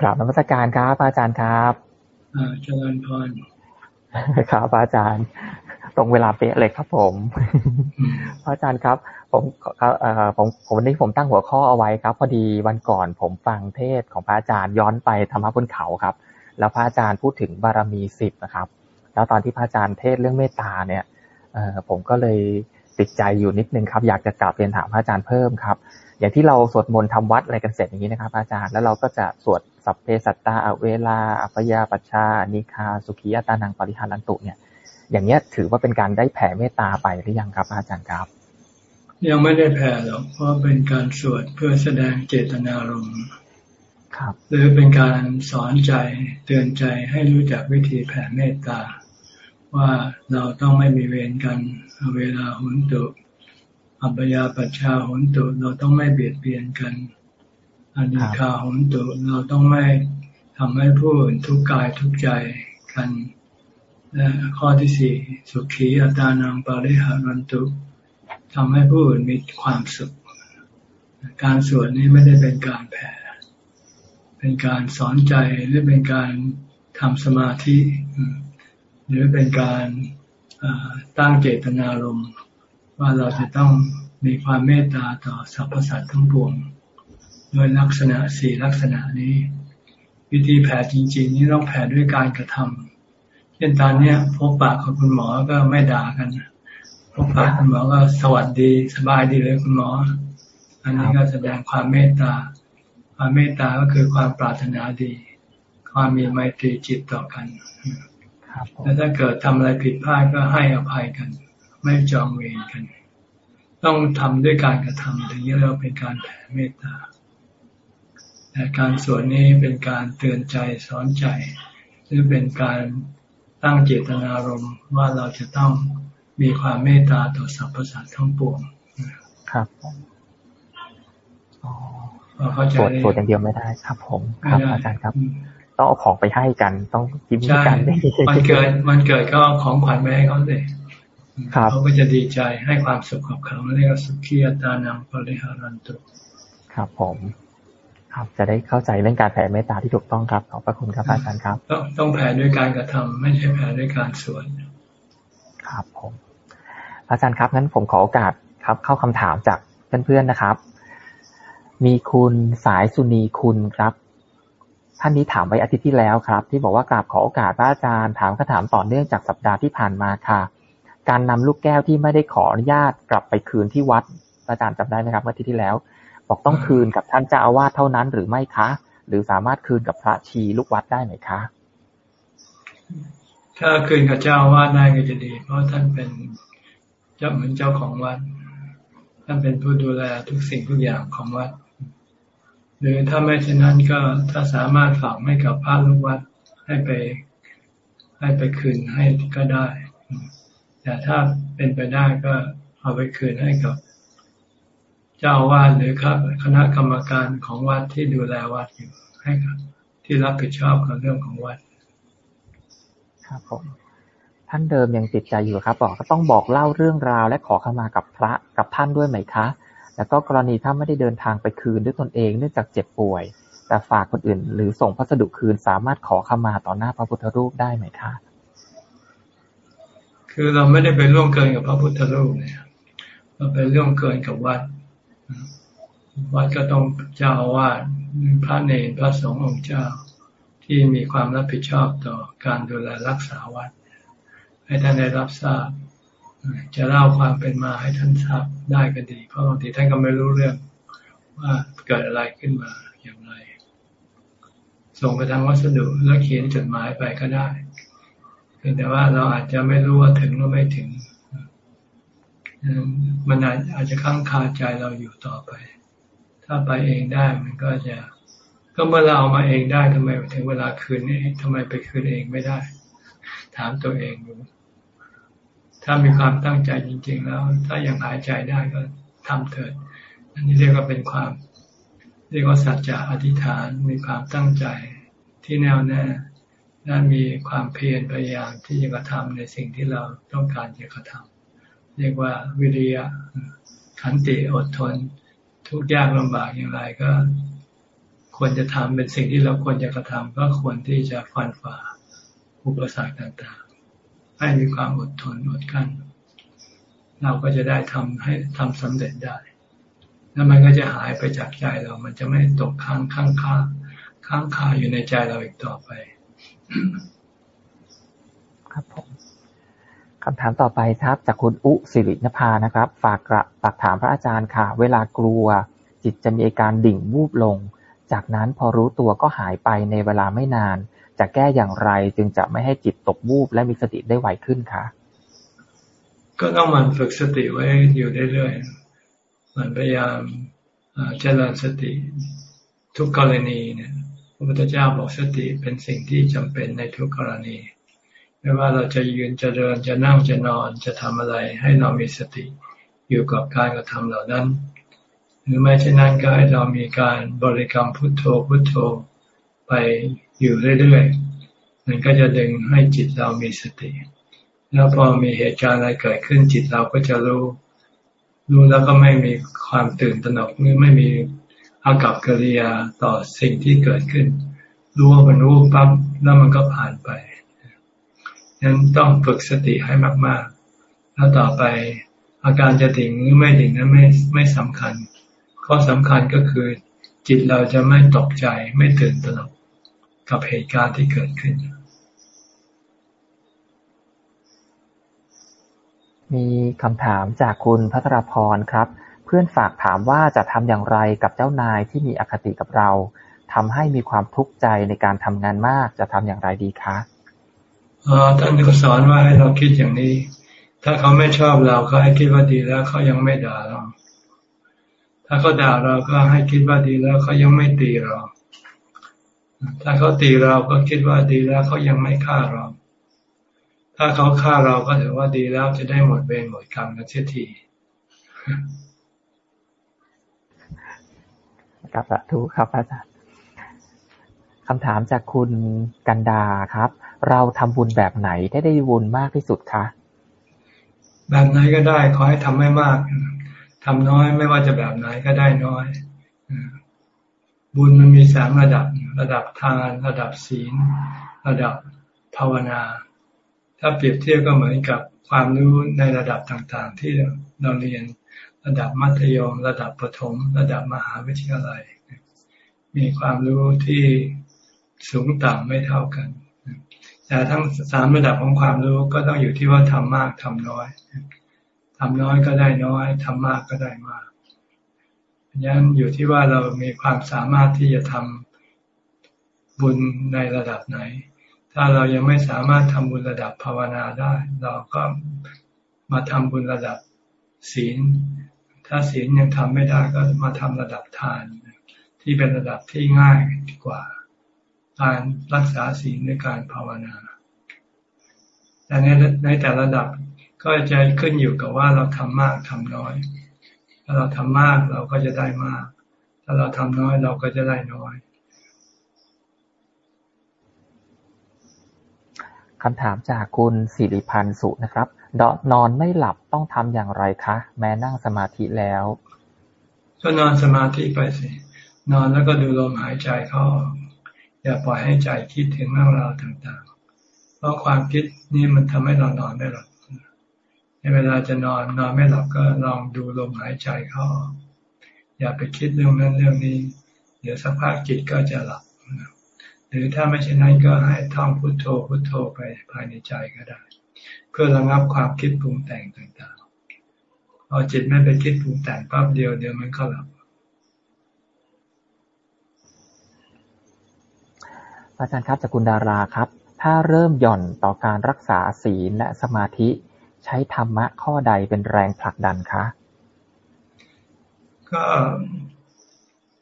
กราบนมัสการครับอาจารย์ครับอ่าเจริญพรครับอาจารย์ ตรงเวลาเป๊ะเลยครับ ผมพระอาจารย์ครับ ผมเอ่อผมผมวันนี้ผมตั้งหัวข้อเอาไว้ครับ พอดีวันก่อนผมฟังเทศของพระอาจารย์ย้อนไปธรรมะบนเขาครับ แล้วพระอาจารย์พูดถึงบารมีสิบนะครับ แล้วตอนที่พระอาจารย์เทศเรื่องเมตตาเนี่ยเอ่อผมก็เลยติดใจอยู่นิดนึงครับ อยากจะกลับเรียนถามพระอาจารย์เพิ่มครับ อย่างที่เราสวดมนต์ทำวัดอะไรกันเสร็จอย่างนี้นะครับ อาจารย์แล้วเราก็จะสวดสัพเพสัตตาเวลา อัปยาปัชชานิคา สุขียตานังปริหารันตุเนี่ย อย่างเนี้ยถือว่าเป็นการได้แผ่เมตตาไปหรือยังครับ อาจารย์ครับ ยังไม่ได้แผ่หรอกเพราะเป็นการสวดเพื่อแสดงเจตนารมณ์ครับหรือเป็นการสอนใจเตือนใจให้รู้จักวิธีแผ่เมตตา ว่าเราต้องไม่มีเวรกันเวลาหุนตุ อัปยาปัชชาหนตุเราต้องไม่เบียดเบียนกันอันนี้คาหนตุเราต้องไม่ทำให้ผู้อื่นทุกข์กายทุกข์ใจกันและข้อที่สี่สุขีอัตานังปาริหารันตุทำให้ผู้อื่นมีความสุข การสวดนี้ไม่ได้เป็นการแผ่เป็นการสอนใจหรือเป็นการทำสมาธิ หรือเป็นการตั้งเจตนารมณ์ ว่าเราจะต้องมีความเมตตาต่อสรรพสัตว์ทั้งปวงโดยลักษณะสี่ลักษณะนี้ วิธีแผ่จริง ๆ นี่ต้องแผ่ด้วยการกระทำเช่นตอนนี้พบปากกับคุณหมอก็ไม่ด่ากันพบปากคุณหมอก็สวัสดีสบายดีเลยคุณหมอ อันนี้ก็แสดงความเมตตา ความเมตตาก็คือความปรารถนาดี ความมีไมตรีจิตต่อกันแล้วถ้าเกิดทำอะไรผิดพลาดก็ให้อภัยกัน ไม่จองเวรกัน ต้องทำด้วยการกระทำถึงนี้เราเป็นการแผ่เมตตาแต่การสวดนี้เป็นการเตือนใจสอนใจ หรือเป็นการตั้งเจตนารมณ์ว่าเราจะต้องมีความเมตตาต่อสรรพสัตว์ทั้งปวงครับเข้าใจสวดอย่างเดียวไม่ได้ครับผมครับอาจารย์ครับ ต้องเอาของไปให้กัน ต้องกินกันมันเกิดมันเกิดก็ของขวัญไปให้เขาเลย เขาก็จะดีใจให้ความสุขกับเขาเรียกว่าสุขียตานังปริหารันตุครับผมครับจะได้เข้าใจเรื่องการแผ่เมตตาที่ถูกต้องครับขอบพระคุณครับอาจารย์ครับต้องต้องแผ่ด้วยการกระทำไม่ใช่แผ่ด้วยการสวดครับผม อาจารย์ครับงั้นผมขอโอกาสครับ เข้าคำถามจากเพื่อนๆนะครับ มีคุณสายสุนีคุณครับ ท่านนี้ถามไปอาทิตย์ที่แล้วครับ ที่บอกว่ากราบขอโอกาสพระอาจารย์ถามคำถามต่อเนื่องจากสัปดาห์ที่ผ่านมาค่ะ การนำลูกแก้วที่ไม่ได้ขออนุญาตกลับไปคืนที่วัด อาจารย์จำได้ไหมครับเมื่อที่ที่แล้ว บอกต้องคืนกับท่านเจ้าอาวาสเท่านั้นหรือไม่คะ หรือสามารถคืนกับพระชีลูกวัดได้ไหมคะ ถ้าคืนกับเจ้าอาวาสได้ก็จะดี เพราะท่านเป็นเจ้าเหมือนเจ้าของวัด ท่านเป็นผู้ดูแลทุกสิ่งทุกอย่างของวัด หรือถ้าไม่เช่นนั้นก็ถ้าสามารถฝากให้กับพระลูกวัดให้ไปให้ไปคืนให้ก็ได้ แต่ถ้าเป็นไปได้ก็เอาไปคืนให้กับเจ้าวาดหรือครับ คณะกรรมการของวัดที่ดูแลวัดอยู่ให้กับที่รับผิดชอบกับเรื่องของวัด ครับผมท่านเดิมยังติดใจอยู่ครับบอกก็ต้องบอกเล่าเรื่องราว และขอเข้ามากับพระกับท่านด้วยไหมคะ แล้วก็กรณีถ้าไม่ได้เดินทางไปคืนด้วยตนเองเนื่องจากเจ็บป่วย แต่ฝากคนอื่น หรือส่งพัสดุคืนสามารถขอเข้ามาต่อหน้าพระพุทธรูปได้ไหมคะ คือเราไม่ได้ไปร่วมเกินกับพระพุทธรูปเนี่ยเราไปร่วมเกินกับวัด วัดก็ต้องเจ้าอาวาสพระเนรพระสงฆ์องค์เจ้า ที่มีความรับผิดชอบต่อการดูแลรักษาวัด ให้ท่านได้รับทราบ จะเล่าความเป็นมาให้ท่านทราบได้ก็ดี เพราะบางทีท่านก็ไม่รู้เรื่องว่าเกิดอะไรขึ้นมาอย่างไร ส่งไปทางวัสดุแล้วเขียนจดหมายไปก็ได้ พียงแต่ว่าเราอาจจะไม่รู้ว่าถึงหรือไม่ถึง มันอาจจะค้างคาใจเราอยู่ต่อไป ถ้าไปเองได้มันก็จะ ก็เมื่อเราเอามาเองได้ทำไมถึงเวลาคืนนี้ทำไมไปคืนเองไม่ได้ ถามตัวเองดูถ้ามีความตั้งใจจริง ๆ แล้ว ถ้ายังหายใจได้ก็ทำเถิด อันนี้เรียกว่าเป็นความ เรียกว่าสัจจะอธิษฐานมีความตั้งใจที่แน่วแน่ และมีความเพียรพยายามที่จะกระทำในสิ่งที่เราต้องการจะกระทำเรียกว่าวิริยะขันติอดทน ทุกยากลำบากอย่างไรก็ควรจะทำเป็นสิ่งที่เราควรจะกระทำก็ควรที่จะฟันฝ่าอุปสรรคต่างๆ ให้มีความอดทนอดกั้นเราก็จะได้ทำให้ทำสำเร็จได้ แล้วมันก็จะหายไปจากใจเรา มันจะไม่ตกค้างค้างคาค้างคาอยู่ในใจเราอีกต่อไป ครับผมคำถามต่อไปครับ จากคุณอุสิรินภานะครับ ฝากกระฝากถามพระอาจารย์ค่ะ เวลากลัว จิตจะมีอาการดิ่งวูบลง จากนั้นพอรู้ตัวก็หายไปในเวลาไม่นาน จะแก้อย่างไรจึงจะไม่ให้จิตตกวูบและมีสติได้ไวขึ้นคะก็ต้องมันฝึกสติไว้อยู่เรื่อยๆมันพยายามเจริญสติทุกกรณีเนี่ย ระพุทธเจ้าบอกสติเป็นสิ่งที่จำเป็นในทุกกรณี ไม่ว่าเราจะยืนจะเดินจะนั่งจะนอนจะทำอะไรให้เรามีสติอยู่กับการกระทำเหล่านั้น หรือไม่เช่นนั้นก็ให้เรามีการบริกรรมพุทโธพุทโธไปอยู่เรื่อยๆมันก็จะดึงให้จิตเรามีสติ แล้วพอมีเหตุการณ์อะไรเกิดขึ้นจิตเราก็จะรู้รู้แล้วก็ไม่มีความตื่นตระหนกหรือไม่มี อากับกิริยาต่อสิ่งที่เกิดขึ้น รู้ว่ามันรู้ปั๊บแล้วมันก็ผ่านไปยังต้องฝึกสติให้มาก ๆ แล้วต่อไปอาการจะดิ่งหรือไม่ดิ่งนั้นไม่ไม่สำคัญ ข้อสำคัญก็คือ จิตเราจะไม่ตกใจไม่ตื่นตระหนกกับเหตุการณ์ที่เกิดขึ้น มีคำถามจากคุณพัทรพรครับ เพื่อนฝากถามว่าจะทำอย่างไรกับเจ้านายที่มีอคติกับเรา ทำให้มีความทุกข์ใจในการทำงานมาก จะทำอย่างไรดีคะอ๋อท่านก็สอนว่าให้เราคิดอย่างนี้ ถ้าเขาไม่ชอบเราก็ให้คิดว่าดีแล้วเขายังไม่ด่าเรา ถ้าเขาด่าเราก็ให้คิดว่าดีแล้วเขายังไม่ตีเรา ถ้าเขาตีเราก็คิดว่าดีแล้วเขายังไม่ฆ่าเรา ถ้าเขาฆ่าเราก็ถือว่าดีแล้วจะได้หมดเวรหมดกรรมกันเสียที กับสาธุครับอาจารย์คำถามจากคุณกันดาครับ เราทำบุญแบบไหนได้ได้บุญมากที่สุดคะแบบไหนก็ได้ขอให้ทำไม่มากทำน้อยไม่ว่าจะแบบไหนก็ได้น้อยบุญมันมีสามระดับ ระดับทานระดับศีล ระดับภาวนา ถ้าเปรียบเทียบก็เหมือนกับความรู้ในระดับต่างๆ ที่เราเรียน ระดับมัธยม ระดับประถม ระดับมหาวิทยาลัย มีความรู้ที่สูงต่ำไม่เท่ากัน แต่ทั้งสามระดับของความรู้ก็ต้องอยู่ที่ว่าทำมากทำน้อยทำน้อยก็ได้น้อยทำมากก็ได้มากยันอยู่ที่ว่าเรามีความสามารถที่จะทำบุญในระดับไหน ถ้าเรายังไม่สามารถทำบุญระดับภาวนาได้ เราก็มาทำบุญระดับศีล ถ้าศีลยังทำไม่ได้ก็มาทำระดับทาน ที่เป็นระดับที่ง่ายกว่า การรักษาศีลในการภาวนาแต่ในในแต่ระดับก็จะขึ้นอยู่กับว่าเราทำมากทำน้อย ถ้าเราทำมากเราก็จะได้มาก ถ้าเราทำน้อยเราก็จะได้น้อยคำถามจากคุณสิริพันธ์สุนะครับ นอนไม่หลับต้องทำอย่างไรคะ แม้นั่งสมาธิแล้ว ก็นอนสมาธิไปสิ นอนแล้วก็ดูลมหายใจเข้า อย่าปล่อยให้ใจคิดถึงเรื่องราวต่างๆ เพราะความคิดนี่มันทำให้เรานอนไม่หลับในเวลาจะนอนนอนไม่หลับก็ลองดูลมหายใจเข้า อย่าไปคิดเรื่องนั้นเรื่องนี้ เดี๋ยวสักพักจิตก็จะหลับหรือถ้าไม่เช่นนั้นก็ให้ท่องพุทโธพุทโธไปภายในใจก็ได้ เพื่อระงับความคิดปรุงแต่งต่างๆพอจิตไม่ไปคิดปรุงแต่งปั๊บเดียวเดียวมันก็หลับอาจารย์ครับจากคุณดาราครับ ถ้าเริ่มหย่อนต่อการรักษาศีลและสมาธิ ใช้ธรรมะข้อใดเป็นแรงผลักดันคะ ก็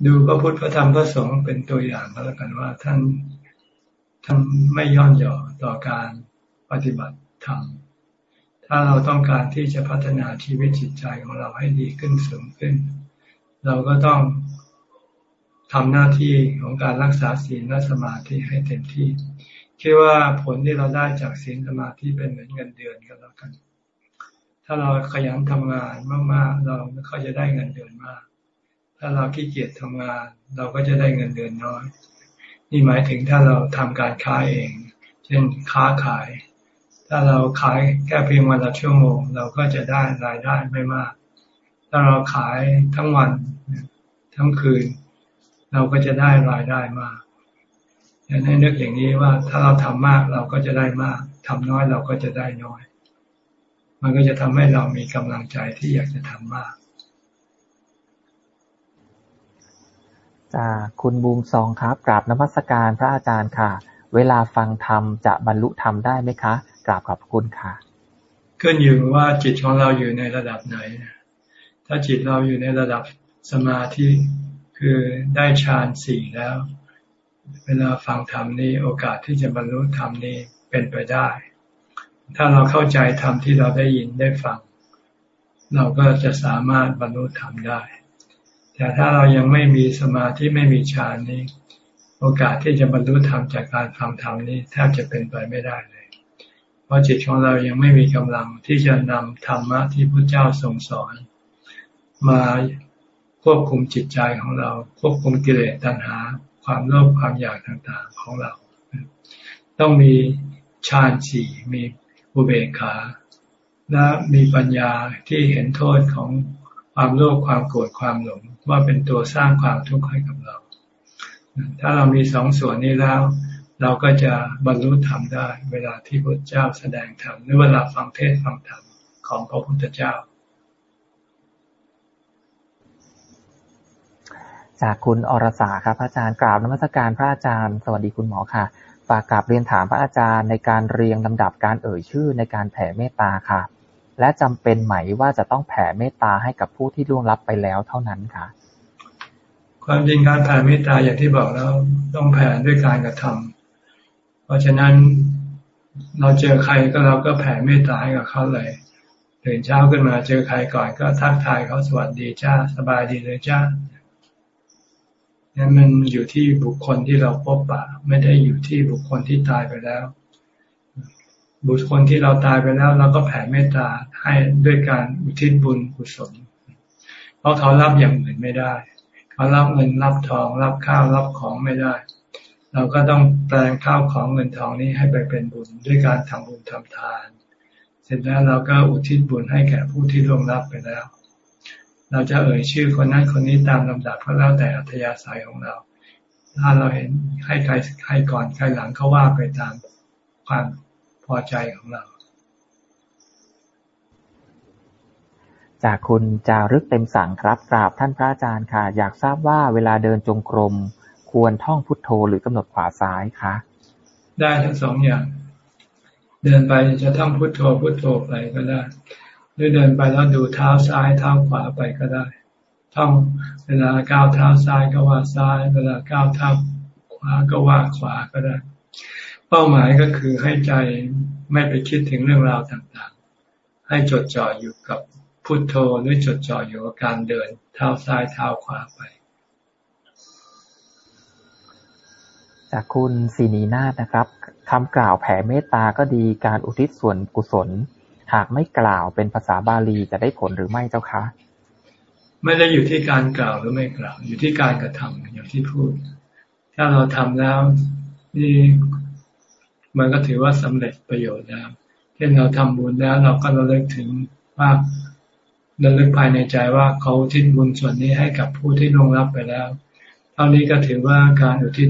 ดูพระพุทธพระธรรมพระสงฆ์เป็นตัวอย่างก็แล้วกันว่าท่านท่านไม่ย่อนหย่อต่อการปฏิบัติ ธรรม ถ้าเราต้องการที่จะพัฒนาชีวิตจิตใจของเราให้ดีขึ้นสูงขึ้น เราก็ต้องทำหน้าที่ของการรักษาศีลและสมาธิให้เต็มที่คิดว่าผลที่เราได้จากศีลสมาธิเป็นเหมือนเงินเดือนก็แล้วกัน ถ้าเราขยันทำงานมากๆ เราก็จะได้เงินเดือนมาก ถ้าเราขี้เกียจทำงาน เราก็จะได้เงินเดือนน้อย นี่หมายถึงถ้าเราทำการค้าเอง เช่นค้าขาย ถ้าเราขายแค่เพียงวันละชั่วโมง เราก็จะได้รายได้ไม่มาก ถ้าเราขายทั้งวันทั้งคืน เราก็จะได้รายได้มากดังนั้นนึกอย่างนี้ว่าถ้าเราทำมากเราก็จะได้มากทำน้อยเราก็จะได้น้อย มันก็จะทำให้เรามีกำลังใจที่อยากจะทำมากจากคุณบูมซองครับกราบนมัสการพระอาจารย์ค่ะ เวลาฟังธรรมจะบรรลุธรรมได้ไหมคะ กราบขอบคุณค่ะ ขึ้นอยู่ว่าจิตของเราอยู่ในระดับไหน ถ้าจิตเราอยู่ในระดับสมาธิคือได้ฌานสี่แล้ว เวลาฟังธรรมนี้โอกาสที่จะบรรลุธรรมนี้เป็นไปได้ ถ้าเราเข้าใจธรรมที่เราได้ยินได้ฟัง เราก็จะสามารถบรรลุธรรมได้ แต่ถ้าเรายังไม่มีสมาธิไม่มีฌานนี้ โอกาสที่จะบรรลุธรรมจากการฟังธรรมนี้แทบจะเป็นไปไม่ได้เลย เพราะจิตของเรายังไม่มีกำลังที่จะนำธรรมะที่พระเจ้าทรงสอน มาควบคุมจิตใจของเรา ควบคุมกิเลสตัณหา ความโลภความอยากต่างๆของเรา ต้องมีฌานสี่มีอุเบกขาและมีปัญญาที่เห็นโทษของความโลภความโกรธความหลงว่าเป็นตัวสร้างความทุกข์ให้กับเรา ถ้าเรามีสองส่วนนี้แล้ว เราก็จะบรรลุธรรมได้ เวลาที่พระเจ้าแสดงธรรมหรือเวลาฟังเทศฟังธรรมของพระพุทธเจ้า จากคุณอรสาครับอาจารย์กราบนมัสการพระอาจารย์ สวัสดีคุณหมอค่ะฝากกราบเรียนถามพระอาจารย์ในการเรียงลำดับการเอ่ยชื่อในการแผ่เมตตาค่ะ และจำเป็นไหมว่าจะต้องแผ่เมตตาให้กับผู้ที่ล่วงลับไปแล้วเท่านั้นค่ะ ความจริงการแผ่เมตตาอย่างที่บอกแล้วต้องแผ่ด้วยการกระทำเพราะฉะนั้นเราเจอใครก็เราก็แผ่เมตตาให้กับเขาเลยตื่นเช้าขึ้นมาเจอใครก่อนก็ทักทายเขาสวัสดีจ้าสบายดีเลยจ้านั่นมันอยู่ที่บุคคลที่เราพบปะ ไม่ได้อยู่ที่บุคคลที่ตายไปแล้ว บุคคลที่เราตายไปแล้ว เราก็แผ่เมตตาให้ด้วยการอุทิศบุญกุศลเพราะเขารับอย่างอื่นไม่ได้ เขารับเงินรับทอง รับข้าวรับของไม่ได้ เราก็ต้องแปลงข้าวของเงินทองนี้ให้ไปเป็นบุญด้วยการทำบุญทำทาน เสร็จแล้วเราก็อุทิศบุญให้แก่ผู้ที่ร่วงรับไปแล้ว เราจะเอ่ยชื่อคนนั้นคนนี้ตามลำดับก็แล้วแต่อัธยาศัยของเรา ถ้าเราเห็นให้ใครใครก่อนใครหลังเขาว่าไปตามความพอใจของเรา จากคุณจารึกเต็มสังครับ กราบท่านพระอาจารย์ค่ะ อยากทราบว่าเวลาเดินจงกรม ควรท่องพุทโธหรือกำหนดขวาซ้ายคะ ได้ทั้งสองอย่าง เดินไปจะท่องพุทโธพุทโธไปก็ได้ หรือเดินไปแล้วดูเท้าซ้ายเท้าขวาไปก็ได้ ท่องเวลาก้าวเท้าซ้ายก็ว่าซ้าย เวลาก้าวเท้าขวาก็ว่าขวาก็ได้ เป้าหมายก็คือให้ใจไม่ไปคิดถึงเรื่องราวต่างๆ ให้จดจ่ออยู่กับ พุทโธหรือจดจ่ออยู่กับการเดิน เท้าซ้ายเท้าขวาไป จากคุณสีนีนาฏนะครับคำกล่าวแผ่เมตตาก็ดีการอุทิศส่วนกุศล หากไม่กล่าวเป็นภาษาบาลีจะได้ผลหรือไม่เจ้าคะ ไม่ได้อยู่ที่การกล่าวหรือไม่กล่าว อยู่ที่การกระทำอย่างที่พูด ถ้าเราทำแล้วนี่มันก็ถือว่าสำเร็จประโยชน์แล้วเช่นเราทำบุญแล้วเราก็ระลึกถึงว่า ระลึกภายในใจว่าเขาทิ้งบุญส่วนนี้ให้กับผู้ที่ลงรับไปแล้ว เท่านี้ก็ถือว่าการอุทิศ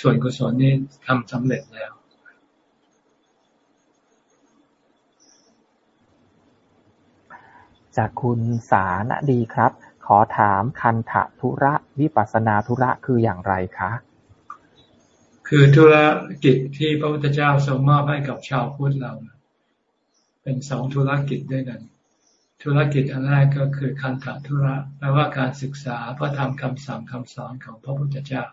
ส่วนกุศลนี้ทำสำเร็จแล้วจากคุณสานดีครับ ขอถามคันถะธุระวิปัสนาธุระคืออย่างไรคะ คือธุรกิจที่พระพุทธเจ้าทรงมอบให้กับชาวพุทธเรา เป็นสองธุรกิจด้วยกัน ธุรกิจอันแรกก็คือคันธธุระแปลว่าการศึกษาพระธรรมคำสั่งคำสอนของพระพุทธเจ้า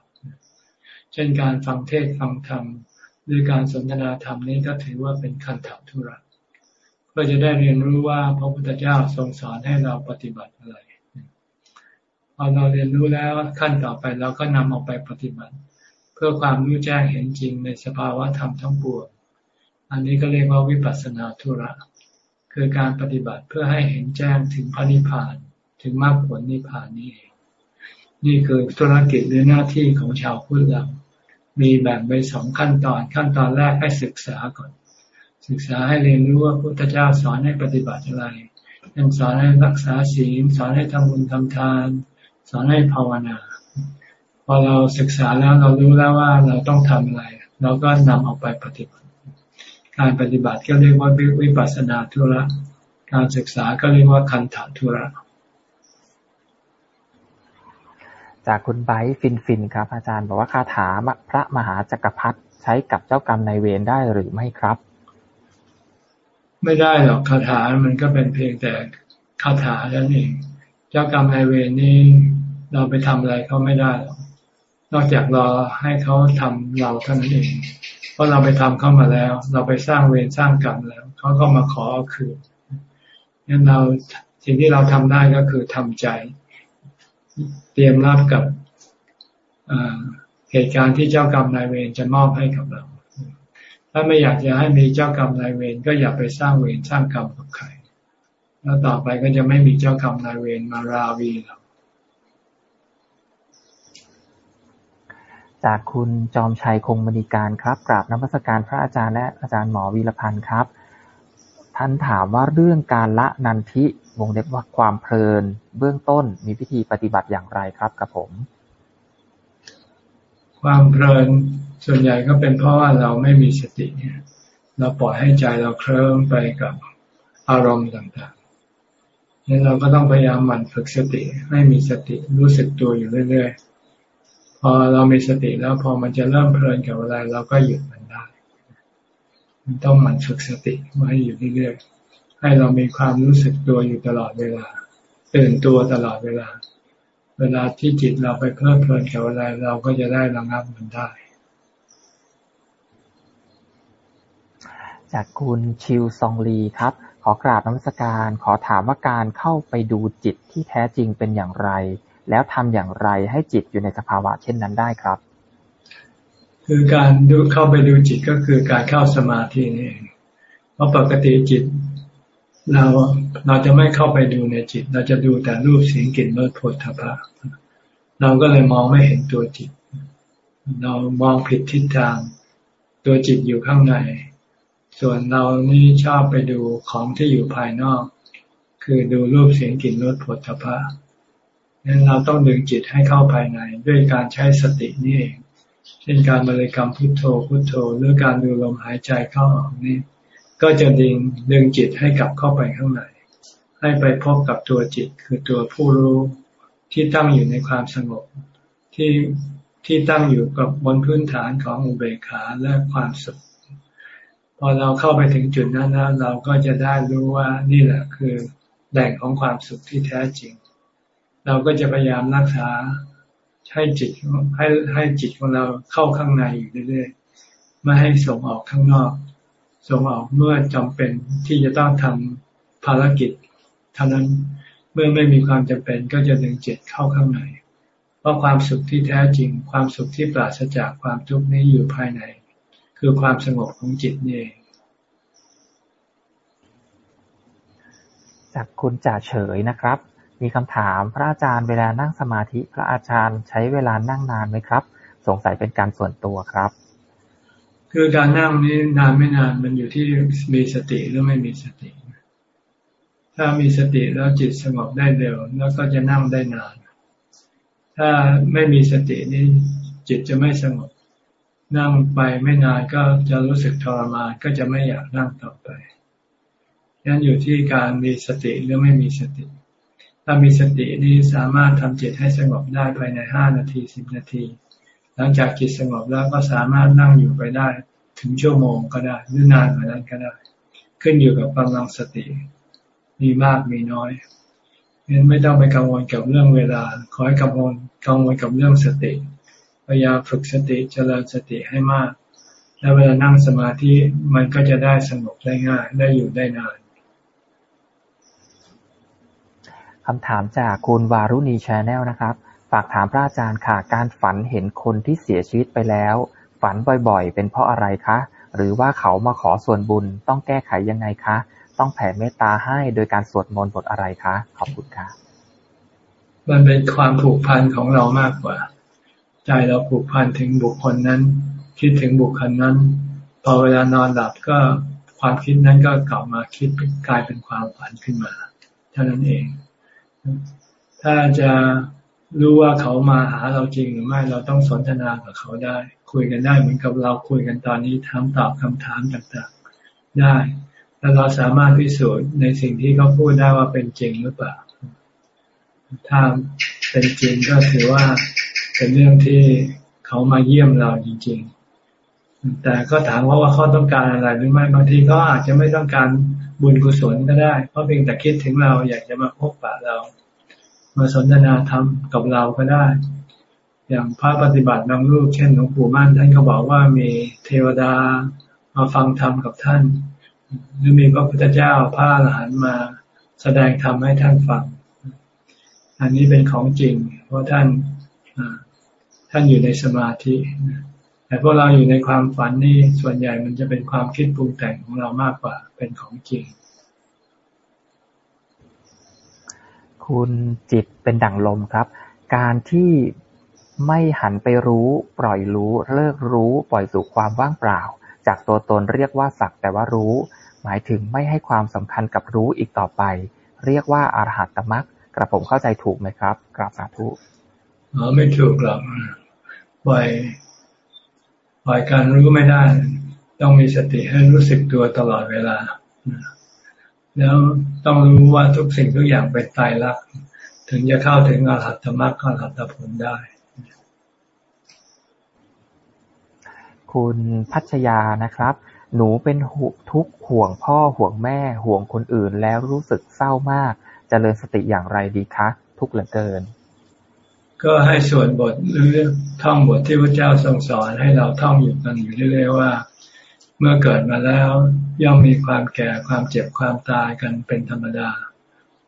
เช่นการฟังเทศฟังธรรมหรือการสนทนาธรรมนี้ก็ถือว่าเป็นคันธธุระเพื่อจะได้เรียนรู้ว่าพระพุทธเจ้าทรงสอนให้เราปฏิบัติอะไรพอเราเรียนรู้แล้วขั้นต่อไปเราก็นำเอาไปปฏิบัติ เพื่อความรู้แจ้งเห็นจริงในสภาวะธรรมทั้งปวงอันนี้ก็เรียกว่าวิปัสสนาธุระ คือการปฏิบัติเพื่อให้เห็นแจ้งถึงพระนิพพาน ถึงมรรคผลนิพพานนี้เอง นี่คือธุรกิจหรือหน้าที่ของชาวพุทธเรามีแบ่งไปสองขั้นตอน ขั้นตอนแรกให้ศึกษาก่อน ศึกษาให้เรียนรู้ว่าพุทธเจ้าสอนให้ปฏิบัติอะไรยังสอนให้รักษาศีลสอนให้ทำบุญทำทาน สอนให้ภาวนา พอเราศึกษาแล้วเรารู้แล้วว่าเราต้องทำอะไร เราก็นำออกไปปฏิบัติ การปฏิบัติก็เรียกว่าวิปัสสนาธุระ การศึกษาก็เรียกว่าคันถาธุระ จากคุณไบฟินฟินครับ อาจารย์บอกว่าคาถาพระมหาจักรพรรดิใช้กับเจ้ากรรมนายเวรได้หรือไม่ครับ ไม่ได้หรอกคาถามันก็เป็นเพียงแต่คาถาแค่นั้นเอง เจ้ากรรมนายเวรนี่เราไปทำอะไรเขาไม่ได้หรอกนอกจากรอให้เขาทำเราเท่านั้นเอง เพราะเราไปทำเข้ามาแล้ว เราไปสร้างเวรสร้างกรรมแล้วเขาก็มาขอคืนงั้นเราสิ่งที่เราทำได้ก็คือทำใจ เตรียมรับกับเหตุการณ์ที่เจ้ากรรมนายเวรจะมอบให้กับเรา ถ้าไม่อยากจะให้มีเจ้ากรรมนายเวรก็อย่าไปสร้างเวรสร้างกรรมกับใคร แล้วต่อไปก็จะไม่มีเจ้ากรรมนายเวรมาราวีเรา จากคุณจอมชัยคงมณีการครับ กราบนักการพระอาจารย์และอาจารย์หมอวีรพันธ์ครับ ท่านถามว่าเรื่องการละนันทิวงเล็บว่าความเพลิน เบื้องต้นมีวิธีปฏิบัติอย่างไรครับกับผม ความเพลินส่วนใหญ่ก็เป็นเพราะว่าเราไม่มีสติเนี่ย เราปล่อยให้ใจเราเคลิ้มไปกับอารมณ์ต่างๆนี่เราก็ต้องพยายามหมั่นฝึกสติ ให้มีสติรู้สึกตัวอยู่เรื่อยๆ พอเรามีสติแล้วพอมันจะเริ่มเพลินกับอะไรเราก็หยุดมันได้ มันต้องหมั่นฝึกสติไว้อยู่เรื่อยๆให้เรามีความรู้สึกตัวอยู่ตลอดเวลา ตื่นตัวตลอดเวลา เวลาที่จิตเราไปเพลิดเพลินกับอะไร เราก็จะได้ระงับมันได้ จากคุณชิวซองลีครับขอกราบน้ำสการ ขอถามว่าการเข้าไปดูจิตที่แท้จริงเป็นอย่างไร แล้วทำอย่างไรให้จิตอยู่ในสภาวะเช่นนั้นได้ครับ คือการดูเข้าไปดูจิตก็คือการเข้าสมาธินี่เองเพราะปกติจิต เราเราจะไม่เข้าไปดูในจิต เราจะดูแต่รูปเสียงกลิ่นรสผลทพะเราก็เลยมองไม่เห็นตัวจิต เรามองผิดทิศทางตัวจิตอยู่ข้างใน ส่วนเรานี่ชอบไปดูของที่อยู่ภายนอก คือดูรูปเสียงกลิ่นรสผลทพะ นั้นเราต้องดึงจิตให้เข้าภายในด้วยการใช้สตินี่เอง เช่นการบริกรรมพุทโธพุทโธ หรือการดูลมหายใจเข้าออกนี่ก็จะดึงดึงจิตให้กลับเข้าไปข้างในให้ไปพบกับตัวจิตคือตัวผู้รู้ที่ตั้งอยู่ในความสงบที่ที่ตั้งอยู่กับบนพื้นฐานของอุเบกขาและความสุขพอเราเข้าไปถึงจุดนั้นแล้วเราก็จะได้รู้ว่านี่แหละคือแหล่งของความสุขที่แท้จริง เราก็จะพยายามรักษาให้จิตให้ให้จิตของเราเข้าข้างในอยู่เรื่อยๆไม่ให้ส่งออกข้างนอก ส่งออกเมื่อจำเป็นที่จะต้องทำภารกิจเท่านั้นเมื่อไม่มีความจำเป็นก็จะดึงจิตเข้าข้างในเพราะความสุขที่แท้จริง ความสุขที่ปราศจากความทุกข์นี้อยู่ภายใน คือความสงบของจิตนี่เองจากคุณจ่าเฉยนะครับ มีคำถาม พระอาจารย์เวลานั่งสมาธิ พระอาจารย์ใช้เวลานั่งนานไหมครับ สงสัยเป็นการส่วนตัวครับ คือการนั่งนี้นานไม่นานมันอยู่ที่มีสติหรือไม่มีสติ ถ้ามีสติแล้วจิตสงบได้เร็ว แล้วก็จะนั่งได้นาน ถ้าไม่มีสตินี่จิตจะไม่สงบ นั่งไปไม่นานก็จะรู้สึกทรมานก็จะไม่อยากนั่งต่อไปนั่นอยู่ที่การมีสติหรือไม่มีสติ ถ้ามีสตินี่สามารถทำจิตให้สงบได้ภายในห้านาทีสิบนาที หลังจากจิตสงบแล้วก็สามารถนั่งอยู่ไปได้ ถึงชั่วโมงก็ได้หรือนานกว่านั้นก็ได้ ขึ้นอยู่กับกำลังสติ มีมากมีน้อยงั้นไม่ต้องไปกังวลกับเรื่องเวลา ขอให้กังวลกังวลกับเรื่องสติ พยายามฝึกสติเจริญสติให้มาก แล้วเวลานั่งสมาธิมันก็จะได้สงบได้ง่าย ได้อยู่ได้นาน คำถามจากคุณวารุณีชาแนลนะครับ ฝากถามพระอาจารย์ค่ะ การฝันเห็นคนที่เสียชีวิตไปแล้ว ฝันบ่อยๆ เป็นเพราะอะไรคะ หรือว่าเขามาขอส่วนบุญต้องแก้ไขยังไงคะ ต้องแผ่เมตตาให้โดยการสวดมนต์บทอะไรคะ ขอบคุณค่ะ มันเป็นความผูกพันของเรามากกว่า ใจเราผูกพันถึงบุคคลนั้น คิดถึงบุคคลนั้น พอเวลานอนหลับก็ความคิดนั้นก็กลับมาคิดกลายเป็นความฝันขึ้นมา เท่านั้นเอง ถ้าจะรู้ว่าเขามาหาเราจริงหรือไม่ เราต้องสนทนากับเขาได้ คุยกันได้เหมือนกับเราคุยกันตอนนี้ถามตอบคำถามต่างๆ ได้ แล้วเราสามารถพิสูจน์ในสิ่งที่เขาพูดได้ว่าเป็นจริงหรือเปล่า ถ้าเป็นจริงก็ถือว่าเป็นเรื่องที่เขามาเยี่ยมเราจริง ๆ แต่ก็ถามว่าว่าเขาต้องการอะไรหรือไม่บางทีเขาอาจจะไม่ต้องการ บุญกุศลก็ได้เพราะเพียงแต่คิดถึงเราอยากจะมาพบปะเรา มาสนทนาธรรมกับเราก็ได้ อย่างพระปฏิบัติบางรูปเช่นหลวงปู่มั่นท่านก็บอกว่ามีเทวดามาฟังธรรมกับท่าน หรือมีพระพุทธเจ้าพระอรหันต์มาแสดงธรรมให้ท่านฟัง อันนี้เป็นของจริง เพราะท่านท่านอยู่ในสมาธิ แต่พวกเราอยู่ในความฝันนี่ส่วนใหญ่มันจะเป็นความคิดปรุงแต่งของเรามากกว่าเป็นของจริง คุณจิตเป็นดั่งลมครับ การที่ไม่หันไปรู้ ปล่อยรู้เลิกรู้ปล่อยสู่ความว่างเปล่า จากตัวตนเรียกว่าสักแต่ว่ารู้ หมายถึงไม่ให้ความสำคัญกับรู้อีกต่อไป เรียกว่าอารหัตตมรรคกระผมเข้าใจถูกไหมครับกราบสาธุอ๋อไม่ถูกหรอกปล่อย ปล่อยการรู้ไม่ได้ ต้องมีสติให้รู้สึกตัวตลอดเวลา แล้วต้องรู้ว่าทุกสิ่งทุกอย่างเป็นตายรัก ถึงจะเข้าถึงอรหัตธรรมอรหัตผลได้ คุณพัชยานะครับหนูเป็นทุกห่วงพ่อห่วงแม่ห่วงคนอื่นแล้วรู้สึกเศร้ามากจเจริญสติอย่างไรดีคะ ทุกเหลือเกิน ก็ให้ส่วนบทหรือท่องบทที่พระเจ้าทรงสอนให้เราท่องอยู่กันอยู่เรื่อยๆว่า เมื่อเกิดมาแล้วย่อมมีความแก่ความเจ็บความตายกันเป็นธรรมดา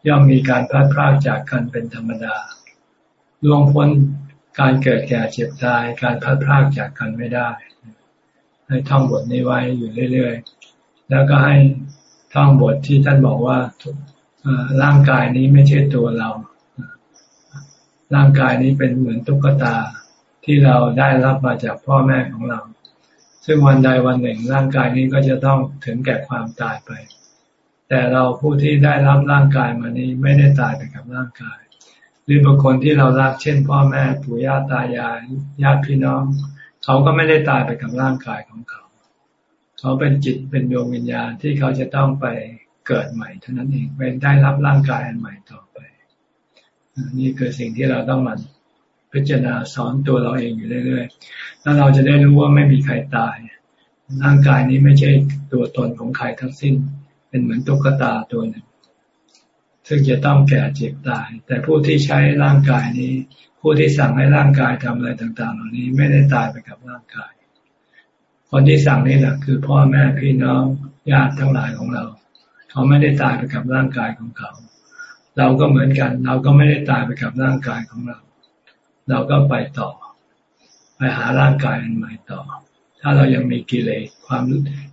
ย่อมมีการพลาดพลาดจากกันเป็นธรรมดาล่วงพ้นการเกิดแก่เจ็บตายการพลาดพลาดจากกันไม่ได้ ให้ท่องบทนี้ไว้อยู่เรื่อยๆ แล้วก็ให้ท่องบทที่ท่านบอกว่าร่างกายนี้ไม่ใช่ตัวเรา ร่างกายนี้เป็นเหมือนตุ๊กตาที่เราได้รับมาจากพ่อแม่ของเรา ซึ่งวันใดวันหนึ่งร่างกายนี้ก็จะต้องถึงแก่ความตายไป แต่เราผู้ที่ได้รับร่างกายมานี้ไม่ได้ตายไปกับร่างกาย หรือบางคนที่เรารักเช่น พ่อแม่ปู่ย่าตายายญาติพี่น้อง เขาก็ไม่ได้ตายไปกับร่างกายของเขา เขาเป็นจิตเป็นดวงวิญญาณที่เขาจะต้องไปเกิดใหม่เท่านั้นเองเป็นได้รับร่างกายอันใหม่ต่อ นี่คือสิ่งที่เราต้องมันพิจารณาสอนตัวเราเองอยู่เรื่อยๆแล้วเราจะได้รู้ว่าไม่มีใครตาย ร่างกายนี้ไม่ใช่ตัวตนของใครทั้งสิ้น เป็นเหมือนตุ๊กตาตัวหนึ่งซึ่งจะต้องแก่เจ็บตาย แต่ผู้ที่ใช้ร่างกายนี้ ผู้ที่สั่งให้ร่างกายทำอะไรต่าง ๆ เหล่านี้ไม่ได้ตายไปกับร่างกาย คนที่สั่งนี่แหละคือพ่อแม่พี่น้องญาติทั้งหลายของเรา เขาไม่ได้ตายไปกับร่างกายของเขา เราก็เหมือนกัน เราก็ไม่ได้ตายไปกับร่างกายของเรา เราก็ไปต่อ ไปหาร่างกายอันใหม่ต่อ ถ้าเรายังมีกิเลสความ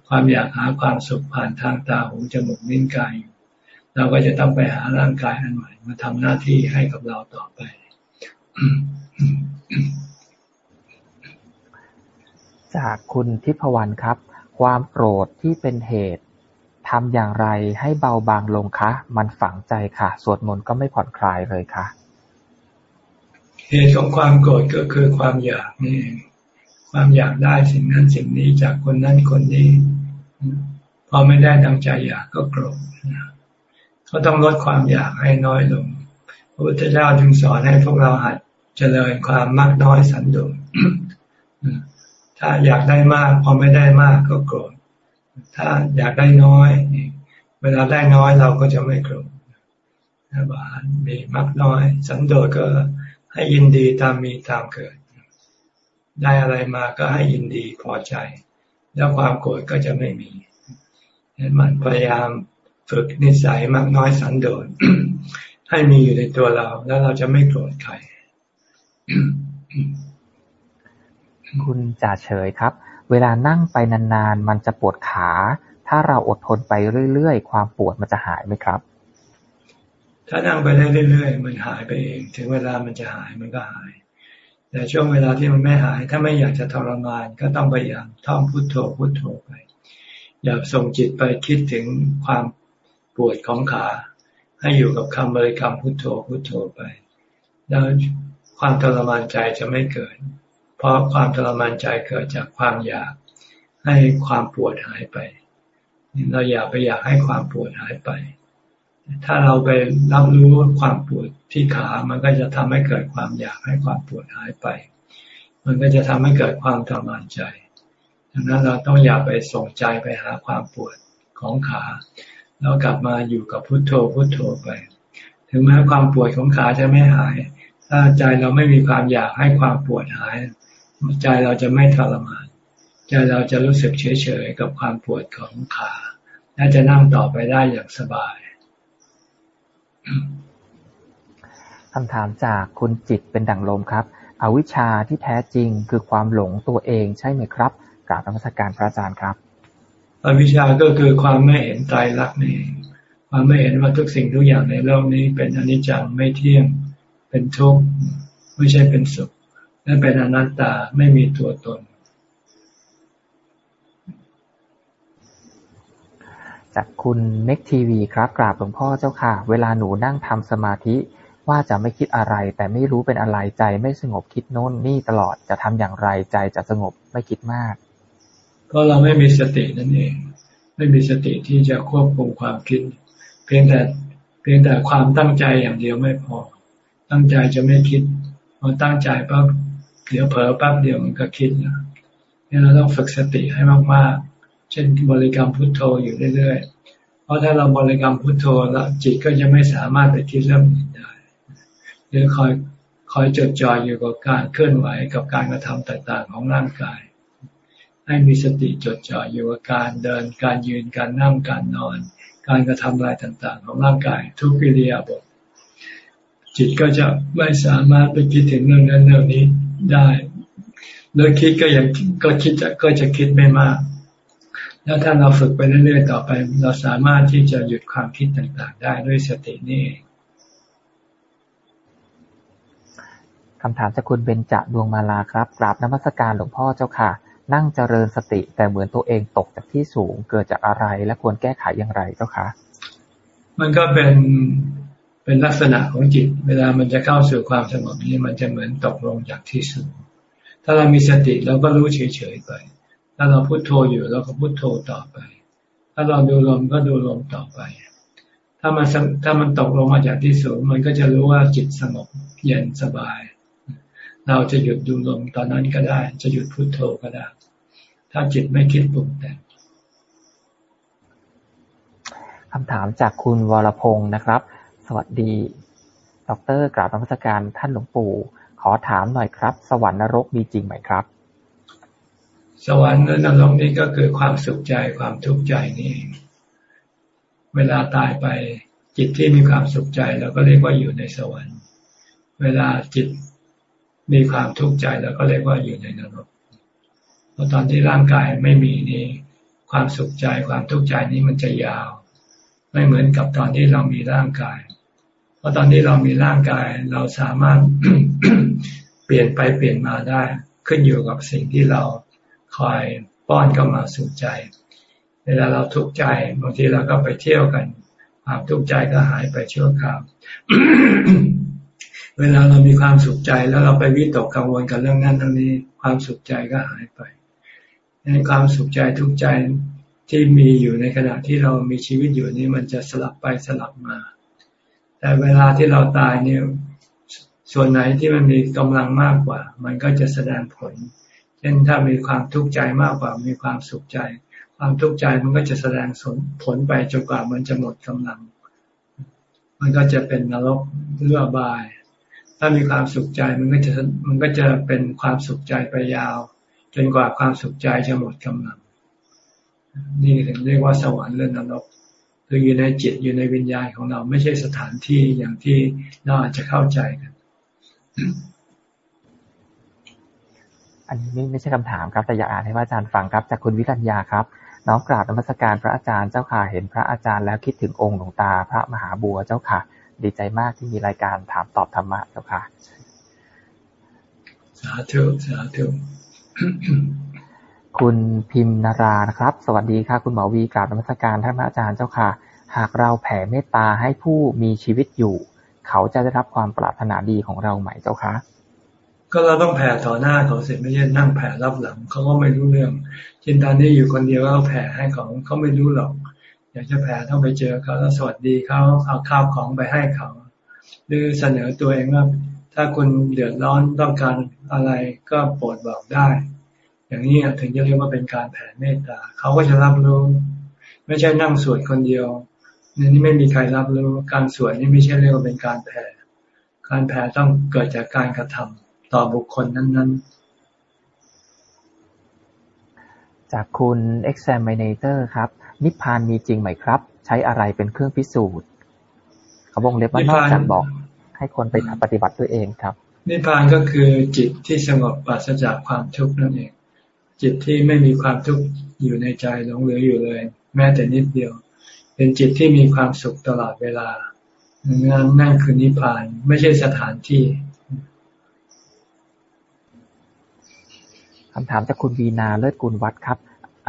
ความอยากหาความสุขผ่านทางตาหูจมูกนิ้นกายอยู่เราก็จะต้องไปหาร่างกายอันใหม่มาทำหน้าที่ให้กับเราต่อไป จากคุณทิพวรรณครับ ความโกรธที่เป็นเหตุ ทำอย่างไรให้เบาบางลงคะ มันฝังใจค่ะ สวดมนต์ก็ไม่ผ่อนคลายเลยค่ะ เหตุของความโกรธก็คือความอยากนี่ ความอยากได้สิ่งนั้นสิ่งนี้จากคนนั้นคนนี้ พอไม่ได้ดังใจอยากก็โกรธเขาต้องลดความอยากให้น้อยลง พระพุทธเจ้าจึงสอนให้พวกเราหัดเจริญความมากน้อยสันโดษถ้าอยากได้มาก พอไม่ได้มากก็โกรธ ถ้าอยากได้น้อย เวลาได้น้อยเราก็จะไม่โกรธบานมีมากน้อย สันโดษก็ให้ยินดีตามมีตามเกิด ได้อะไรมาก็ให้ยินดีพอใจ แล้วความโกรธก็จะไม่มีเห็นมันพยายามฝึกนิสัยมากน้อยสันโดษให้มีอยู่ในตัวเรา แล้วเราจะไม่โกรธใครคุณจ่าเฉยครับ เวลานั่งไปนานๆมันจะปวดขา ถ้าเราอดทนไปเรื่อย ๆ ความปวดมันจะหายไหมครับ ถ้านั่งไปได้เรื่อย ๆ มันหายไปเอง ถึงเวลามันจะหายมันก็หาย แต่ช่วงเวลาที่มันไม่หาย ถ้าไม่อยากจะทรมานก็ต้องพยายามท่องพุทโธพุทโธไป อย่าส่งจิตไปคิดถึงความปวดของขา ให้อยู่กับคำบริกรรมพุทโธพุทโธไป แล้วความทรมานใจจะไม่เกิด เพราะความทรมานใจเกิดจากความอยากให้ความปวดหายไป เราอย่าไปอยากให้ความปวดหายไป ถ้าเราไปรับรู้ความปวดที่ขา มันก็จะทำให้เกิดความอยากให้ความปวดหายไป มันก็จะทำให้เกิดความทรมานใจดังนั้นเราต้องอย่าไปส่งใจไปหาความปวดของขา แล้วกลับมาอยู่กับพุโทโธพุโทโธไป ถึงแม้ความปวดของขาจะไม่หาย ถ้าใจเราไม่มีความอยากให้ความปวดหาย ใจเราจะไม่ทรมานใจเราจะรู้สึกเฉยๆกับความปวดของขาและจะนั่งต่อไปได้อย่างสบายคำถามจากคุณจิตเป็นดังลมครับ อวิชชาที่แท้จริงคือความหลงตัวเองใช่ไหมครับกราบธรรมสการพระอาจารย์ครับ อวิชชาก็คือความไม่เห็นใจรักนี่ความไม่เห็นว่าทุกสิ่งทุกอย่างในโลกนี้เป็นอนิจจังไม่เที่ยง เป็นทุกข์ไม่ใช่เป็นสุข และเป็นอนัตตาไม่มีตัวตน จากคุณเน็กทีวีครับกราบหลวงพ่อเจ้าค่ะ เวลาหนูนั่งทำสมาธิว่าจะไม่คิดอะไร แต่ไม่รู้เป็นอะไรใจไม่สงบคิดโน่นนี่ตลอดจะทำอย่างไรใจจะสงบไม่คิดมาก ก็เราไม่มีสตินั่นเอง ไม่มีสติที่จะควบคุมความคิด เพียงแต่เพียงแต่ความตั้งใจอย่างเดียวไม่พอ ตั้งใจจะไม่คิดพอตั้งใจปั๊บ เดี๋ยวเผลอปั๊บเดียวมันก็คิดนะนี่เราต้องฝึกสติให้มากเช่นบริกรรมพุทโธอยู่เรื่อยๆ เพราะถ้าเราบริกรรมพุทโธแล้วจิตก็จะไม่สามารถไปคิดเรื่องอื่นได้หรือคอยคอยจดจ่ออยู่กับการเคลื่อนไหวกับการกระทำต่างๆของร่างกาย ให้มีสติจดจ่ออยู่กับการเดิน การยืน การนั่ง การนอน การกระทำอะไรต่างๆ ของร่างกาย ทุกกิริยาบทจิตก็จะไม่สามารถไปคิดถึงเรื่องนั้นเรื่องนี้ ได้โดยคิดก็ยังก็คิดจะก็จะคิดไม่มาก แล้วถ้าเราฝึกไปเรื่อยๆต่อไป เราสามารถที่จะหยุดความคิดต่างๆ ได้ด้วยสตินี่คำถามจากคุณเบญจดวงมาลาครับ กราบนมัสการหลวงพ่อเจ้าค่ะ นั่งเจริญสติแต่เหมือนตัวเองตกจากที่สูงเกิดจากอะไรและควรแก้ไขอย่างไรเจ้าคะ มันก็เป็น เป็นลักษณะของจิต เวลามันจะเข้าสู่ความสงบนี้มันจะเหมือนตกลงจากที่สูง ถ้าเรามีสติเราก็รู้เฉยๆไป ถ้าเราพุโทโธอยู่เราก็พุโทโธต่อไป ถ้าเราดูลมก็ดูลมต่อไป ถ้ามันถ้ามันตกลงมาจากที่สูง มันก็จะรู้ว่าจิตสงบเย็นสบาย เราจะหยุดดูลมตอนนั้นก็ได้ จะหยุดพุโทโธก็ได้ ถ้าจิตไม่คิดปรุงแต่งคำถามจากคุณวรพงศ์นะครับ สวัสดี ดร กราบธรรมสการท่านหลวงปู่ ขอถามหน่อยครับ สวรรค์นรกมีจริงไหมครับ สวรรค์และนรกนี้ก็คือความสุขใจความทุกข์ใจนี่เองเวลาตายไปจิตที่มีความสุขใจเราก็เรียกว่าอยู่ในสวรรค์ เวลาจิตมีความทุกข์ใจเราก็เรียกว่าอยู่ในนรกเพราะตอนที่ร่างกายไม่มีนี่ความสุขใจความทุกข์ใจนี้มันจะยาว ไม่เหมือนกับตอนที่เรามีร่างกาย เพราะตอนที่เรามีร่างกาย เราสามารถเปลี่ยนไปเปลี่ยนมาได้ ขึ้นอยู่กับสิ่งที่เราคอยป้อนเข้ามาสู่ใจ เวลาเราทุกข์ใจบางทีเราก็ไปเที่ยวกันความทุกข์ใจก็หายไปชั่วคราวเวลาเรามีความสุขใจแล้วเราไปวิตกกังวลกับเรื่องนั้นเรื่องนี้ความสุขใจก็หายไปในความสุขใจทุกใจที่มีอยู่ในขณะที่เรามีชีวิตอยู่นี้มันจะสลับไปสลับมา แต่เวลาที่เราตายเนี่ยส่วนไหนที่มันมีกำลังมากกว่า มันก็จะแสดงผล เช่นถ้ามีความทุกข์ใจมากกว่า มีความสุขใจ ความทุกข์ใจมันก็จะแสดงผลไปจนกว่ามันจะหมดกำลัง มันก็จะเป็นนรกเลื่อบาย ถ้ามีความสุขใจมันก็จะมันก็จะเป็นความสุขใจไปยาว จนกว่าความสุขใจจะหมดกำลัง นี่ถึงเรียกว่าสวรรค์เรื่องนรก คืออยู่ในจิตอยู่ในวิญญาณของเราไม่ใช่สถานที่อย่างที่เราอาจจะเข้าใจกันอันนี้ไม่ไม่ใช่คำถามครับแต่อยากอ่านให้พระอาจารย์ฟังครับ จากคุณวิรัญญาครับ น้องกราบนมัสการพระอาจารย์เจ้าค่ะเห็นพระอาจารย์แล้วคิดถึงองค์หลวงตา พระมหาบัวเจ้าค่ะ ดีใจมากที่มีรายการถามตอบธรรมะเจ้าค่ะ สาธุสาธุ คุณพิมนารานะครับ สวัสดีค่ะ คุณหมอวีกราบนมัสการท่านพระอาจารย์เจ้าค่ะ หากเราแผ่เมตตาให้ผู้มีชีวิตอยู่ เขาจะได้รับความปรารถนาดีของเราไหมเจ้าคะก็เราต้องแผ่ต่อหน้าเขาเสร็จไม่ใช่นั่งแผ่รับหลังเขาก็ไม่รู้เรื่องจินตอนนี้อยู่คนเดียวก็แผ่ให้เขาเขาไม่รู้หรอก อยากจะแผ่ต้องไปเจอเขาแล้วสวัสดีเขาเอาข้าวของไปให้เขา หรือเสนอตัวเองว่าถ้าคุณเดือดร้อนต้องการอะไรก็โปรดบอกได้ อย่างนี้ถึงจะเรียกว่าเป็นการแผ่เมตตาเขาก็จะรับรู้ ไม่ใช่นั่งสวดคนเดียวนี่ไม่มีใครรับรู้การสวดนี่ไม่ใช่เรียกว่าเป็นการแผ่การแผ่ต้องเกิดจากการกระทำต่อบุคคลนั้นๆ จากคุณ examinator ครับ นิพพานมีจริงไหมครับ ใช้อะไรเป็นเครื่องพิสูจน์เขาบงเล็บว่านอกจากบอก ให้คนไปปฏิบัติตัวเองครับ นิพพานก็คือจิตที่สงบปราศจากความทุกข์นั่นเอง จิตที่ไม่มีความทุกข์อยู่ในใจหลงเหลืออยู่เลย แม้แต่นิดเดียว เป็นจิตที่มีความสุขตลอดเวลานั่นนั่นคือนิพพาน ไม่ใช่สถานที่คำถามจากคุณวีนาเลิศกุลวัดครับ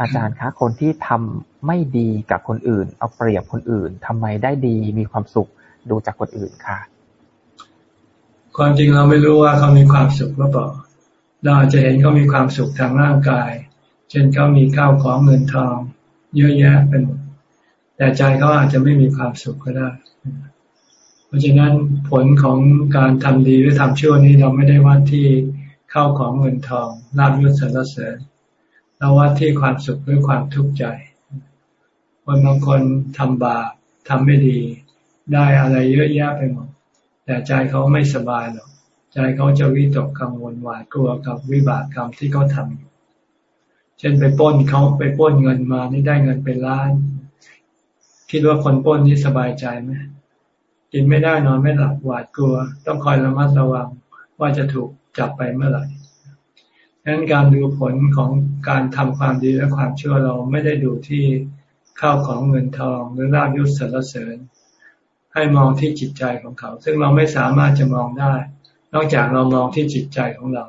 อาจารย์คะคนที่ทำไม่ดีกับคนอื่น เอาเปรียบคนอื่นทำไมได้ดีมีความสุขดูจากคนอื่นคะความจริงเราไม่รู้ว่าเขามีความสุขหรือเปล่า เราอาจจะเห็นเขามีความสุขทางร่างกาย เช่นเขามีข้าวของเงินทอง เยอะแยะเป็นหมด แต่ใจเขาอาจจะไม่มีความสุขก็ได้ เพราะฉะนั้นผลของการทำดีหรือทำชั่วนี้เราไม่ได้วัดที่ข้าวของเงินทองลาบยศสรรเสริญเราวัดที่ความสุขหรือความทุกข์ใจ คนบางคนทำบาปทำไม่ดี ได้อะไรเยอะแยะไปหมด แต่ใจเขาไม่สบายหรอก ใจเขาจะวิตกกังวลหวาดกลัวกับวิบากกรรมที่เขาทำเช่นไปป้นเขาไปป้นเงินมานี่ได้เงินเป็นล้าน คิดว่าคนป้นนี่สบายใจไหมกินไม่ได้นอนไม่หลับหวาดกลัว ต้องคอยระมัดระวังว่าจะถูกจับไปเมื่อไหร่ดังนั้นการดูผลของการทำความดีและความเชื่อเราไม่ได้ดูที่ข้าวของเงินทองหรือลาบยศสรรเสริญ ให้มองที่จิตใจของเขา ซึ่งเราไม่สามารถจะมองได้ นอกจากเรามองที่จิตใจของเรา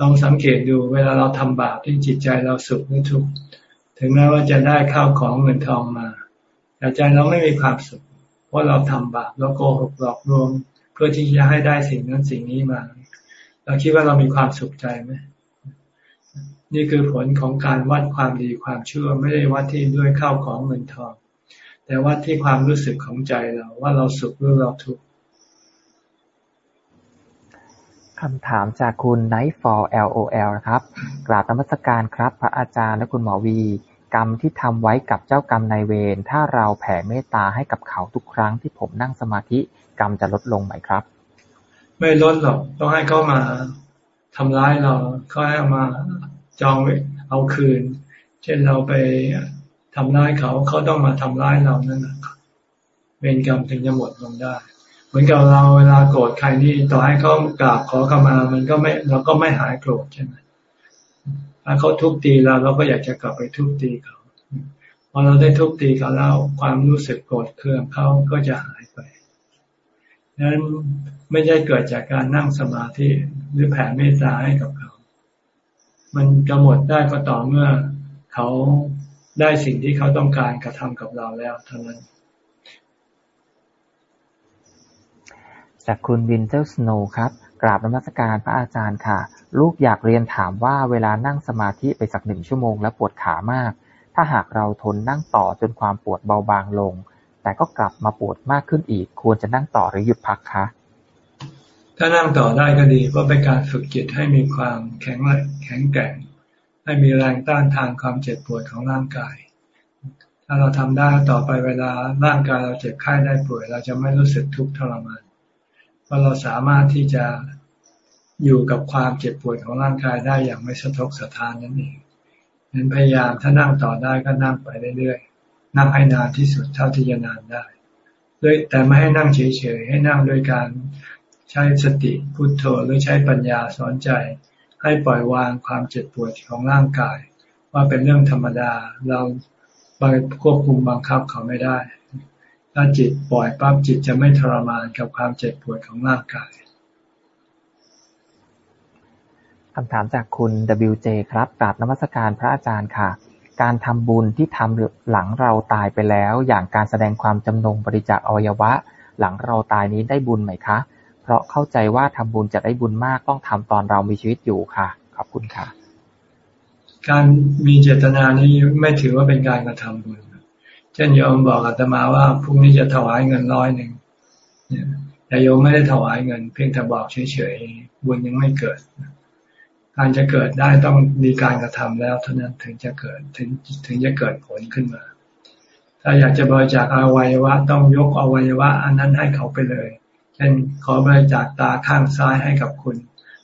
ลองสังเกตดูเวลาเราทำบาปที่จิตใจเราสุขหรือทุกข์ถึงแม้ว่าจะได้ข้าวของเงินทองมาแต่ใจเราไม่มีความสุข เพราะเราทำบาปเราโกหกหลอกลวง เพื่อที่จะให้ได้สิ่งนั้นสิ่งนี้มา เราคิดว่าเรามีความสุขใจไหมนี่คือผลของการวัดความดีความชื่อไม่ได้วัดที่ด้วยข้าวของเงินทอง แต่วัดที่ความรู้สึกของใจเราว่าเราสุขหรือเราทุกข์ คำถามจากคุณ Nightfall LOL นะครับ กราบธรรมสการครับ พระอาจารย์และคุณหมอวี กรรมที่ทำไว้กับเจ้ากรรมนายเวร ถ้าเราแผ่เมตตาให้กับเขาทุกครั้งที่ผมนั่งสมาธิ กรรมจะลดลงไหมครับ ไม่ลดหรอก ต้องให้เขามาทำร้ายเราเขาให้มาจองเอาคืน เช่นเราไปทำร้ายเขา เขาต้องมาทำร้ายเรานั่นแหละเวรกรรมถึงจะหมดลงได้ เหมือนกับเราเวลาโกรธใครนี่ต่อให้เขากราบขอขมา มันก็ไม่เราก็ไม่หายโกรธใช่ไหมถ้าเขาทุบตีเราเราก็อยากจะกลับไปทุบตีเขาพอเราได้ทุบตีเขาแล้วความรู้สึกโกรธเคืองเขาก็จะหายไปนั้นไม่ใช่เกิดจากการนั่งสมาธิหรือแผ่เมตตาให้กับเขา มันจะหมดได้ก็ต่อเมื่อเขาได้สิ่งที่เขาต้องการกระทำกับเราแล้วเท่านั้น จากคุณวินเทอร์สโนว์ครับ กราบนมัสการพระอาจารย์ค่ะ ลูกอยากเรียนถามว่าเวลานั่งสมาธิไปสักหนึ่งชั่วโมงแล้วปวดขามาก ถ้าหากเราทนนั่งต่อจนความปวดเบาบางลง แต่ก็กลับมาปวดมากขึ้นอีก ควรจะนั่งต่อหรือหยุดพักคะถ้านั่งต่อได้ก็ดีเพราะเป็นการฝึกจิตให้มีความแข็งแข็งแกร่ง ให้มีแรงต้านทานความเจ็บปวดของร่างกาย ถ้าเราทำได้ต่อไปเวลาร่างกายเราเจ็บไข้ได้ป่วย เราจะไม่รู้สึกทุกข์ทรมาน เพราะเราสามารถที่จะอยู่กับความเจ็บปวดของร่างกายได้อย่างไม่สะทกสะท้านนั่นเองนั้นพยายามถ้านั่งต่อได้ก็นั่งไปเรื่อยๆ นั่งให้นานที่สุดเท่าที่จะนานได้ด้วยแต่ไม่ให้นั่งเฉยๆ ให้นั่งโดยการใช้สติพุโทโธหรือใช้ปัญญาสอนใจ ให้ปล่อยวางความเจ็บปวดของร่างกาย ว่าเป็นเรื่องธรรมดาเราไปควบคุมบังคับเขาไม่ได้ ถ้าจิตปล่อยปั๊บจิตจะไม่ทรมานกับความเจ็บปวดของร่างกายคำถามจากคุณ WJ ครับกราบนมัสการพระอาจารย์ค่ะ การทำบุญที่ทำหลังเราตายไปแล้ว อย่างการแสดงความจำนงบริจาคอวัยวะ หลังเราตายนี้ได้บุญไหมคะ เพราะเข้าใจว่าทำบุญจะได้บุญมากต้องทำตอนเรามีชีวิตอยู่ค่ะ ขอบคุณค่ะ การมีเจตนานี้ไม่ถือว่าเป็นการกระทำบุญ เช่นโยมบอกอาตมาว่าพรุ่งนี้จะถวายเงินร้อยหนึ่งแต่โยมไม่ได้ถวายเงิน เพียงแต่บอกเฉยๆบุญยังไม่เกิด การจะเกิดได้ต้องมีการกระทำแล้วเท่านั้นถึงจะเกิดถึงถึงจะเกิดผลขึ้นมา ถ้าอยากจะบริจาคอวัยวะ ต้องยกอวัยวะ อันนั้นให้เขาไปเลย เช่นขอบริจาคตาข้างซ้ายให้กับคุณ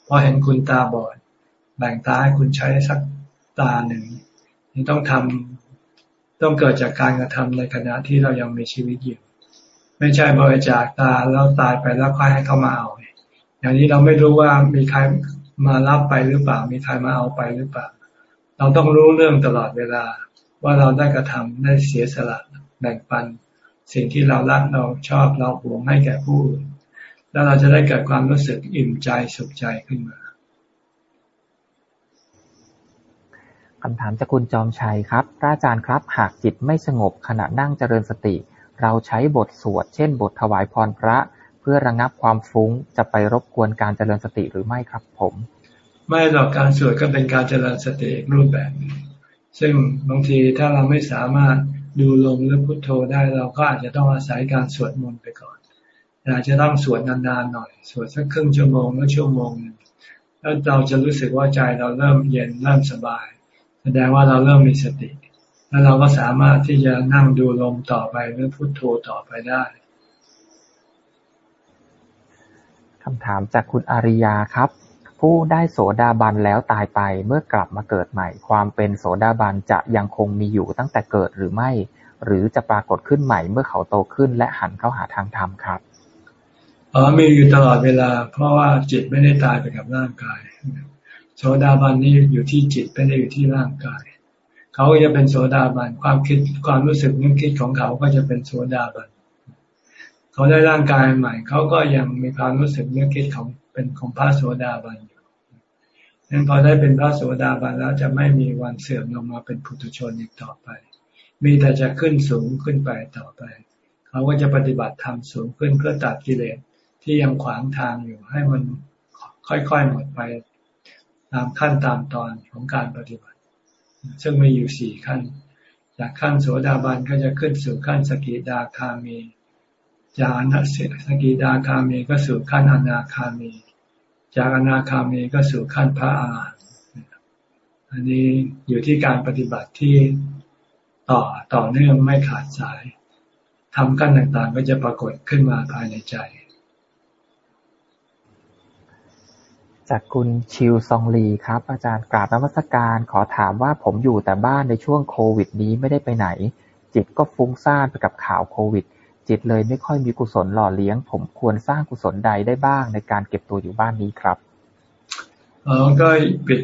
เพราะเห็นคุณตาบอดแบ่งตาให้คุณใช้สักตาหนึ่งนี่ต้องทำ ต้องเกิดจากการกระทำในขณะที่เรายังมีชีวิตอยู่ ไม่ใช่บริจาคตาแล้วตายไปแล้วค่อยให้เขามาเอาอย่างนี้เราไม่รู้ว่ามีใครมารับไปหรือเปล่า มีใครมาเอาไปหรือเปล่า เราต้องรู้เรื่องตลอดเวลาว่าเราได้กระทำได้เสียสละแบ่งปัน สิ่งที่เรารักเราชอบเราหวงให้แก่ผู้อื่นแล้วเราจะได้เกิดความรู้สึกอิ่มใจสุขใจขึ้นมา คำถามจากคุณจอมชัยครับ พระอาจารย์ครับ หากจิตไม่สงบขณะนั่งเจริญสติ เราใช้บทสวด เช่น บทถวายพรพระ เพื่อระงับความฟุ้ง จะไปรบกวนการเจริญสติหรือไม่ครับผม ไม่หรอกการสวดก็เป็นการเจริญสติรูปแบบนึงซึ่งบางทีถ้าเราไม่สามารถดูลมหรือพุทโธได้เราก็อาจจะต้องอาศัยการสวดมนต์ไปก่อนอาจจะต้องสวดนานๆหน่อย สวดสักครึ่งชั่วโมงหรือชั่วโมงแล้วเราจะรู้สึกว่าใจเราเริ่มเย็นเริ่มสบาย แสดงว่าเราเริ่มมีสติ แล้วเราก็สามารถที่จะนั่งดูลมต่อไปหรือพุทโธต่อไปได้คำถามจากคุณอาริยาครับ ผู้ได้โสดาบันแล้วตายไปเมื่อกลับมาเกิดใหม่ ความเป็นโสดาบันจะยังคงมีอยู่ตั้งแต่เกิดหรือไม่ หรือจะปรากฏขึ้นใหม่เมื่อเขาโตขึ้นและหันเข้าหาทางธรรมครับอ๋อมีอยู่ตลอดเวลา เพราะว่าจิตไม่ได้ตายไปกับร่างกาย โสดาบันนี่อยู่ที่จิตไม่ได้อยู่ที่ร่างกาย เขาจะเป็นโสดาบันความคิดความรู้สึกนึกคิดของเขาก็จะเป็นโสดาบันเขาได้ร่างกายใหม่ เขาก็ยังมีความรู้สึกนึกคิดของเป็นของพระโสดาบันอยู่นั้นพอได้เป็นพระโสดาบันแล้วจะไม่มีวันเสื่อมลงมาเป็นผุถุชนอีกต่อไป มีแต่จะขึ้นสูงขึ้นไปต่อไป เขาก็จะปฏิบัติธรรมสูงขึ้นเพื่อตัดกิเลสที่ยังขวางทางอยู่ให้มันค่อยๆหมดไป ตามขั้นตามตอนของการปฏิบัติ ซึ่งมีอยู่สี่ขั้น จากขั้นโสดาบันก็จะขึ้นสู่ขั้นสกิดาคามีจากอนาสกิดาคามีก็สู่ขั้นอนาคามี จากอนาคามีก็สู่ขั้นพระอาหารอันนี้อยู่ที่การปฏิบัติที่ต่อต่อเนื่องไม่ขาดสายทำขั้นต่างๆก็จะปรากฏขึ้นมาภายในใจ จากคุณชิวซองลีครับ อาจารย์กราบนมัสการ ขอถามว่าผมอยู่แต่บ้านในช่วงโควิดนี้ไม่ได้ไปไหน จิตก็ฟุ้งซ่านไปกับข่าวโควิด จิตเลยไม่ค่อยมีกุศลหล่อเลี้ยง ผมควรสร้างกุศลใดได้บ้างในการเก็บตัวอยู่บ้านนี้ครับเออก็ปิด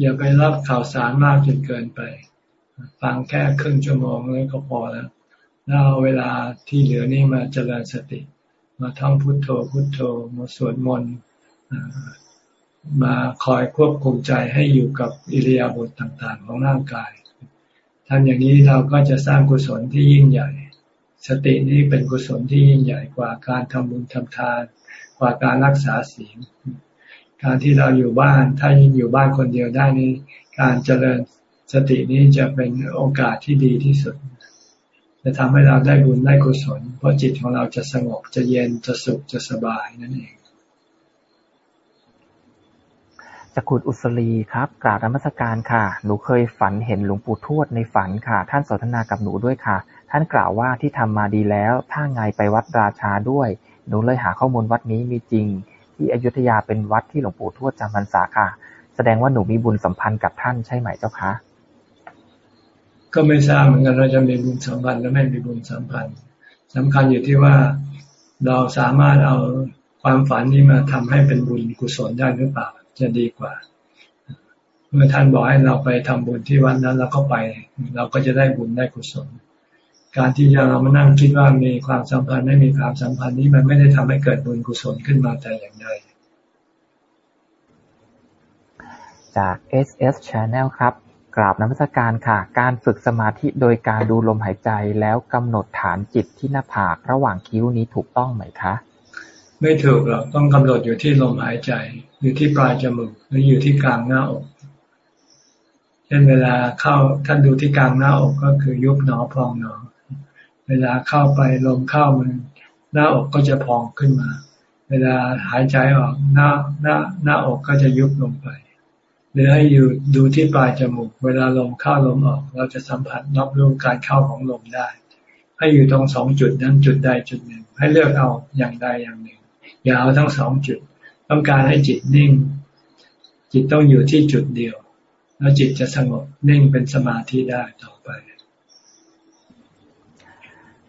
อย่าไปรับข่าวสารมากจนเกินไป ฟังแค่ครึ่งชั่วโมงแล้ก็พอแล้วแล้วเอาเวลาที่เหลือนี่มาเจริญสติ มาท่องพุทโธพุทโธมาสวดมนต์ มาคอยควบคุมใจให้อยู่กับอิริยาบถต่างๆ ของร่างกายทำอย่างนี้เราก็จะสร้างกุศลที่ยิ่งใหญ่ สตินี้เป็นกุศลที่ยิ่งใหญ่กว่าการทำบุญทำทาน กว่าการรักษาศีล การที่เราอยู่บ้านถ้ายิ่งอยู่บ้านคนเดียวได้นี้ การเจริญสตินี้จะเป็นโอกาสที่ดีที่สุด จะทำให้เราได้บุญได้กุศล เพราะจิตของเราจะสงบจะเย็นจะสุขจะสบายนั่นเอง จากคุณอุสลีครับ กราบนมัสการค่ะ หนูเคยฝันเห็นหลวงปู่ทวดในฝันค่ะ ท่านสนทนากับหนูด้วยค่ะ ท่านกล่าวว่าที่ทำมาดีแล้ว ถ้าไงไปวัดราชาด้วย หนูเลยหาข้อมูลวัดนี้มีจริง ที่อยุธยาเป็นวัดที่หลวงปู่ทวดจำพรรษาค่ะ แสดงว่าหนูมีบุญสัมพันธ์กับท่านใช่ไหมเจ้าคะ ก็ไม่ทราบเหมือนกันเราจะมีบุญสัมพันธ์หรือไม่มีบุญสัมพันธ์สำคัญอยู่ที่ว่าเราสามารถเอาความฝันนี้มาทำให้เป็นบุญกุศลได้หรือเปล่า จะดีกว่า เมื่อท่านบอกให้เราไปทำบุญที่วัดนั้นเราก็ไป เราก็จะได้บุญได้กุศล การที่เรามานั่งคิดว่ามีความสัมพันธ์ไม่มีความสัมพันธ์นี้มันไม่ได้ทำให้เกิดบุญกุศลขึ้นมาแต่อย่างใดจาก SS Channel ครับกราบน้ำสการค่ะ การฝึกสมาธิโดยการดูลมหายใจแล้วกำหนดฐานจิตที่หน้าผากระหว่างคิ้วนี้ถูกต้องไหมคะ ไม่ถูกหรอกต้องกำหนดอยู่ที่ลมหายใจ อยู่ที่ปลายจมูกหรืออยู่ที่กลางหน้าอก เช่นเวลาเข้าท่านดูที่กลางหน้าอกก็คือยุบหนอพองหนอ เวลาเข้าไปลมเข้ามันหน้าอกก็จะพองขึ้นมา เวลาหายใจออกหน้าหน้าหน้าอกก็จะยุบลงไปหรือให้อยู่ดูที่ปลายจมูก เวลาลมเข้าลมออก เราจะสัมผัสรับรู้การเข้าของลมได้ ให้อยู่ตรงสองจุดนั้นจุดใดจุดหนึ่ง ให้เลือกเอาอย่างใดอย่างหนึ่ง อย่าเอาทั้งสองจุด ต้องการให้จิตนิ่ง จิตต้องอยู่ที่จุดเดียว แล้วจิตจะสงบนิ่งเป็นสมาธิได้ต่อไป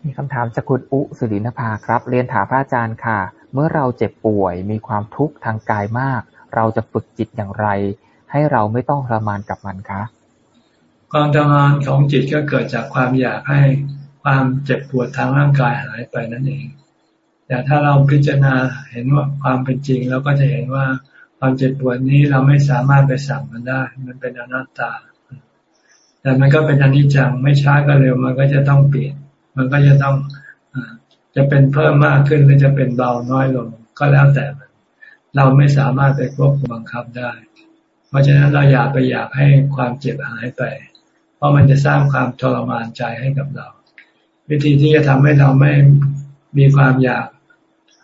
มีคำถามจากคุณอุสุรินภาครับ เรียนถามพระอาจารย์ค่ะ เมื่อเราเจ็บป่วยมีความทุกข์ทางกายมาก เราจะฝึกจิตอย่างไร ให้เราไม่ต้องทรมานกับมันคะความทรมานของจิตก็เกิดจากความอยากให้ความเจ็บปวดทางร่างกายหายไปนั่นเอง แต่ถ้าเราพิจารณาเห็นว่าความเป็นจริงเราก็จะเห็นว่าความเจ็บปวดนี้เราไม่สามารถไปสั่งมันได้ มันเป็นอนัตตา แต่มันก็เป็นอนิจจังไม่ช้าก็เร็วมันก็จะต้องเปลี่ยน มันก็จะต้องจะเป็นเพิ่มมากขึ้นหรือจะเป็นเบาน้อยลงก็แล้วแต่เราไม่สามารถไปควบคุมบังคับได้ เพราะฉะนั้นเราอย่าไปอยากให้ความเจ็บหายไป เพราะมันจะสร้างความทรมานใจให้กับเรา วิธีที่จะทำให้เราไม่มีความอยาก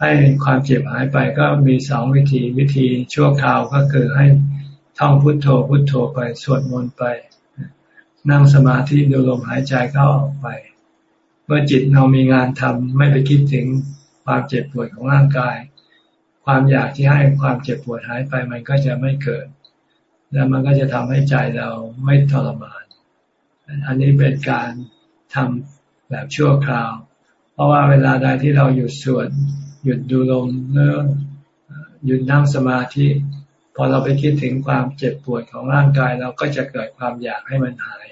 ให้ความเจ็บหายไปก็มีสองวิธีวิธีชั่วคราวก็คือให้ท่องพุทโธพุทโธไปสวดมนต์ไป นั่งสมาธิดูลมหายใจเข้าออกไป เมื่อจิตเรามีงานทำไม่ไปคิดถึงความเจ็บปวดของร่างกาย ความอยากที่ให้ความเจ็บปวดหายไปมันก็จะไม่เกิด แล้วมันก็จะทำให้ใจเราไม่ทรมาน อันนี้เป็นการทำแบบชั่วคราว เพราะว่าเวลาใดที่เราหยุดสวด หยุดดูลมเนื้อหยุดนั่งสมาธิ พอเราไปคิดถึงความเจ็บปวดของร่างกายเราก็จะเกิดความอยากให้มันหาย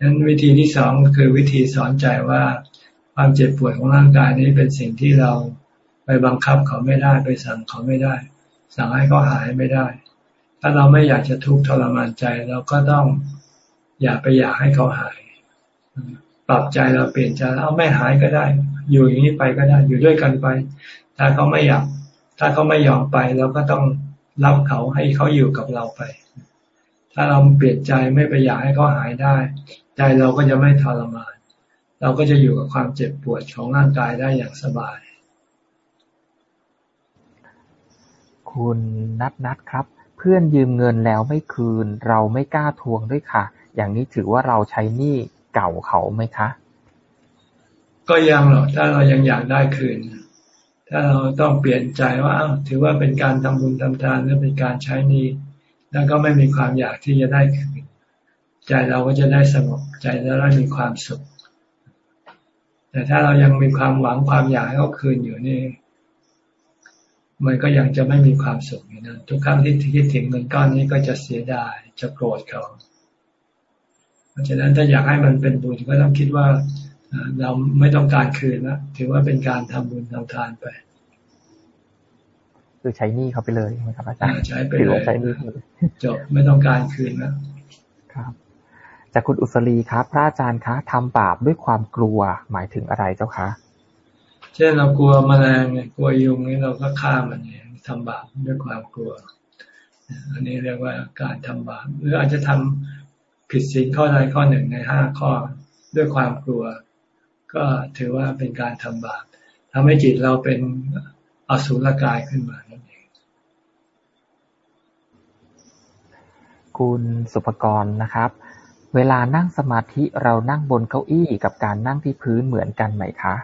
นั้นวิธีที่สองคือวิธีสอนใจว่าความเจ็บปวดของร่างกายนี้เป็นสิ่งที่เราไปบังคับเขาไม่ได้ไปสั่งเขาไม่ได้ สั่งให้เขาหายไม่ได้ ถ้าเราไม่อยากจะทุกข์ทรมานใจเราก็ต้องอย่าไปอยากให้เขาหาย ปรับใจเราเปลี่ยนใจเอาไม่หายก็ได้ อยู่อย่างนี้ไปก็ได้อยู่ด้วยกันไป ถ้าเขาไม่อยาก ถ้าเขาไม่ยอมไปเราก็ต้องรับเขาให้เขาอยู่กับเราไป ถ้าเราเปลี่ยนใจไม่ไปอยากให้เขาหายได้ ใจเราก็จะไม่ทรมาน เราก็จะอยู่กับความเจ็บปวดของร่างกายได้อย่างสบาย คุณนัดนัดครับ เพื่อนยืมเงินแล้วไม่คืน เราไม่กล้าทวงด้วยค่ะ อย่างนี้ถือว่าเราใช้หนี้เก่าเขาไหมคะ ก็ยังหรอกถ้าเรายังอยากได้คืน ถ้าเราต้องเปลี่ยนใจว่าถือว่าเป็นการทำบุญทำทานหรือเป็นการใช้นี้แล้วก็ไม่มีความอยากที่จะได้คืน ใจเราก็จะได้สงบใจแล้วได้มีความสุข แต่ถ้าเรายังมีความหวังความอยากให้เขาคืนอยู่นี่ มันก็ยังจะไม่มีความสุขอยู่นะทุกครั้งที่คิดถึงเงินก้อนนี้ก็จะเสียดายจะโกรธเขา เพราะฉะนั้นถ้าอยากให้มันเป็นบุญก็ต้องคิดว่า เราไม่ต้องการคืนนะถือว่าเป็นการทำบุญทำทานไป คือใช้หนี้เขาไปเลยใช่ไหมครับอาจารย์ใช้ไปเลยใช้หนี้จบไม่ต้องการคืนนะครับจากคุณอุสรีครับพระอาจารย์คะทำบาปด้วยความกลัวหมายถึงอะไรเจ้าคะเช่นเรากลัวมแมลงกลัวยุงนี่เราก็ฆ่ามันเองทำบาปด้วยความกลัว อันนี้เรียกว่าการทำบาปหรืออาจจะทำผิดสิ่งข้อใดข้อหนึ่งในห้าข้อด้วยความกลัว ก็ถือว่าเป็นการทำบาปทำให้จิตเราเป็นอสุรกายขึ้นมานั่นเอง คุณสุภกรนะครับ เวลานั่งสมาธิเรานั่งบนเก้าอี้กับการนั่งที่พื้นเหมือนกันไหมคะ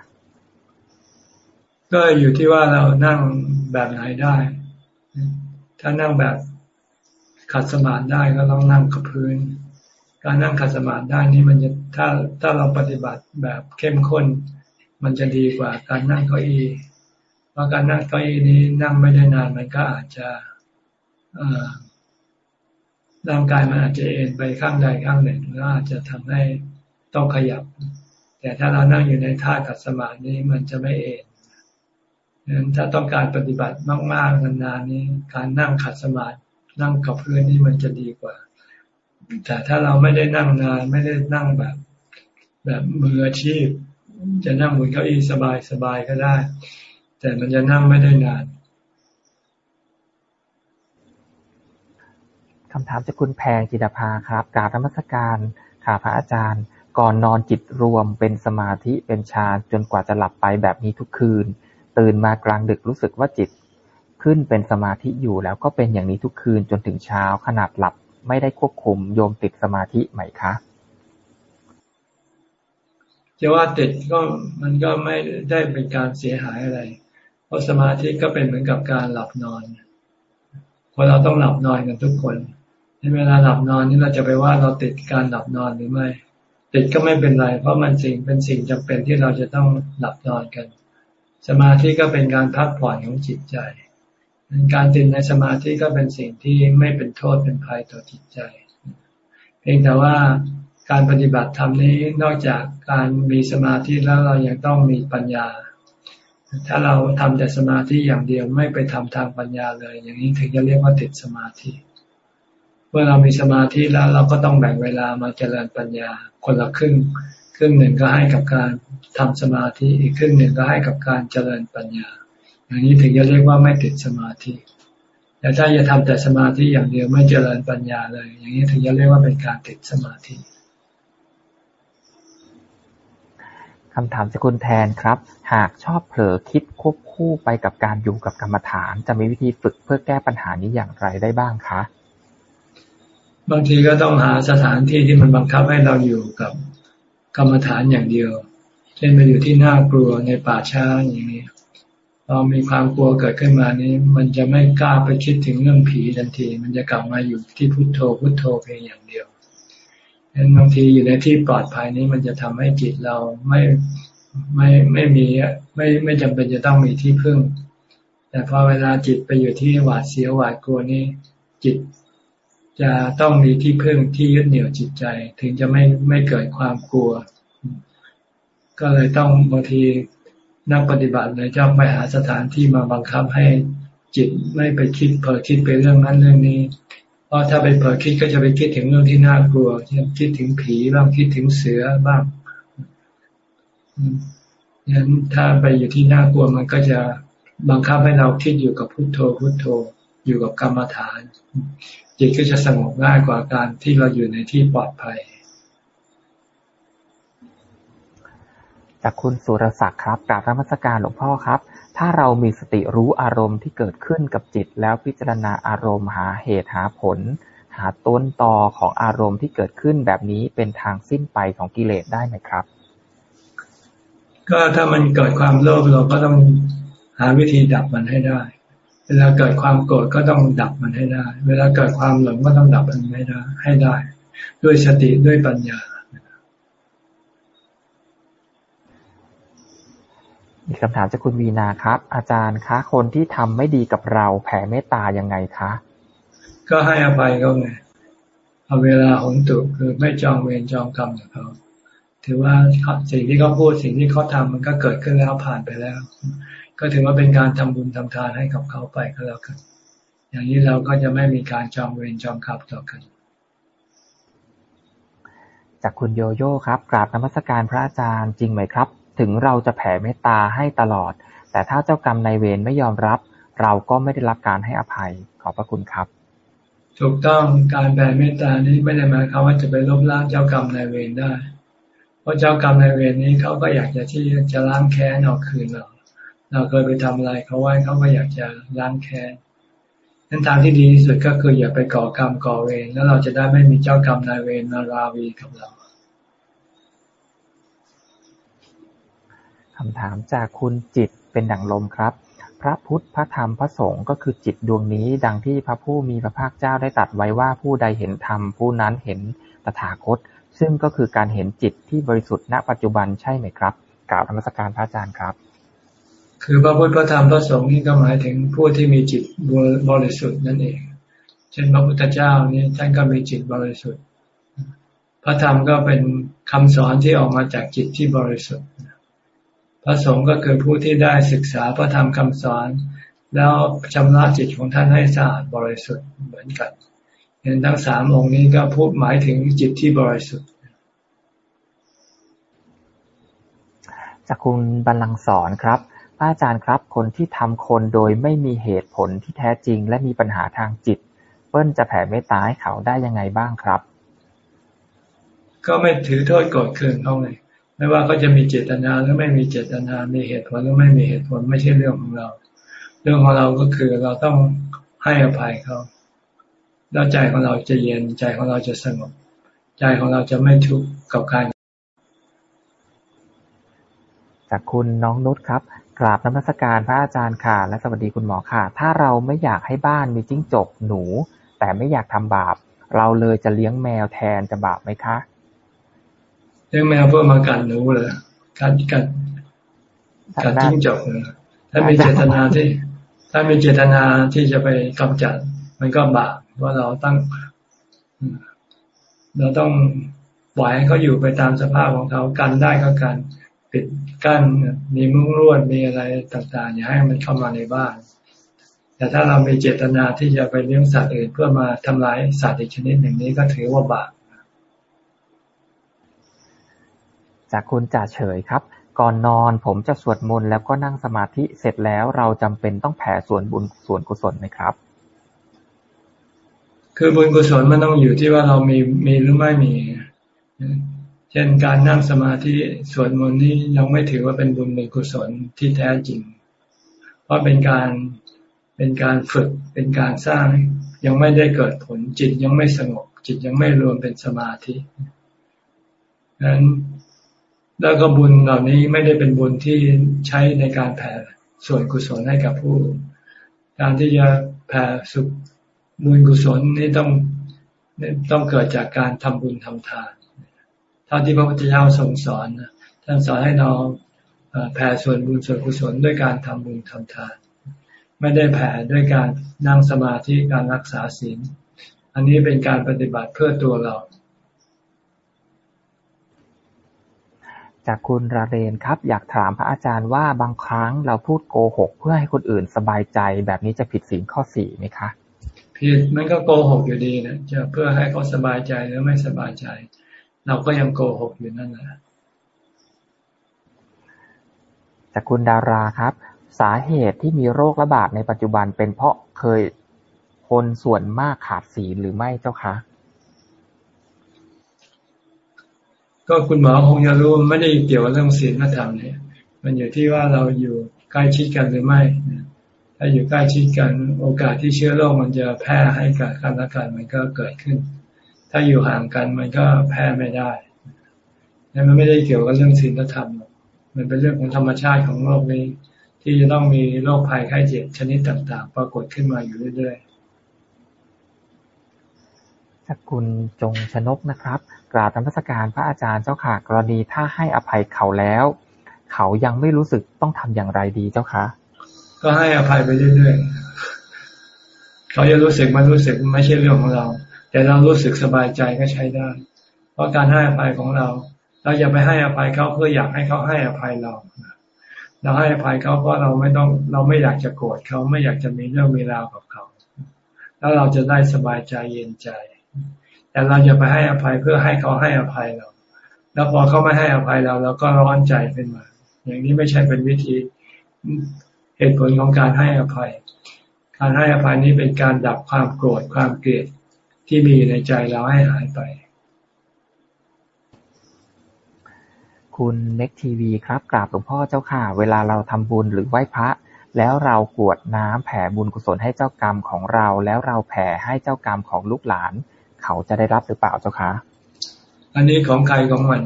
ก็อยู่ที่ว่าเรานั่งแบบไหนได้ ถ้านั่งแบบขัดสมาธิได้ก็ต้องนั่งกับพื้น การนั่งขัดสมาธิได้นี่มันจะถ้าถ้าเราปฏิบัติแบบเข้มข้น มันจะดีกว่าการนั่งเก้าอี้เพราะการนั่งเก้าอี้นี้นั่งไม่ได้นานมันก็อาจจะร่างกายมันอาจจะเอ็นไปข้างใดข้างหนึ่งแล้วอาจจะทำให้ต้องขยับ แต่ถ้าเรานั่งอยู่ในท่าขัดสมาธินี้มันจะไม่เอ็นนั้นถ้าต้องการปฏิบัติมากๆนานๆนี้ การนั่งขัดสมาธินั่งกับพื้นนี่มันจะดีกว่า แต่ถ้าเราไม่ได้นั่งนานไม่ได้นั่งแบบ แบบมืออาชีพ จะนั่งบนเก้าอี้สบายๆก็ได้ แต่มันจะนั่งไม่ได้นานคำถามจากคุณแพงจิตภาครับกราบธรรมสการค่ะพระอาจารย์ ก่อนนอนจิตรวมเป็นสมาธิเป็นฌานจนกว่าจะหลับไปแบบนี้ทุกคืน ตื่นมากลางดึกรู้สึกว่าจิต ขึ้นเป็นสมาธิอยู่แล้วก็เป็นอย่างนี้ทุกคืนจนถึงเช้าขนาดหลับ ไม่ได้ควบคุม โยมติดสมาธิไหมคะจะว่าติดก็มันก็ไม่ได้เป็นการเสียหายอะไร เพราะสมาธิก็เป็นเหมือนกับการหลับนอนพอเราต้องหลับนอนกันทุกคนในเวลาหลับนอนนี่เราจะไปว่าเราติดการหลับนอนหรือไม่ ติดก็ไม่เป็นไร เพราะมันสิ่งเป็นสิ่งจำเป็นที่เราจะต้องหลับนอนกัน สมาธิก็เป็นการพักผ่อนของจิตใจ การติดในสมาธิก็เป็นสิ่งที่ไม่เป็นโทษเป็นภัยต่อจิตใจ เพียงแต่ว่าการปฏิบัติธรรมนี้นอกจากการมีสมาธิแล้วเรายังต้องมีปัญญา ถ้าเราทำแต่สมาธิอย่างเดียวไม่ไปทำทางปัญญาเลย อย่างนี้ถึงจะเรียกว่าติดสมาธิเมื่อเรามีสมาธิแล้วเราก็ต้องแบ่งเวลามาเจริญปัญญาคนละครึ่ง ครึ่งหนึ่งก็ให้กับการทำสมาธิอีกครึ่งหนึ่งก็ให้กับการเจริญปัญญา อย่างนี้ถึงจะเรียกว่าไม่ติดสมาธิ แต่ถ้าจะทำแต่สมาธิอย่างเดียวไม่เจริญปัญญาเลย อย่างนี้ถึงจะเรียกว่าเป็นการติดสมาธิคำถามจากคุณแทนครับ หากชอบเผลอคิดควบคู่ไปกับการอยู่กับกรรมฐาน จะมีวิธีฝึกเพื่อแก้ปัญหานี้อย่างไรได้บ้างคะ บางทีก็ต้องหาสถานที่ที่มันบังคับให้เราอยู่กับกรรมฐานอย่างเดียว เช่นมาอยู่ที่น่ากลัวในป่าช้าอย่างนี้ พอมีความกลัวเกิดขึ้นมานี้ มันจะไม่กล้าไปคิดถึงเรื่องผีทันที มันจะกลับมาอยู่ที่พุโทโธพุโทโธเพียงอย่างเดียวดังนั้นบางทีอยู่ในที่ปลอดภัยนี้มันจะทำให้จิตเราไม่ไม่ไม่มีไม่ไม่จำเป็นจะต้องมีที่พึ่ง แต่พอเวลาจิตไปอยู่ที่หวาดเสียวหวาดกลัวนี้ จิตจะต้องมีที่พึ่งที่ยึดเหนี่ยวจิตใจ ถึงจะไม่ไม่เกิดความกลัว ก็เลยต้องบางที นักปฏิบัติเลยจะไปหาสถานที่มาบังคับให้จิตไม่ไปคิดเผลอคิดไปเรื่องนั้นเรื่องนี้ เพราะถ้าไปเผลอคิดก็จะไปคิดถึงเรื่องที่น่ากลัวเช่นคิดถึงผีบ้างคิดถึงเสือบ้างงั้นถ้าไปอยู่ที่น่ากลัวมันก็จะบังคับให้เราคิดอยู่กับพุโทโธพุโทโธ อยู่กับกรรมฐาน จิตก็จะสงบง่ายกว่าการที่เราอยู่ในที่ปลอดภัย จากคุณสุรศักดิ์ครับกราบธรรมสการหลวงพ่อครับ ถ้าเรามีสติรู้อารมณ์ที่เกิดขึ้นกับจิต แล้วพิจารณาอารมณ์หาเหตุหาผล หาต้นตอของอารมณ์ที่เกิดขึ้นแบบนี้เป็นทางสิ้นไปของกิเลสได้ไหมครับ ก็ถ้ามันเกิดความโลภเราก็ต้องหาวิธีดับมันให้ได้ เวลาเกิดความโกรธก็ต้องดับมันให้ได้ เวลาเกิดความหลงก็ต้องดับมันให้ได้ให้ได้ ด้วยสติด้วยปัญญา มีคำถามจากคุณวีนาครับ อาจารย์คะคนที่ทำไม่ดีกับเราแผ่เมตตายังไงคะ ก็ให้อภัยเขาไงเอาเวลาหนตุคือไม่จองเวรจองกรรมกับเขาถือว่าสิ่งที่เขาพูดสิ่งที่เขาทำมันก็เกิดขึ้นแล้วผ่านไปแล้ว ก็ถือว่าเป็นการทำบุญทำทานให้กับเขาไปก็แล้วกันอย่างนี้เราก็จะไม่มีการจองเวรจองขับต่อกันจากคุณโยโย่ครับกราบนมัสการพระอาจารย์จริงไหมครับ ถึงเราจะแผ่เมตตาให้ตลอด แต่ถ้าเจ้ากรรมนายเวรไม่ยอมรับ เราก็ไม่ได้รับการให้อภัย ขอบพระคุณครับ ถูกต้องการแผ่เมตตานี้ไม่ได้หมายความว่าจะไปลบล้างเจ้ากรรมนายเวรได้ เพราะเจ้ากรรมนายเวรนี้เขาก็อยากจะที่จะล้างแค้นเอาคืนเราเราเคยไปทำอะไรเขาไว้เขาก็อยากจะล้างแค้นนั้นทางที่ดีที่สุดก็คืออย่าไปก่อกรรมก่อเวรแล้วเราจะได้ไม่มีเจ้ากรรมนายเวรมาราวีกับเรา คำถามจากคุณจิตเป็นดั่งลมครับ พระพุทธ พระธรรม พระสงฆ์ก็คือจิตดวงนี้ ดังที่พระผู้มีพระภาคเจ้าได้ตัดไว้ว่าผู้ใดเห็นธรรมผู้นั้นเห็นตถาคต ซึ่งก็คือการเห็นจิตที่บริสุทธิ์ณปัจจุบันใช่ไหมครับกล่าวธรรมสการพระอาจารย์ครับ คือพระพุทธ พระธรรม พระสงฆ์นี่ก็หมายถึงผู้ที่มีจิตบริสุทธิ์นั่นเอง เช่นพระพุทธเจ้านี่ท่านก็มีจิตบริสุทธิ์ พระธรรมก็เป็นคำสอนที่ออกมาจากจิตที่บริสุทธิ์ พระสงฆ์ก็คือผู้ที่ได้ศึกษาพระธรรมคำสอน แล้วชำระจิตของท่านให้สะอาดบริสุทธิ์เหมือนกันเห็นทั้งสามองค์นี้ก็พูดหมายถึงจิตที่บริสุทธิ์จากคุณบรรลังสอนครับอาจารย์ครับคนที่ทำคนโดยไม่มีเหตุผลที่แท้จริง และมีปัญหาทางจิต เปิ้ลจะแผ่เมตตาให้เขาได้ยังไงบ้างครับ ก็ไม่ถือโทษโกรธเคืองเขาเลย ไม่ว่าเขาจะมีเจตนาหรือไม่มีเจตนา มีเหตุผลหรือไม่มีเหตุผลไม่ใช่เรื่องของเรา เรื่องของเราก็คือเราต้องให้อภัยเขาแล้วใจของเราจะเย็นใจของเราจะสงบ ใจของเราจะไม่ทุกข์กับการจากคุณน้องนุชครับกราบนมัสการพระอาจารย์ค่ะ และสวัสดีคุณหมอค่ะ ถ้าเราไม่อยากให้บ้านมีจิ้งจกหนู แต่ไม่อยากทำบาป เราเลยจะเลี้ยงแมวแทนจะบาปไหมคะ เลี้ยงแมวเพื่อมากันหนูเลยการกันการจิ้งจกเลยถ้ามีเจตนาที่ ถ้ามีเจตนาที่จะไปกำจัด มันก็บาปว่าเราตั้ง เราต้องปล่อยให้เขาอยู่ไปตามสภาพของเขากันได้ก็กันปิดกั้นมีมุ้งลวดมีอะไรต่างๆ อย่าให้มันเข้ามาในบ้าน แต่ถ้าเรามีเจตนาที่จะไปเลี้ยงสัตว์อื่นเพื่อมาทำลายสัตว์อีกชนิดหนึ่งนี้ก็ถือว่าบาป จากคุณจ่าเฉยครับ ก่อนนอนผมจะสวดมนต์แล้วก็นั่งสมาธิ เสร็จแล้วเราจำเป็นต้องแผ่ส่วนบุญส่วนกุศลไหมครับ คือบุญกุศลมันต้องอยู่ที่ว่าเรามีมีหรือไม่มี เช่นการนั่งสมาธิสวดมนต์นี้ยังไม่ถือว่าเป็นบุญเป็นกุศลที่แท้จริง เพราะเป็นการเป็นการฝึกเป็นการสร้างยังไม่ได้เกิดผลจิตยังไม่สงบจิตยังไม่รวมเป็นสมาธิดังนั้น แล้วก็บุญเหล่านี้ไม่ได้เป็นบุญที่ใช้ในการแผ่ส่วนกุศลให้กับผู้ การที่จะแผ่สุขบุญกุศลนี้ต้องต้องเกิดจากการทำบุญทำทานท่าที่พระพุทธเจ้าทรงสอนท่านสอนให้เราแผ่ส่วนบุญส่วนกุศลด้วยการทำบุญทำทาน ไม่ได้แผ่ด้วยการนั่งสมาธิการรักษาศีล อันนี้เป็นการปฏิบัติเพื่อตัวเรา จากคุณราเรนครับ อยากถามพระอาจารย์ว่าบางครั้งเราพูดโกหก เพื่อให้คนอื่นสบายใจ แบบนี้จะผิดศีลข้อสี่ไหมคะ ผิดมันก็โกหกอยู่ดีนะจะเพื่อให้เขาสบายใจหรือไม่สบายใจ เราก็ยังโกหกอยู่นั่นแหละจากคุณดาราครับ สาเหตุที่มีโรคระบาดในปัจจุบันเป็นเพราะเคยคนส่วนมากขาดศีลหรือไม่เจ้าคะ ก็คุณหมอคงจะรู้ไม่ได้เกี่ยวกับเรื่องศีลธรรมเนี่ย มันอยู่ที่ว่าเราอยู่ใกล้ชิดกันหรือไม่ถ้าอยู่ใกล้ชิดกันโอกาสที่เชื้อโรคมันจะแพร่ให้กับกันและกันมันก็เกิดขึ้น ถ้าอยู่ห่างกันมันก็แพ้ไม่ได้นั่นมันไม่ได้เกี่ยวกับเรื่องศีลธรรม มันเป็นเรื่องของธรรมชาติของโลกนี้ ที่จะต้องมีโรคภัยไข้เจ็บชนิดต่าง ๆ ปรากฏขึ้นมาอยู่เรื่อยๆ จากคุณจงชนกนะครับ กราบธรรมสการพระอาจารย์เจ้าค่ะ กรณีถ้าให้อภัยเขาแล้ว เขายังไม่รู้สึกต้องทำอย่างไรดีเจ้าคะก็ให้อภัยไปเรื่อยๆเขาจะรู้สึกมันรู้สึกไม่ใช่เรื่องของเรา แต่เรารู้สึกสบายใจก็ใช้ได้ เพราะการให้อภัยของเรา เราอย่าไปให้อภัยเขาเพื่ออยากให้เขาให้อภัยเราเราให้อภัยเขาเพราะเราไม่ต้องเราไม่อยากจะโกรธเขาไม่อยากจะมีเรื่องมีราวกับเขา แล้วเราจะได้สบายใจเย็นใจ แต่เราอย่าไปให้อภัยเพื่อให้เขาให้อภัยเรา แล้วพอเขาไม่ให้อภัยเราเราก็ร้อนใจขึ้นมา อย่างนี้ไม่ใช่เป็นวิธีเหตุผลของการให้อภัย การให้อภัยนี้เป็นการดับความโกรธความเกลียดที่มีในใจเราให้หายไป คุณเน็กทีวีครับกราบหลวงพ่อเจ้าค่ะ เวลาเราทำบุญหรือไหว้พระแล้วเรากวดน้ำแผ่บุญกุศลให้เจ้ากรรมของเรา แล้วเราแผ่ให้เจ้ากรรมของลูกหลาน เขาจะได้รับหรือเปล่าเจ้าคะ อันนี้ของใครของมัน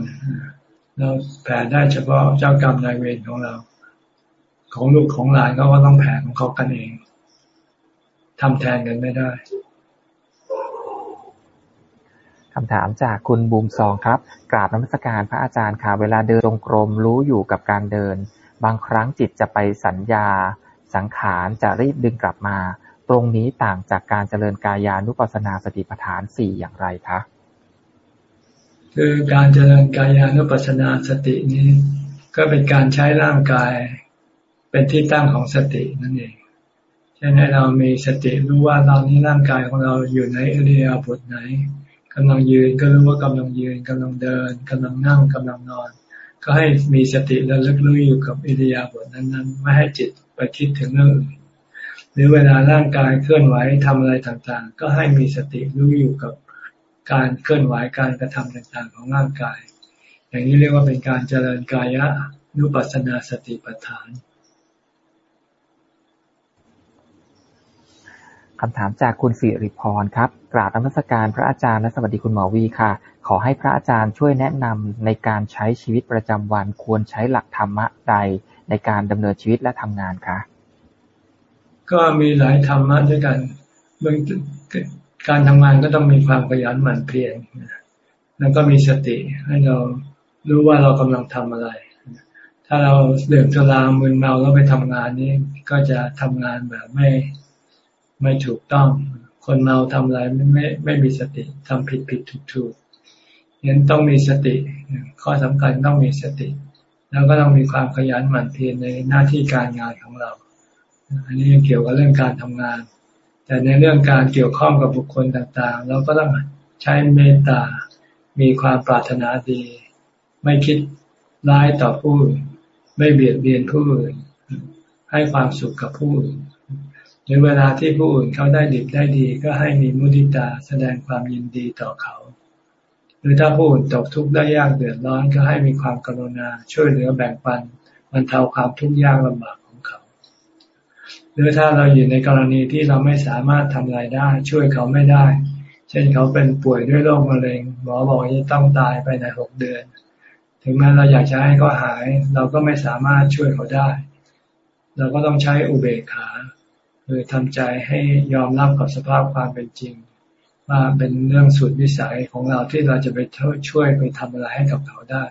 เราแผ่ได้เฉพาะเจ้ากรรมนายเวรของเรา ของลูกของหลานเขาก็ต้องแผ่ของเขากันเองทำแทนกันไม่ได้คำถามจากคุณบูมซองครับ กราบนมัสการพระอาจารย์ค่ะ เวลาเดินจงกรมรู้อยู่กับการเดิน บางครั้งจิตจะไปสัญญา สังขารจะรีบดึงกลับมา ตรงนี้ต่างจากการเจริญกายานุปัสสนาสติปัฏฐานสี่อย่างไรคะ คือการเจริญกายานุปัสสนาสตินี้ ก็เป็นการใช้ร่างกายเป็นที่ตั้งของสตินั่นเองเช่นให้เรามีสติรู้ว่าตอนนี้ร่างกายของเราอยู่ในอริยบทไหนกำลังยืนก็รู้ว่ากำลังยืนกำลังเดินกำลังนั่งกำลังนอน ก็ให้มีสติระลึกรู้อยู่กับอิริยาบถนั้นๆ ไม่ให้จิตไปคิดถึงเรื่องอื่น หรือเวลาร่างกายเคลื่อนไหวทำอะไรต่างๆ ก็ให้มีสติรู้อยู่กับการเคลื่อนไหวการกระทำต่างๆ ของร่างกาย อย่างนี้เรียกว่าเป็นการเจริญกายะนุปัสสนาสติปัฏฐานคำถามจากคุณสิริพรครับ กราบนมัสการพระอาจารย์และสวัสดีคุณหมอวีค่ะ ขอให้พระอาจารย์ช่วยแนะนำในการใช้ชีวิตประจำวันควรใช้หลักธรรมะใดในการดำเนินชีวิตและทำงานคะ ก็มีหลายธรรมะด้วยกันเบื้องการทำงานก็ต้องมีความขยันหมั่นเพียรแล้วก็มีสติให้เรารู้ว่าเรากำลังทำอะไร ถ้าเราเดื่มสุรามึนเมาแล้วไปทำงานนี้ก็จะทำงานแบบไม่ไม่ถูกต้อง คนเมาทำอะไรไม่ไม่ไม่มีสติทำผิดผิดถูกถูกงั้นต้องมีสติ ข้อสำคัญต้องมีสติ แล้วก็ต้องมีความขยันหมั่นเพียรในหน้าที่การงานของเรา อันนี้เกี่ยวกับเรื่องการทำงาน แต่ในเรื่องการเกี่ยวข้องกับบุคคลต่างๆ เราก็ต้องใช้เมตตา มีความปรารถนาดี ไม่คิดร้ายต่อผู้อื่นไม่เบียดเบียนผู้อื่นให้ความสุขกับผู้อื่นในเวลาที่ผู้อื่นเขาได้ดีได้ดี ก็ให้มีมุทิตาแสดงความยินดีต่อเขา หรือถ้าผู้อื่นตกทุกข์ได้ยากเดือดร้อนก็ให้มีความกรุณาช่วยเหลือแบ่งปันบรรเทาความทุกข์ยากลำบาก หรือถ้าเราอยู่ในกรณีที่เราไม่สามารถทำอะไรได้ ช่วยเขาไม่ได้ เช่นเขาเป็นป่วยด้วยโรคมะเร็งหมอบอกจะต้องตายไปในหกเดือน ถึงแม้เราอยากจะให้เขาหาย เราก็ไม่สามารถช่วยเขาได้ เราก็ต้องใช้อุเบกขาคือทำใจให้ยอมรับกับสภาพความเป็นจริง ว่าเป็นเรื่องสุดวิสัยของเราที่เราจะไปช่วยไปทำอะไรให้กับเขาได้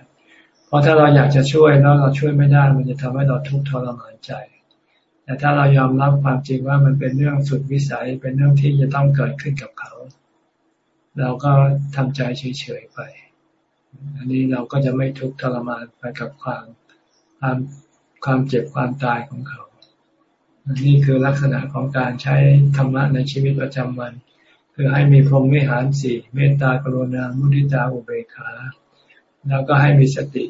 เพราะถ้าเราอยากจะช่วยแล้วเราช่วยไม่ได้ มันจะทำให้เราทุกข์ทรมานใจ แต่ถ้าเรายอมรับความจริงว่ามันเป็นเรื่องสุดวิสัย เป็นเรื่องที่จะต้องเกิดขึ้นกับเขา เราก็ทำใจเฉยๆไป อันนี้เราก็จะไม่ทุกข์ทรมานไปกับความความความเจ็บความตายของเขาอันนี้คือลักษณะของการใช้ธรรมะในชีวิตประจำวัน คือให้มีพรหมวิหารสี่เมตตากรุณา มุทิตา อุเบกขา แล้วก็ให้มีสติ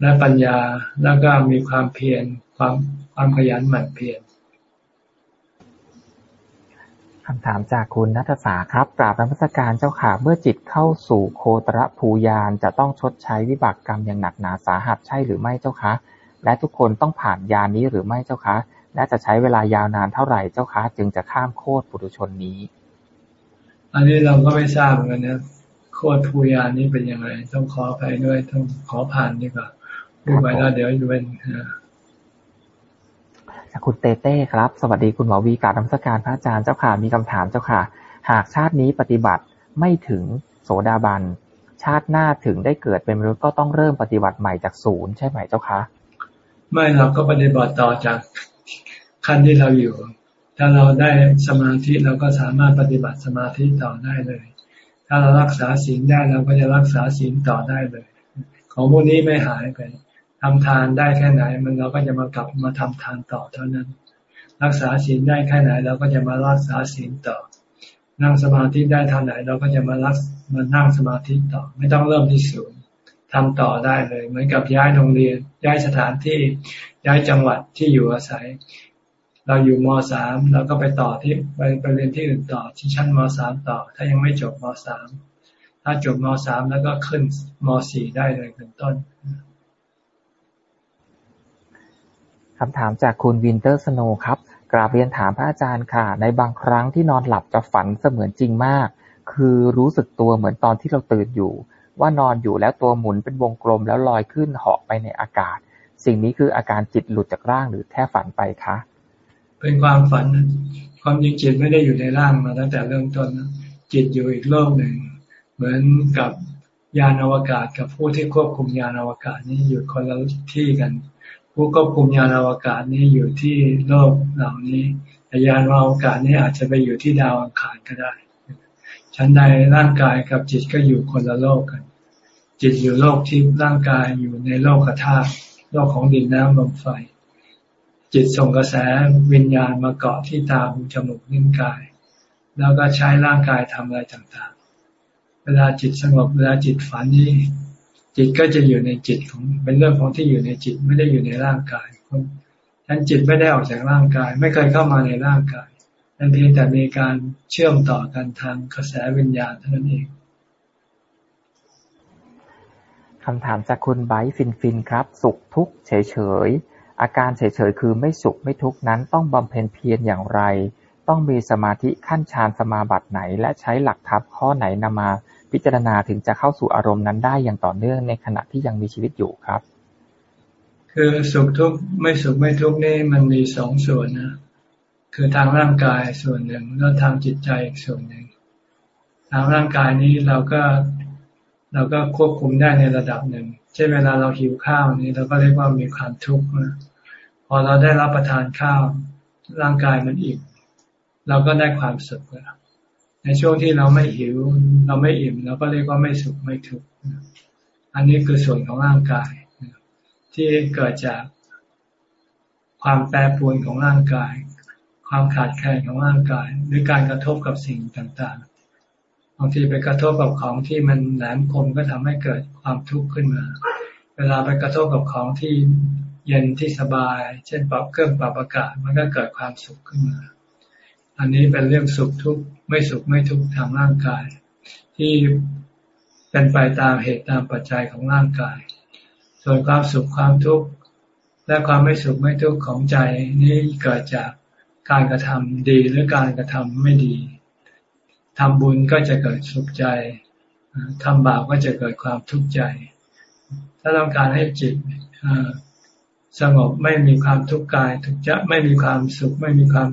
และปัญญา แล้วก็มีความเพียรความ ความขยันหมั่นเพียรคำถามจากคุณนัทสาครับกราบนมัสการเจ้าค่ะ เมื่อจิตเข้าสู่โคตรภูยานจะต้องชดใช้วิบากกรรมอย่างหนักหนาสาหัสใช่หรือไม่เจ้าคะ และทุกคนต้องผ่านยานนี้หรือไม่เจ้าคะ และจะใช้เวลายาวนานเท่าไหร่เจ้าคะ จึงจะข้ามโคตรปุถุชนนี้ อันนี้เราก็ไม่ทราบเหมือนกันนะโคตรภูยานนี้เป็นยังไงต้องขอไปด้วยต้องขอผ่านดีกว่าดูไปแล้วเดี๋ยวจะเป็น คุณเต้เต้ครับ สวัสดีคุณหมอวีกาดำสการพระอาจารย์เจ้าค่ะ มีคำถามเจ้าค่ะ หากชาตินี้ปฏิบัติไม่ถึงโสดาบัน ชาติหน้าถึงได้เกิดเป็นมนุษย์ก็ต้องเริ่มปฏิบัติใหม่จากศูนย์ใช่ไหมเจ้าคะ ไม่เราก็ปฏิบัติต่อจากขั้นที่เราอยู่ ถ้าเราได้สมาธิเราก็สามารถปฏิบัติสมาธิต่อได้เลย ถ้าเรารักษาศีลได้เราก็จะรักษาศีลต่อได้เลย ของพวกนี้ไม่หายไป ทำทานได้แค่ไหน มันเราก็จะมากลับมาทำทานต่อเท่านั้น รักษาศีลได้แค่ไหน เราก็จะมารักษาศีลต่อ นั่งสมาธิได้เท่าไหน เราก็จะมารักมานั่งสมาธิต่อ ไม่ต้องเริ่มที่ศูนย์ทำต่อได้เลย เหมือนกับย้ายโรงเรียน ย้ายสถานที่ย้ายจังหวัดที่อยู่อาศัย เราอยู่มสามเราก็ไปต่อที่ไปไปเรียนที่อื่นต่อที่ชั้นมสามต่อ ถ้ายังไม่จบมสามถ้าจบมสามแล้วก็ขึ้นมสี่ได้เลยเป็นต้น คำถามจากคุณวินเตอร์สโนว์ครับ กราบเรียนถามพระอาจารย์ค่ะ ในบางครั้งที่นอนหลับจะฝันเสมือนจริงมาก คือรู้สึกตัวเหมือนตอนที่เราตื่นอยู่ ว่านอนอยู่แล้วตัวหมุนเป็นวงกลมแล้วลอยขึ้นเหาะไปในอากาศ สิ่งนี้คืออาการจิตหลุดจากร่างหรือแค่ฝันไปคะ เป็นความฝัน ความจริงจิตไม่ได้อยู่ในร่างมาตั้งแต่เริ่มต้นจิตอยู่อีกโลกหนึ่ง เหมือนกับยานอวกาศกับผู้ที่ควบคุมยานอวกาศนี่อยู่คนละที่กัน ผู้ควบคุมยานอวกาศนี้อยู่ที่โลกเหล่านี้แต่ยานอวกาศนี้อาจจะไปอยู่ที่ดาวอังคารก็ได้ ชั้นใดร่างกายกับจิตก็อยู่คนละโลกกัน จิตอยู่โลกที่ร่างกายอยู่ในโลกธาตุโลกของดินน้ำลมไฟ จิตส่งกระแสวิญญาณมาเกาะที่ตาหูจมูกนิ้วกาย แล้วก็ใช้ร่างกายทำอะไรต่างๆ เวลาจิตสงบเวลาจิตฝันนี้ จิตก็จะอยู่ในจิตของเป็นเรื่องของที่อยู่ในจิตไม่ได้อยู่ในร่างกายฉะนั้นจิตไม่ได้ออกจากร่างกาย ไม่เคยเข้ามาในร่างกายแต่เพียงแต่มีการเชื่อมต่อกันทางกระแสวิญญาณเท่านั้นเองคำถามจากคุณไบฟินฟินครับ สุขทุกข์เฉยเฉยอาการเฉยเฉยคือไม่สุขไม่ทุกข์นั้นต้องบำเพ็ญเพียรอย่างไร ต้องมีสมาธิขั้นฌานสมาบัติไหน และใช้หลักทับข้อไหนนำมา พิจารณาถึงจะเข้าสู่อารมณ์นั้นได้อย่างต่อเนื่องในขณะที่ยังมีชีวิตอยู่ครับ คือสุขทุกข์ไม่สุขไม่ทุกข์นี่มันมีสองส่วนนะคือทางร่างกายส่วนหนึ่งแล้วทางจิตใจอีกส่วนหนึ่ง ทางร่างกายนี้เราก็เราก็ควบคุมได้ในระดับหนึ่ง เช่นเวลาเราหิวข้าวนี้เราก็เรียกว่ามีความทุกข์นะพอเราได้รับประทานข้าวร่างกายมันอิ่มเราก็ได้ความสุขแล้ว ในช่วงที่เราไม่หิว เราไม่อิ่มเราก็เรียกว่าไม่สุขไม่ทุกข์อันนี้คือส่วนของร่างกาย ที่เกิดจากความแปรปรวนของร่างกาย ความขาดแคลนของร่างกาย หรือการกระทบกับสิ่งต่างๆบางทีไปกระทบกับของที่มันแหลมคมก็ทำให้เกิดความทุกข์ขึ้นมา เวลาไปกระทบกับของที่เย็นที่สบาย เช่นปรับเครื่องปรับอากาศมันก็เกิดความสุขขึ้นมา อันนี้เป็นเรื่องสุขทุกข์ไม่สุขไม่ทุกข์ทางร่างกาย ที่เป็นไปตามเหตุตามปัจจัยของร่างกาย ส่วนความสุขความทุกข์และความไม่สุขไม่ทุกข์ของใจนี้เกิดจากการกระทำดีหรือการกระทำไม่ดีทำบุญก็จะเกิดสุขใจทำบาปก็จะเกิดความทุกข์ใจ ถ้าต้องการให้จิตสงบไม่มีความทุกข์กายทุกจะไม่มีความสุขไม่มีความ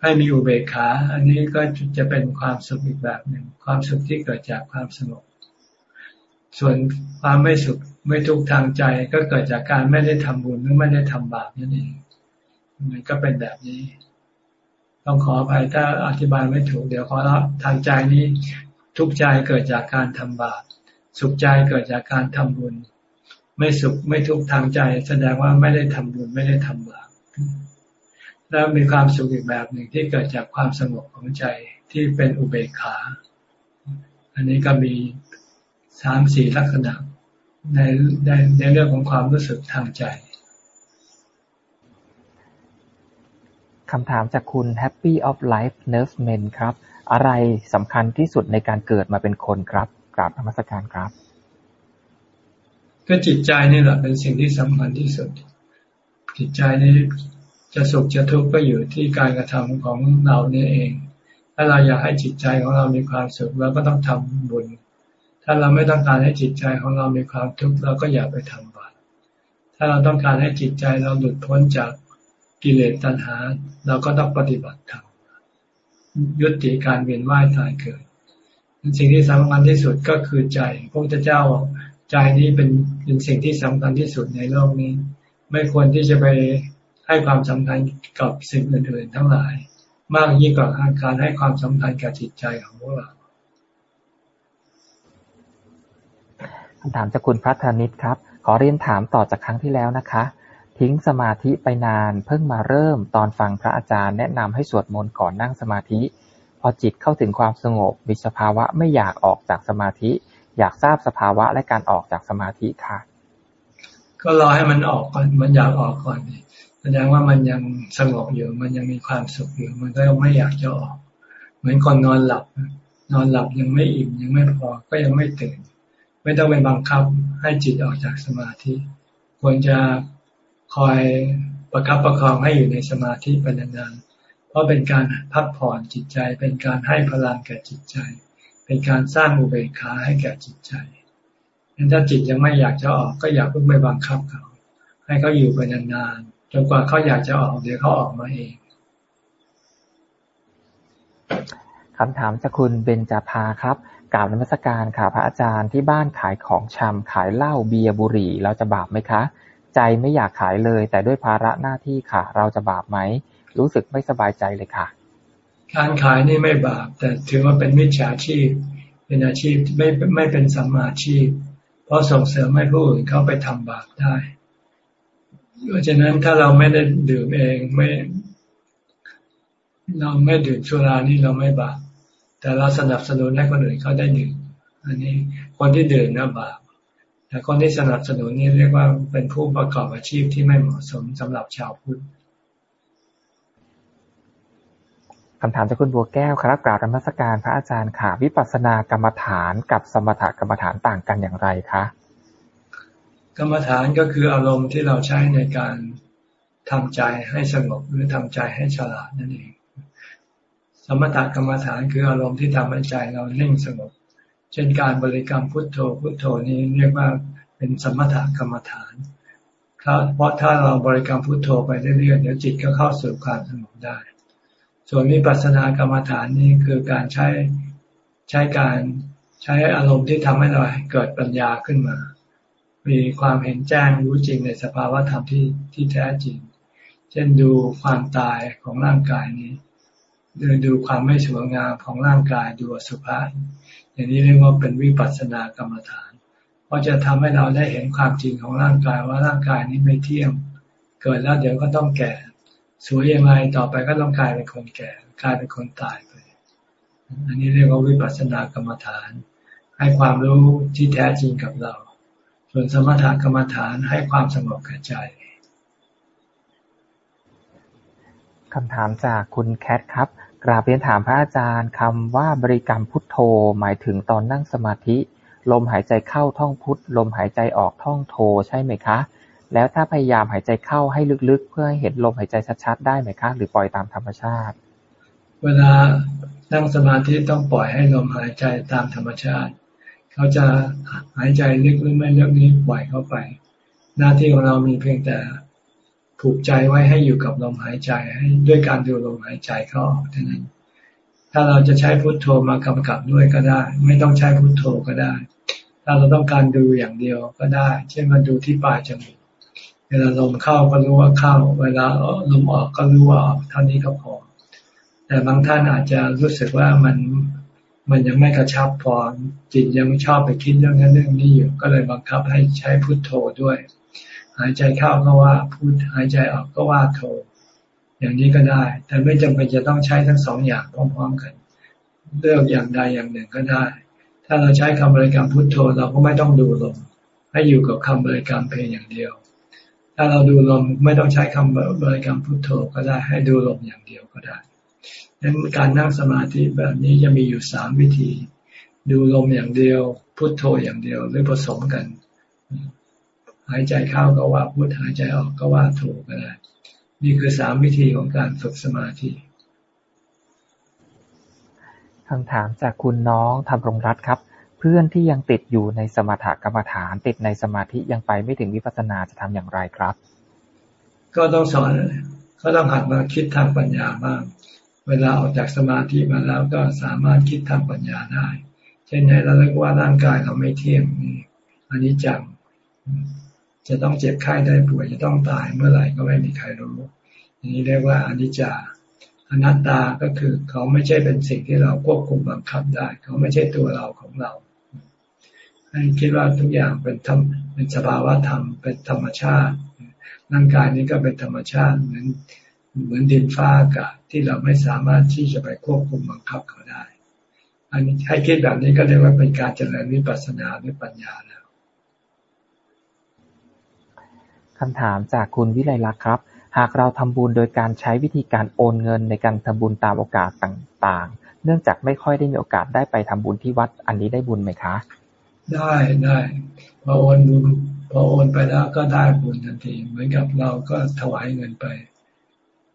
ให้มีอุเบกขา อันนี้ก็จะเป็นความสุขอีกแบบหนึ่ง ความสุขที่เกิดจากความสงบ ส่วนความไม่สุขไม่ทุกข์ทางใจก็เกิดจากการไม่ได้ทำบุญหรือไม่ได้ทำบาปนั่นเองมันก็เป็นแบบนี้ ต้องขออภัยถ้าอธิบายไม่ถูก เดี๋ยวขอรับทางใจนี้ ทุกใจเกิดจากการทำบาป สุขใจเกิดจากการทำบุญ ไม่สุขไม่ทุกทางใจ แสดงว่าไม่ได้ทำบุญไม่ได้ทำบาป แล้วมีความสุขอีกแบบหนึ่งที่เกิดจากความสงบของใจที่เป็นอุเบกขา อันนี้ก็มีสามสี่ลักษณะในในในเรื่องของความรู้สึกทางใจคำถามจากคุณ Happy of Life Nurse Men ครับ อะไรสำคัญที่สุดในการเกิดมาเป็นคนครับกราบธรรมสการครับ ก็จิตใจนี่แหละเป็นสิ่งที่สำคัญที่สุด จิตใจนี้ จะสุขจะทุกข์ก็อยู่ที่การกระทำของเราเนี่ยเอง ถ้าเราอยากให้จิตใจของเรามีความสุขเราก็ต้องทำบุญ ถ้าเราไม่ต้องการให้จิตใจของเรามีความทุกข์เราก็อย่าไปทำบาปถ้าเราต้องการให้จิตใจเราหลุดพ้นจากกิเลสตัณหา เราก็ต้องปฏิบัติธรรมยุติการเวียนว่ายตายเกิดสิ่งที่สำคัญที่สุดก็คือใจพระพุทธเจ้าใจนี้เป็นเป็นสิ่งที่สำคัญที่สุดในโลกนี้ ไม่ควรที่จะไป ให้ความสำคัญกับสิ่งอื่นๆทั้งหลาย มากยิ่งกว่าการให้ความสำคัญกับจิตใจของพวกเราคำถามจากคุณพระธนิตครับ ขอเรียนถามต่อจากครั้งที่แล้วนะคะ ทิ้งสมาธิไปนานเพิ่งมาเริ่มตอนฟังพระอาจารย์แนะนำให้สวดมนต์ก่อนนั่งสมาธิ พอจิตเข้าถึงความสงบมีสภาวะไม่อยากออกจากสมาธิ อยากทราบสภาวะและการออกจากสมาธิค่ะ ก็รอให้มันออกก่อนมันอยากออกก่อนแส ดงว่ามันยังสงบอยู่ มันยังมีความสุขอยู่ มันก็ไม่อยากจะออก เหมือนคนนอนหลับ นอนหลับยังไม่อิ่มยังไม่พอ ก็ยังไม่ตื่น ไม่ต้องไปบังคับให้จิตออกจากสมาธิ ควรจะคอยประคับประคองให้อยู่ในสมาธิเป็นนานๆเพราะเป็นการพักผ่อนจิตใจ เป็นการให้พลังแก่จิตใจ เป็นการสร้างอุเบกขาให้แก่จิตใจงั้นถ้าจิตยังไม่อยากจะออกก็อย่าเพิ่งไปบังคับเขา ให้เขาอยู่ไปนานๆ จนกว่าเขาอยากจะออกเดี๋ยวเขาออกมาเองคำถามจากคุณเบญจาภาครับกล่าวนมัสการค่ะพระอาจารย์ที่บ้านขายของชำขายเหล้าเบียร์บุหรี่ เราจะบาปไหมคะ ใจไม่อยากขายเลย แต่ด้วยภาระหน้าที่ค่ะ เราจะบาปไหม รู้สึกไม่สบายใจเลยค่ะ การขายนี่ไม่บาป แต่ถือว่าเป็นมิจฉาชีพ เป็นอาชีพไม่ไม่เป็นสัมมาชีพ เพราะส่งเสริมให้ผู้อื่นเขาไปทำบาปได้ เพราะฉะนั้นถ้าเราไม่ได้ดื่มเองไม่ เราไม่ดื่มสุรานี่เราไม่บาปแต่เราสนับสนุนให้คนอื่นเขาได้ดื่มอันนี้คนที่ดื่มนะบาปแต่คนที่สนับสนุนนี่เรียกว่าเป็นผู้ประกอบอาชีพที่ไม่เหมาะสมสำหรับชาวพุทธคำถามจากคุณบัวแก้วครับกราบธรรมสการพระอาจารย์ค่ะ วิปัสสนากรรมฐานกับสมถกรรมฐานต่างกันอย่างไรคะ กรรมฐานก็คืออารมณ์ที่เราใช้ในการทำใจให้สงบหรือทำใจให้ฉลาดนั่นเอง สมถกรรมฐานคืออารมณ์ที่ทำให้ใจเราเน่งสงบ เช่นการบริกรรมพุทโธพุทโธนี้เรียกว่าเป็นสมถกรรมฐานเพราะถ้าเราบริกรรมพุทโธไปเรื่อยๆเดี๋ยวจิตก็เข้าสู่ความสงบได้ ส่วนวิปัสสนากรรมฐานนี่คือการใช้ใช้การใช้อารมณ์ที่ทำให้เราเกิดปัญญาขึ้นมา มีความเห็นแจ้งรู้จริงในสภาวะธรรมที่ที่แท้จริง เช่นดูความตายของร่างกายนี้ดูดูความไม่สวยงามของร่างกายดูสุภาพอย่างนี้เรียกว่าเป็นวิปัสสนากรรมฐานเพราะจะทำให้เราได้เห็นความจริงของร่างกายว่าร่างกายนี้ไม่เที่ยงเกิดแล้วเดี๋ยวก็ต้องแก่ สวยยังไงต่อไปก็ต้องกลายเป็นคนแก่กลายเป็นคนตายไป อันนี้เรียกว่าวิปัสสนากรรมฐาน ให้ความรู้ที่แท้จริงกับเรา ส่วนสมถกรรมฐานให้ความสงบแก่ใจคำถามจากคุณแคทครับ กราบเรียนถามพระอาจารย์คำว่าบริกรรมพุทโธ หมายถึงตอนนั่งสมาธิ ลมหายใจเข้าท่องพุทลมหายใจออกท่องโธใช่ไหมคะ แล้วถ้าพยายามหายใจเข้าให้ลึกๆ เพื่อให้เห็นลมหายใจชัดๆ ได้ไหมคะ หรือปล่อยตามธรรมชาติ เวลานั่งสมาธิต้องปล่อยให้ลมหายใจตามธรรมชาติ เขาจะหายใจลึกหรือไม่ลึกนี้ปล่อยเข้าไป หน้าที่ของเรามีเพียงแต่ผูกใจไว้ให้อยู่กับลมหายใจให้ด้วยการดูลมหายใจเข้าออกเท่านั้น ถ้าเราจะใช้พุทโธมากำกับด้วยก็ได้ ไม่ต้องใช้พุทโธก็ได้ ถ้าเราต้องการดูอย่างเดียวก็ได้ เช่นมาดูที่ปลายจมูกเวลาลมเข้าก็รู้ว่าเข้า เวลาลมออกก็รู้ว่าออกเท่านี้ก็พอแต่บางท่านอาจจะรู้สึกว่ามัน มันยังไม่กระชับพอจิตยังไม่ชอบไปคิดเรื่องนั้นเรื่องนี้อยู่ ก็เลยบังคับให้ใช้พุทโธด้วย หายใจเข้าก็ว่าพุทหายใจออกก็ว่าโธอย่างนี้ก็ได้ แต่ไม่จำเป็นจะต้องใช้ทั้งสองอย่างพร้อมๆกัน เลือกอย่างใดอย่างหนึ่งก็ได้ ถ้าเราใช้คำบริกรรมพุทโธเราก็ไม่ต้องดูลมให้อยู่กับคำบริกรรมเพียงอย่างเดียว ถ้าเราดูลมไม่ต้องใช้คำบริกรรมพุทโธก็ได้ ให้ดูลมอย่างเดียวก็ได้ นั้นการนั่งสมาธิแบบนี้จะมีอยู่สามวิธี ดูลมอย่างเดียว พุทโธอย่างเดียวหรือผสมกัน หายใจเข้าก็ว่าพุทหายใจออกก็ว่าโธก็ได้นี่คือสามวิธีของการฝึกสมาธิคำถามจากคุณน้องทำรงรัตครับ เพื่อนที่ยังติดอยู่ในสมถกรรมฐานติดในสมาธิยังไปไม่ถึงวิปัสสนาจะทำอย่างไรครับ ก็ต้องสอนก็ต้องหัดมาคิดทางปัญญาบ้าง เวลาออกจากสมาธิมาแล้วก็สามารถคิดทางปัญญาได้ เช่นให้เราเรียกว่าร่างกายเราไม่เที่ยงนี่อันนี้จังจะต้องเจ็บไข้ได้ป่วยจะต้องตายเมื่อไหร่ก็ไม่มีใครรู้อันนี้เรียกว่าอนิจจาอนัตตาก็คือเขาไม่ใช่เป็นสิ่งที่เราควบคุมบังคับได้ เขาไม่ใช่ตัวเราของเรา ให้คิดว่าทุกอย่างเป็นธรรมเป็นสภาวะธรรมเป็นธรรมชาติร่างกายนี้ก็เป็นธรรมชาติเหมือน เหมือนดินฟ้าอากาศที่เราไม่สามารถที่จะไปควบคุมบังคับเขาได้ อันนี้ให้คิดแบบนี้ก็เรียกว่าเป็นการเจริญวิปัสสนาหรือปัญญาแล้วคำถามจากคุณวิไลลักษ์ครับ หากเราทำบุญโดยการใช้วิธีการโอนเงินในการทำบุญตามโอกาสต่างๆ เนื่องจากไม่ค่อยได้มีโอกาสได้ไปทำบุญที่วัด อันนี้ได้บุญไหมคะ ได้ได้พอโอนบุญพอโอนไปแล้วก็ได้บุญทันที เหมือนกับเราก็ถวายเงินไป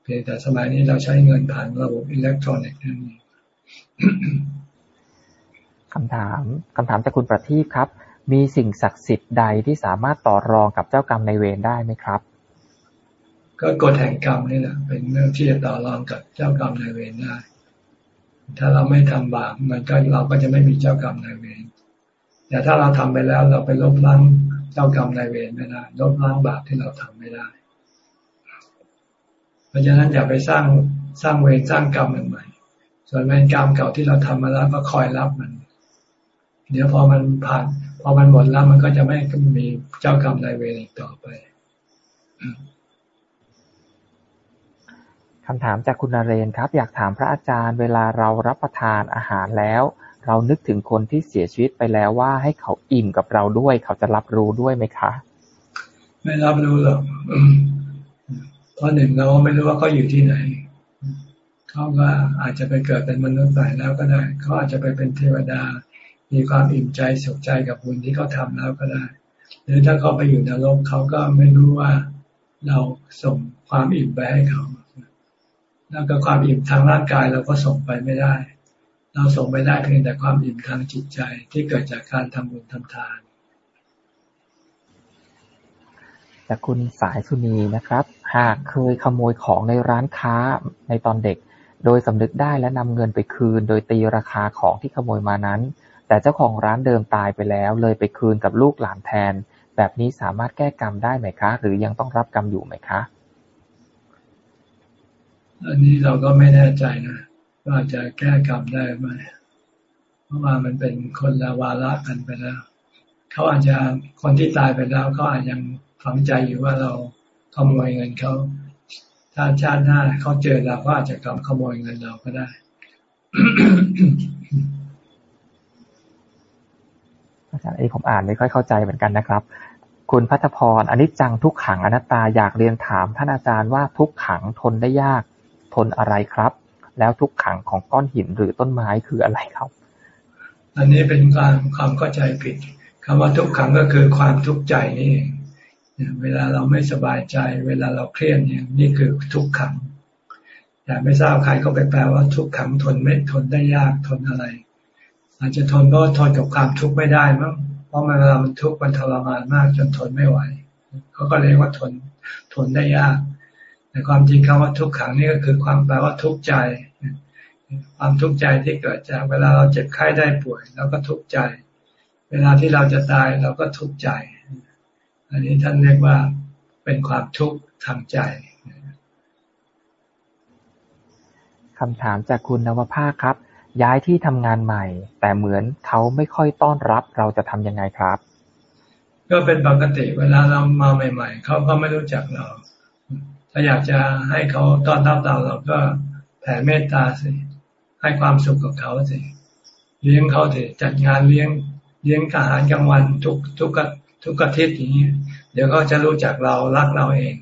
เพียงแต่สมัยนี้เราใช้เงินผ่านระบบอิเล็กทรอนิกส์นั่นเองคำถามคำถามจากคุณประทีปครับ มีสิ่งศักดิ์สิทธิ์ใดที่สามารถต่อรองกับเจ้ากรรมในเวรได้ไหมครับ ก็กฎแห่งกรรมนี่แหละเป็นเรื่องที่จะต่อรองกับเจ้ากรรมในเวรได้ ถ้าเราไม่ทำบาปมันก็เราก็จะไม่มีเจ้ากรรมในเวรแต่ถ้าเราทำไปแล้วเราไปลบล้างเจ้ากรรมนายเวรไม่ได้ลบล้างบาปที่เราทำไม่ได้ เพราะฉะนั้นอย่าไปสร้างสร้างเวรสร้างกรรมใหม่ส่วนเวรกรรมเก่าที่เราทำมาแล้วก็คอยรับมัน เดี๋ยวพอมันผ่านพอมันหมดแล้วมันก็จะไม่มีเจ้ากรรมนายเวรอีกต่อไปคำถามจากคุณนเรนครับ อยากถามพระอาจารย์เวลาเรารับประทานอาหารแล้ว เรานึกถึงคนที่เสียชีวิตไปแล้วว่าให้เขาอิ่มกับเราด้วย เขาจะรับรู้ด้วยไหมคะ ไม่รับรู้หรอก เพราะหนึ่งเราไม่รู้ว่าเขาอยู่ที่ไหน เขาก็อาจจะไปเกิดเป็นมนุษย์ใหม่แล้วก็ได้ เขาอาจจะไปเป็นเทวดา มีความอิ่มใจสุขใจกับบุญที่เขาทาแล้วก็ได้ หรือถ้าเขาไปอยู่นโลกเขาก็ไม่รู้ว่าเราส่งความอิ่มไปให้เขา แล้วก็ความอิ่มทางร่างกายเราก็ส่งไปไม่ได้ เราส่งไปได้เพียงแต่ความอิ่มทางจิตใจที่เกิดจากการทำบุญทำทาน จากคุณสายสุนีนะครับ หากเคยขโมยของในร้านค้าในตอนเด็ก โดยสำนึกได้และนำเงินไปคืน โดยตีราคาของที่ขโมยมานั้น แต่เจ้าของร้านเดิมตายไปแล้ว เลยไปคืนกับลูกหลานแทน แบบนี้สามารถแก้กรรมได้ไหมคะ หรือยังต้องรับกรรมอยู่ไหมคะอันนี้เราก็ไม่แน่ใจนะว่าจะแก้กรรมได้ไหมเพราะว่ามันเป็นคนละวาระกันไปแล้ว เขาอาจจะคนที่ตายไปแล้วเขาอาจยัง ฝังใจอยู่ว่าเราขโมยเงินเขาถ้าชาติหน้าเขาเจอเราก็อาจจะกำขโมยเงินเราก็ได้อาจารย์ไอ้ผมอ่านไม่ค่อยเข้าใจเหมือนกันนะครับ คุณพัฒพรอันนี้จังทุกขังอนัตตาอยากเรียนถามท่านอาจารย์ว่าทุกขังทนได้ยาก ทนอะไรครับ แล้วทุกขังของก้อนหินหรือต้นไม้คืออะไรครับ อันนี้เป็นการความเข้าใจผิดคำว่าทุกขังก็คือความทุกข์ใจนี่เอง เวลาเราไม่สบายใจ เวลาเราเครียดเนี่ยนี่คือทุกขังแต่ไม่ทราบใครก็ไปแปลว่าทุกขังทนไม่ทนได้ยากทนอะไร อาจจะทนก็ทนกับความทุกข์ไม่ได้มั้งเพราะเวลามันทุกข์มันทรมานมากจนทนไม่ไหวเขาก็เรียกว่าทนทนได้ยาก แต่ความจริงคำว่าทุกขังนี่ก็คือความแปลว่าทุกข์ใจ ความทุกข์ใจที่เกิดจากเวลาเราเจ็บไข้ได้ป่วยเราก็ทุกข์ใจ เวลาที่เราจะตายเราก็ทุกข์ใจ อันนี้ท่านเรียกว่าเป็นความทุกข์ทางใจคำถามจากคุณนวภาครับ ย้ายที่ทำงานใหม่ แต่เหมือนเขาไม่ค่อยต้อนรับเราจะทํำยังไงครับ ก็เป็นปกติเวลาเรามาใหม่ ๆเขาก็ไม่รู้จักเรา ถ้าอยากจะให้เขาต้อนรับเราเราก็แผ่เมตตาสิ ให้ความสุขกับเขาสิ เลี้ยงเขาสิจัดงานเลี้ยง เลี้ยงอาหารกลางวันทุกทุกทุกอาทิตย์อย่างนี้ เดี๋ยวเขาจะรู้จักเรารักเราเอง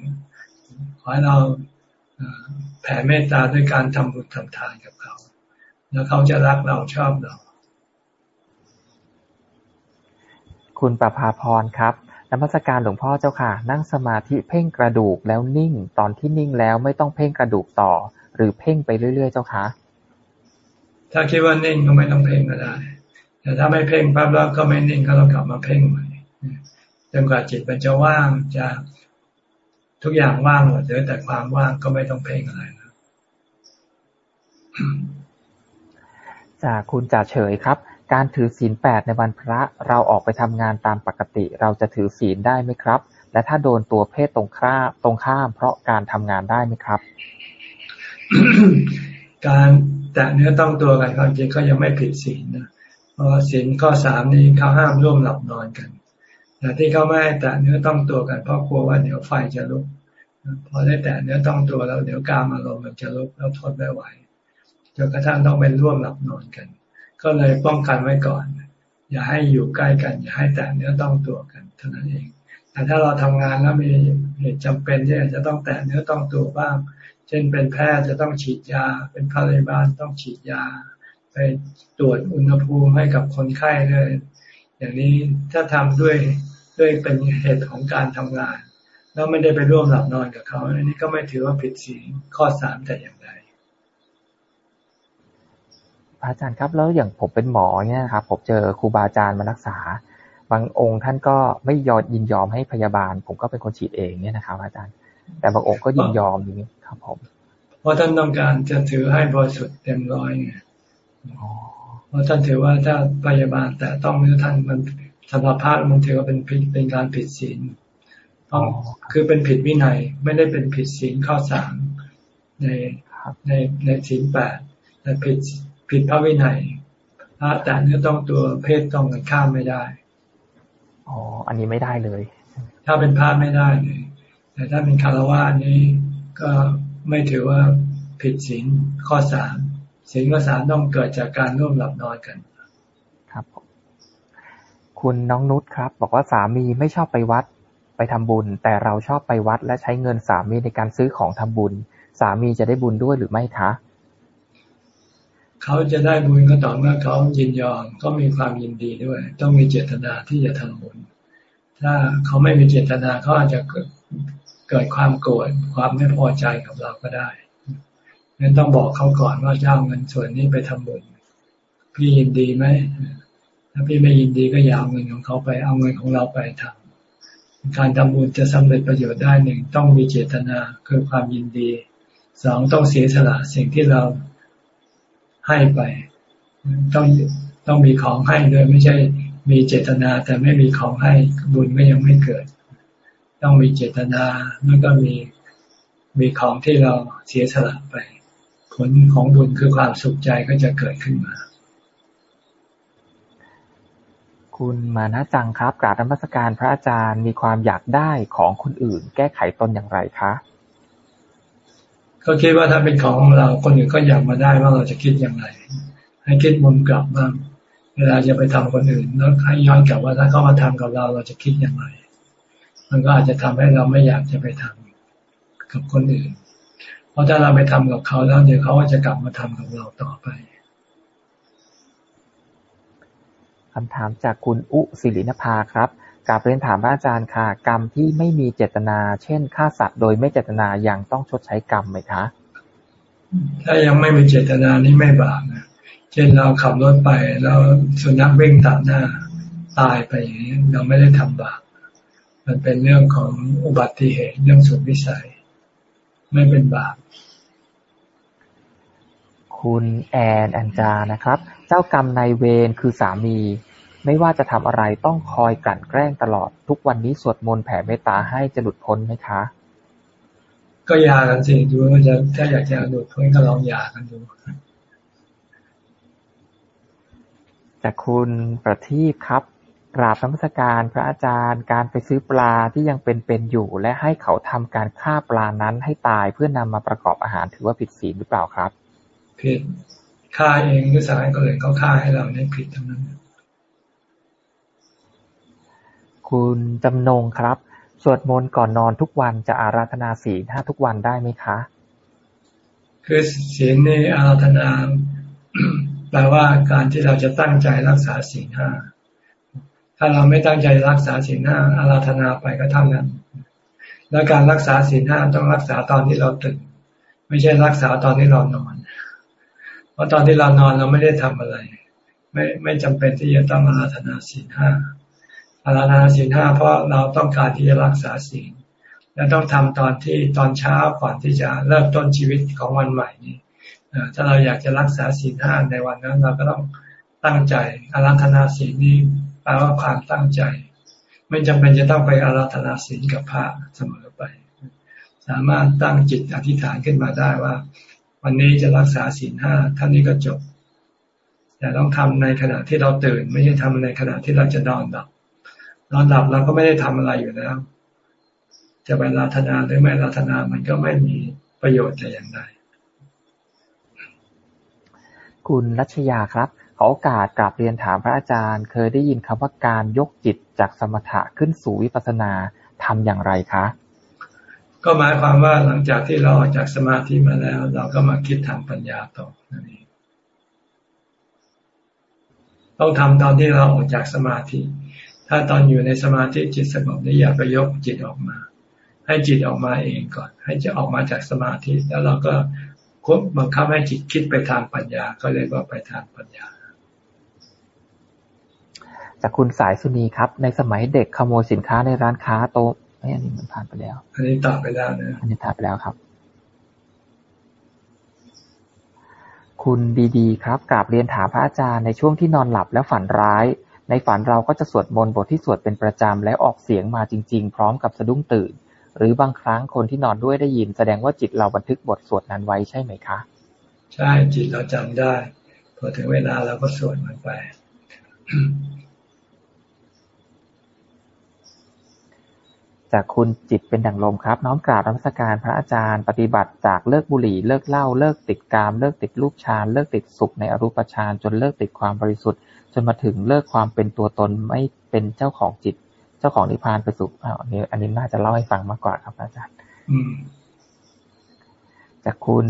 ขอให้เราแผ่เมตตาด้วยการทำบุญทำทานกับเขา แล้วเขาจะรักเราชอบเรา คุณประภาพรครับนมัสการหลวงพ่อเจ้าค่ะ นั่งสมาธิเพ่งกระดูกแล้วนิ่ง ตอนที่นิ่งแล้วไม่ต้องเพ่งกระดูกต่อ หรือเพ่งไปเรื่อย ๆ เจ้าค่ะ ถ้าคิดว่านิ่งก็ไม่ต้องเพ่งก็ได้ แต่ถ้าไม่เพ่งปั๊บแล้วก็ไม่นิ่งก็ต้องกลับมาเพ่งใหม่ จนกว่าจิตมันจะว่างจะทุกอย่างว่างหมดเหลือแต่ความว่างก็ไม่ต้องเพ่งอะไรนะจากคุณจ่าเฉยครับ การถือศีลแปดในวันพระเราออกไปทำงานตามปกติ เราจะถือศีลได้ไหมครับ และถ้าโดนตัวเพศตรงข้ามตรงข้าม เพราะการทำงานได้ไหมครับ การแตะเนื้อต้องตัวกันความจริงก็ยังไม่ผิดศีลนะเพราะศีลข้อสามนี้เขาห้ามร่วมหลับนอนกัน แต่ที่เขาไม่ให้แตะเนื้อต้องตัวกันเพราะกลัวว่าเดี๋ยวไฟจะลุกพอได้แตะเนื้อต้องตัวแล้วเดี๋ยวการอารมณ์มันจะลุกแล้วทนไม่ไหวจนกระทั่งต้องเป็นร่วมหลับนอนกัน ก็เลยป้องกันไว้ก่อน อย่าให้อยู่ใกล้กัน อย่าให้แตะเนื้อต้องตัวกันเท่านั้นเอง แต่ถ้าเราทำงานแล้วมีเหตุจำเป็นที่จะต้องแตะเนื้อต้องตัวบ้าง เช่นเป็นแพทย์จะต้องฉีดยา เป็นพยาบาลต้องฉีดยา ไปตรวจอุณหภูมิให้กับคนไข้เลย อย่างนี้ถ้าทำด้วย ด้วยเป็นเหตุของการทำงาน แล้วไม่ได้ไปร่วมหลับนอนกับเขาอันนี้ก็ไม่ถือว่าผิดศีลข้อสามแต่อย่างใดอาจารย์ครับแล้วอย่างผมเป็นหมอเนี่ยครับผมเจอครูบาอาจารย์มารักษา บางองค์ท่านก็ไม่ยอมยินยอมให้พยาบาล ผมก็เป็นคนฉีดเองเนี่ยนะครับ อาจารย์ แต่บางองค์ก็ยินยอมอย่างนี้ครับผมเพราะท่านต้องการจะถือให้บริสุทธิ์เต็มร้อยไงเพราะท่านถือว่าถ้าพยาบาลแต่ต้องเนื้อท่านมัน สำหรับพระมันถือว่าเป็นเป็นการผิดศีลต้องคือเป็นผิดวินัย ไม่ได้เป็นผิดศีลข้อสามในในในศีลแปดแต่ผิดผิดพระวินัยพระแต่เนื้อต้องตัวเพศต้องกันข้ามไม่ได้อ๋ออันนี้ไม่ได้เลย ถ้าเป็นพระไม่ได้เลยแต่ถ้าเป็นคารวะนี้ก็ไม่ถือว่าผิดศีลข้อสามศีลข้อสามต้องเกิดจากการร่วมหลับนอนกัน ครับ คุณน้องนุชครับ บอกว่าสามีไม่ชอบไปวัด ไปทำบุญ แต่เราชอบไปวัดและใช้เงินสามีในการซื้อของทำบุญ สามีจะได้บุญด้วยหรือไม่คะ เขาจะได้บุญก็ต่อเมื่อเขายินยอมก็มีความยินดีด้วย ต้องมีเจตนาที่จะทำบุญ ถ้าเขาไม่มีเจตนาเขาอาจจะเกิดความโกรธความไม่พอใจกับเราก็ได้งั้นต้องบอกเขาก่อนว่าเจ้าเงินส่วนนี้ไปทำบุญ พี่ยินดีไหม ถ้าพี่ไม่ยินดีก็อย่าเอาเงินของเขาไป เอาเงินของเราไปทำการทำบุญจะสำเร็จประโยชน์ได้หนึ่งต้องมีเจตนาคือความยินดีสองต้องเสียสละสิ่งที่เราให้ไป ต้องต้องมีของให้ด้วยไม่ใช่มีเจตนาแต่ไม่มีของให้บุญก็ยังไม่เกิด ต้องมีเจตนาแล้วก็มีมีของที่เราเสียสละไป ผลของบุญคือความสุขใจก็จะเกิดขึ้นมา คุณมานะจังครับ กราบธรรมสการพระอาจารย์ มีความอยากได้ของคนอื่น แก้ไขตนอย่างไรคะก็คิดว่าถ้าเป็นของเราคนอื่นก็อยากมาได้ว่าเราจะคิดอย่างไร ให้คิดมุมกลับบ้างเวลาจะไปทำคนอื่นแล้วให้ย้อนกลับว่าถ้าเขามาทำกับเราเราจะคิดอย่างไร มันก็อาจจะทำให้เราไม่อยากจะไปทำกับคนอื่น เพราะถ้าเราไปทำกับเขาแล้วเดี๋ยวเขาก็จะกลับมาทำกับเราต่อไป คำถามจากคุณอุศิรินภาครับกาบเรียนถามพระอาจารย์ค่ะ กรรมที่ไม่มีเจตนา เช่น ฆ่าสัตว์โดยไม่เจตนา ยังต้องชดใช้กรรมไหมคะ ถ้ายังไม่มีเจตนานี่ไม่บาปนะ เช่นเราขับรถไปแล้วสุนัขวิ่งตัดหน้าตายไปอย่างนี้เราไม่ได้ทำบาป มันเป็นเรื่องของอุบัติเหตุเรื่องสุดวิสัย ไม่เป็นบาป คุณแอนอันจานะครับเจ้ากรรมนายเวรคือสามี ไม่ว่าจะทำอะไรต้องคอยกลั่นแกล้งตลอด ทุกวันนี้สวดมนต์แผ่เมตตาให้จะหลุดพ้นไหมคะ ก็ยากันสิดูว่าจะถ้าอยากจะหลุดพ้นก็ลองยากันดูจากคุณประทีปครับกราบธรรมสการพระอาจารย์การไปซื้อปลาที่ยังเป็นๆอยู่ และให้เขาทำการฆ่าปลานั้นให้ตายเพื่อนำมาประกอบอาหารถือว่าผิดศีลหรือเปล่าครับผิด ฆ่าเองหรือสั่งให้คนอื่นเขาฆ่าให้เราเนี่ยผิดทั้งนั้น คุณจำนงครับ สวดมนต์ก่อนนอนทุกวันจะอาราธนาศีลห้าทุกวันได้ไหมคะ คือศีลในอาราธนาแปลว่าการที่เราจะตั้งใจรักษาศีลห้าถ้าเราไม่ตั้งใจรักษาศีลห้าอาราธนาไปก็เท่านั้น และการรักษาศีลห้าต้องรักษาตอนที่เราตื่นไม่ใช่รักษาตอนที่เรานอน เพราะตอนที่เรานอนเราไม่ได้ทำอะไร ไม่ไม่จำเป็นที่จะต้องอาราธนาศีลห้าอาราธนาศีลห้าเพราะเราต้องการที่จะรักษาศีลและต้องทำตอนที่ตอนเช้าก่อนที่จะเริ่มต้นชีวิตของวันใหม่นี้ถ้าเราอยากจะรักษาศีลห้าในวันนั้น เราก็ต้องตั้งใจอาราธนาศีลนี้แปลว่าความตั้งใจ ไม่จำเป็นจะต้องไปอาราธนาศีลกับพระเสมอไป สามารถตั้งจิตอธิษฐานขึ้นมาได้ว่า วันนี้จะรักษาศีลห้าท่านนี้ก็จบ แต่ต้องทำในขณะที่เราตื่น ไม่ใช่ทำในขณะที่เราจะนอนหลับนอนหลับเราก็ไม่ได้ทำอะไรอยู่แล้ว จะไปลาธนาหรือไม่ลาธนามันก็ไม่มีประโยชน์แต่อย่างใดคุณรัชยาครับขอโอกาสกราบเรียนถามพระอาจารย์ เคยได้ยินคำว่าการยกจิตจากสมถะขึ้นสู่วิปัสสนาทำอย่างไรคะ ก็หมายความว่าหลังจากที่เราออกจากสมาธิมาแล้ว เราก็มาคิดทางปัญญาต่อนั่นเองต้องทำตอนที่เราออกจากสมาธิ ถ้าตอนอยู่ในสมาธิจิตสงบนี่อย่าไปยกจิตออกมา ให้จิตออกมาเองก่อน ให้จะออกมาจากสมาธิ แล้วเราก็ควบบังคับให้จิตคิดไปทางปัญญา ก็เรียกว่าไปทางปัญญาจากคุณสายสุนีครับ ในสมัยเด็กขโมยสินค้าในร้านค้าโต๊ะอันนี้มันผ่านไปแล้ว อันนี้ตอบไปแล้วนะอันนี้ตอบไปแล้วครับ คุณดีๆครับกราบเรียนถามพระอาจารย์ในช่วงที่นอนหลับแล้วฝันร้าย ในฝันเราก็จะสวดมนต์บทที่สวดเป็นประจำและออกเสียงมาจริง ๆ พร้อมกับสะดุ้งตื่น หรือบางครั้งคนที่นอนด้วยได้ยิน แสดงว่าจิตเราบันทึกบทสวดนั้นไว้ใช่ไหมคะ ใช่จิตเราจำได้พพอถึงเวลาเราก็สวดมันไป จากคุณจิตเป็นดั่งลมครับ น้อมกราบรัชการพระอาจารย์ ปฏิบัติจากเลิกบุหรี่ เลิกเหล้า เลิกติดกาม เลิกติดรูปฌาน เลิกติดสุขในอรูปฌาน จนเลิกติดความบริสุทธิ์ จนมาถึงเลิกความเป็นตัวตนไม่เป็นเจ้าของจิต เจ้าของนิพพานไปสู่อันนี้อันนี้น่าจะเล่าให้ฟังมากกว่าครับอาจารย์จากคุณ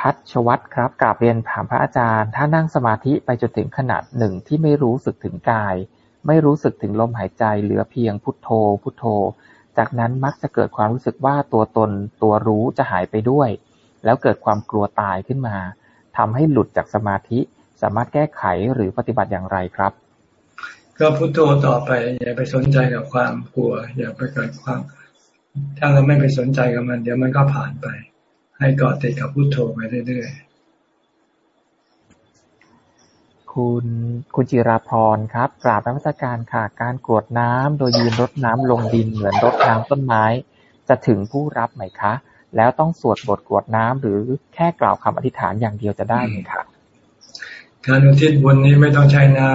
พัชวัตรครับกราบเรียนถามพระอาจารย์ ถ้านั่งสมาธิไปจนถึงขนาดหนึ่งที่ไม่รู้สึกถึงกาย ไม่รู้สึกถึงลมหายใจเหลือเพียงพุทโธ พุทโธ จากนั้นมักจะเกิดความรู้สึกว่าตัวตนตัวรู้จะหายไปด้วย แล้วเกิดความกลัวตายขึ้นมาทำให้หลุดจากสมาธิสามารถแก้ไขหรือปฏิบัติอย่างไรครับ ก็พุทโธต่อไป อย่าไปสนใจกับความกลัว อย่าไปเกิดความ ถ้าเราไม่ไปสนใจกับมัน เดี๋ยวมันก็ผ่านไป ให้กอดติดกับพุทโธไปเรื่อยๆ คุณคุณจิราพรครับ กราบนมัสการค่ะ การกรวดน้ำโดยยืนรดน้ำลงดินเหมือนรดน้ำต้นไม้ จะถึงผู้รับไหมคะ แล้วต้องสวดบทกรวดน้ำหรือแค่กล่าวคำอธิษฐานอย่างเดียวจะได้ไหมคะการอุทิศบุญนี้ไม่ต้องใช้น้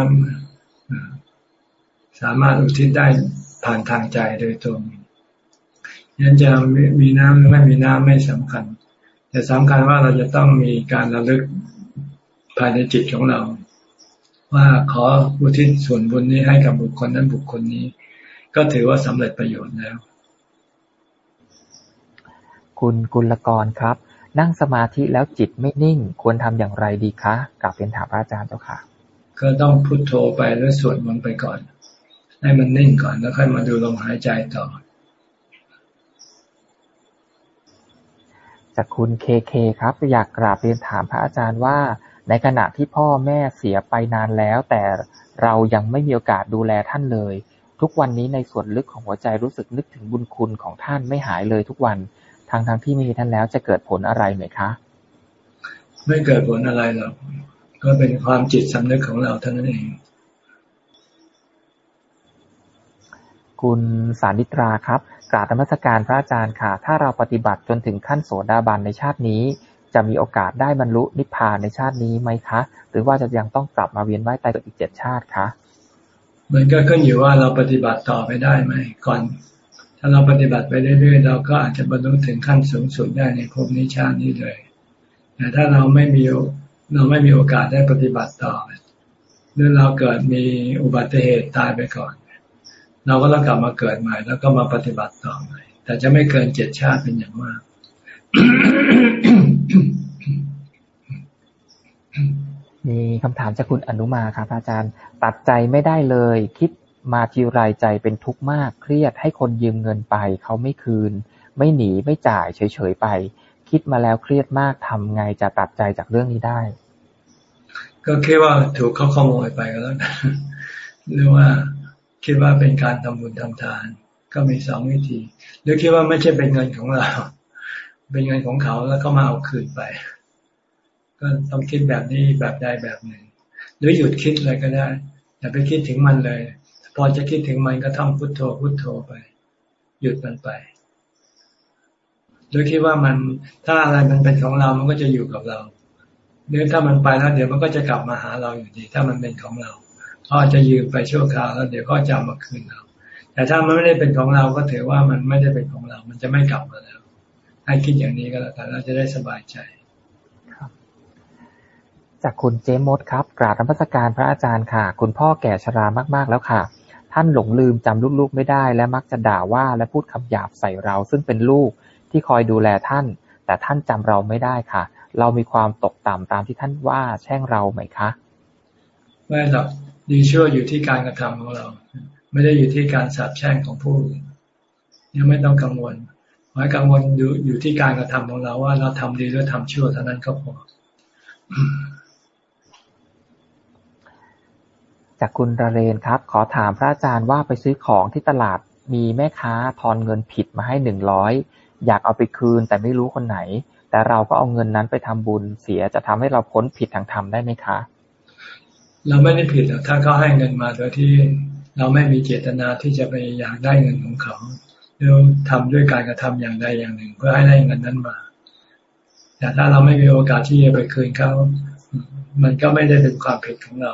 ำสามารถอุทิศได้ผ่านทางใจโดยตรงยันจะมีน้ำหรือไม่มีน้ำไม่สำคัญ แต่สำคัญว่าเราจะต้องมีการระลึกภายในจิตของเรา ว่าขออุทิศส่วนบุญนี้ให้กับบุคคลนั้นบุคคลนี้ ก็ถือว่าสำเร็จประโยชน์แล้ว คุณกุลกรครับ นั่งสมาธิแล้วจิตไม่นิ่ง ควรทำอย่างไรดีคะกับเป็นถามพระอาจารย์เจ้าค่ะ ก็ต้องพุโทโธไปแล้วสวดมนต์ไปก่อน ให้มันนิ่งก่อนแล้วค่อยมาดูลมหายใจต่อจากคุณเคเคครับ อยากกราบเรียนถามพระอาจารย์ว่า ในขณะที่พ่อแม่เสียไปนานแล้ว แต่เรายังไม่มีโอกาสดูแลท่านเลย ทุกวันนี้ในส่วนลึกของหัวใจรู้สึกนึกถึงบุญคุณของท่านไม่หายเลยทุกวันทางทางที่ไม่มีท่านแล้วจะเกิดผลอะไรไหมคะ ไม่เกิดผลอะไรหรอกก็เป็นความจิตสำนึกของเราเท่านั้นเอง คุณสานิตราครับกราบธรรมสการพระอาจารย์ค่ะ ถ้าเราปฏิบัติจนถึงขั้นโสดาบันในชาตินี้ จะมีโอกาสได้บรรลุนิพพานในชาตินี้ไหมคะ หรือว่าจะยังต้องกลับมาเวียนว่ายตายเกิดอีกเจ็ดชาติคะมันก็ขึ้นอยู่ว่าเราปฏิบัติต่อไปได้ไหมก่อน ถ้าเราปฏิบัติไปเรื่อยๆเราก็อาจจะบรรลุถึงขั้นสูงสุดได้ในภพนี้ชาตินี้เลยแต่ถ้าเราไม่มีเราไม่มีโอกาสได้ปฏิบัติต่อหรือเราเกิดมีอุบัติเหตุตายไปก่อน เราก็ต้องกลับมาเกิดใหม่ แล้วก็มาปฏิบัติต่อใหม่แต่จะไม่เกินเจ็ดชาติเป็นอย่างมาก มีคำถามจากคุณอนุมาครับอาจารย์ ตัดใจไม่ได้เลย คิดมาทีไรใจเป็นทุกข์มาก เครียดให้คนยืมเงินไป เขาไม่คืน ไม่หนีไม่จ่าย เฉยๆไป คิดมาแล้วเครียดมากทำไงจะตัดใจจากเรื่องนี้ได้ ก็คิดว่าถูกเขาขโมยไปก็แล้วหรือว่าคิดว่าเป็นการทำบุญทำทาน ก็มีสองวิธี หรือคิดว่าไม่ใช่เป็นเงินของเรา เป็นเงินของเขาแล้วก็มาเอาคืนไป ก็ต้องคิดแบบนี้แบบใดแบบหนึ่ง หรือหยุดคิดเลยก็ได้ อย่าไปคิดถึงมันเลย พอจะคิดถึงมันก็ท่องพุโทโธพุโทโธไป หยุดมันไปโดยคิดว่ามันถ้าอะไรมันเป็นของเรามันก็จะอยู่กับเราหรือถ้ามันไปแล้วเดี๋ยวมันก็จะกลับมาหาเราอยู่ดี ถ้ามันเป็นของเราเขาจะยืมไปชั่วคราวแล้วเดี๋ยวก็จะมาคืนเรา แต่ถ้ามันไม่ได้เป็นของเราก็ถือว่ามันไม่ได้เป็นของเรา มันจะไม่กลับมาแล้ว ให้คิดอย่างนี้ก็แล้วกันเราจะได้สบายใจครับจากคุณเจมดครับ กราบธรรมสการพระอาจารย์ค่ะ คุณพ่อแก่ชรามากๆแล้วค่ะ ท่านหลงลืมจำลูกๆไม่ได้ และมักจะด่าว่าและพูดคำหยาบใส่เรา ซึ่งเป็นลูกที่คอยดูแลท่าน แต่ท่านจำเราไม่ได้ค่ะ เรามีความตกต่ำตามที่ท่านว่าแช่งเราไหมคะไม่หรอกดีชั่วอยู่ที่การกระทำของเรา ไม่ได้อยู่ที่การสาบแช่งของผู้อื่นยังไม่ต้องกังวล ไว้กังวลอยู่อยู่ที่การกระทำของเราว่าเราทำดีหรือทำชั่วเท่านั้นก็พอ จากคุณระเรนครับ ขอถามพระอาจารย์ว่าไปซื้อของที่ตลาดมีแม่ค้าทอนเงินผิดมาให้หนึ่งร้อยอยากเอาไปคืนแต่ไม่รู้คนไหน แต่เราก็เอาเงินนั้นไปทำบุญเสียจะทำให้เราพ้นผิดทางธรรมได้ไหมคะ เราไม่ได้ผิดหรอกถ้าเขาให้เงินมาโดยที่เราไม่มีเจตนาที่จะไปอยากได้เงินของเขา หรือทำด้วยการกระทำอย่างใดอย่างหนึ่ง เพื่อให้ได้เงินนั้นมา แต่ถ้าเราไม่มีโอกาสที่จะไปคืนเขา มันก็ไม่ได้เป็นความผิดของเรา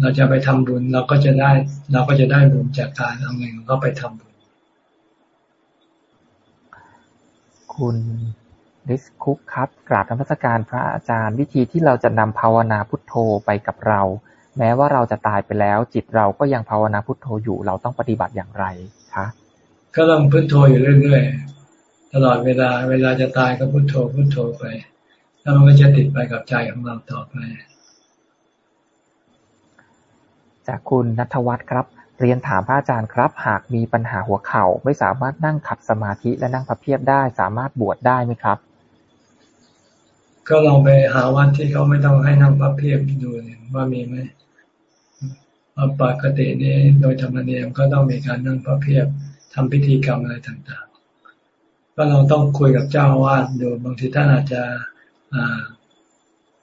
เราจะไปทำบุญเราก็จะได้ เราก็จะได้บุญจากการเอาเงินก็ไปทำบุญ คุณริสคุกครับ กราบธรรมสการพระอาจารย์ วิธีที่เราจะนำภาวนาพุทโธไปกับเรา แม้ว่าเราจะตายไปแล้ว จิตเราก็ยังภาวนาพุทโธอยู่ เราต้องปฏิบัติอย่างไรคะ ก็ต้องพุทโธอยู่เรื่อยๆ ตลอดเวลา เวลาจะตายก็พุทโธพุทโธไป แล้วมันก็จะติดไปกับใจของเราต่อไป จากคุณนัทวัฒน์ครับ เรียนถามพระอาจารย์ครับ หากมีปัญหาหัวเข่าไม่สามารถนั่งขัดสมาธิและนั่งพับเพียบได้ สามารถบวชได้ไหมครับ ก็ลองไปหาวันที่เขาไม่ต้องให้นั่งพับเพียบดูว่ามีไหมปกตินี้โดยธรรมเนียมก็ต้องมีการนั่งพับเพียบ ทำพิธีกรรมอะไรต่างๆ ก็เราต้องคุยกับเจ้าวาดดูบางทีท่านอาจจะ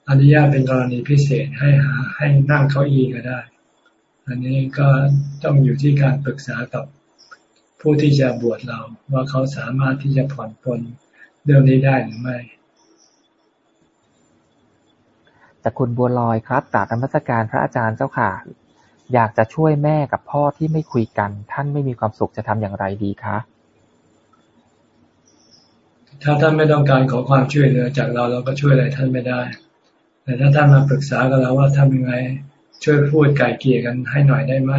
อนุญาตเป็นกรณีพิเศษให้หาให้นั่งเก้าอี้ก็ได้ อันนี้ก็ต้องอยู่ที่การปรึกษากับผู้ที่จะบวชเรา ว่าเขาสามารถที่จะผ่อนปลนเรื่องนี้ได้หรือไม่จากคุณบัวลอยครับกราบธรรมสการพระอาจารย์เจ้าค่ะ อยากจะช่วยแม่กับพ่อที่ไม่คุยกัน ท่านไม่มีความสุขจะทำอย่างไรดีคะ ถ้าท่านไม่ต้องการขอความช่วยเหลือจากเราเราก็ช่วยอะไรท่านไม่ได้ แต่ถ้าท่านมาปรึกษากับเราว่าทำยังไงช่วยพูดไก่เกี่ยกันให้หน่อยได้ไหม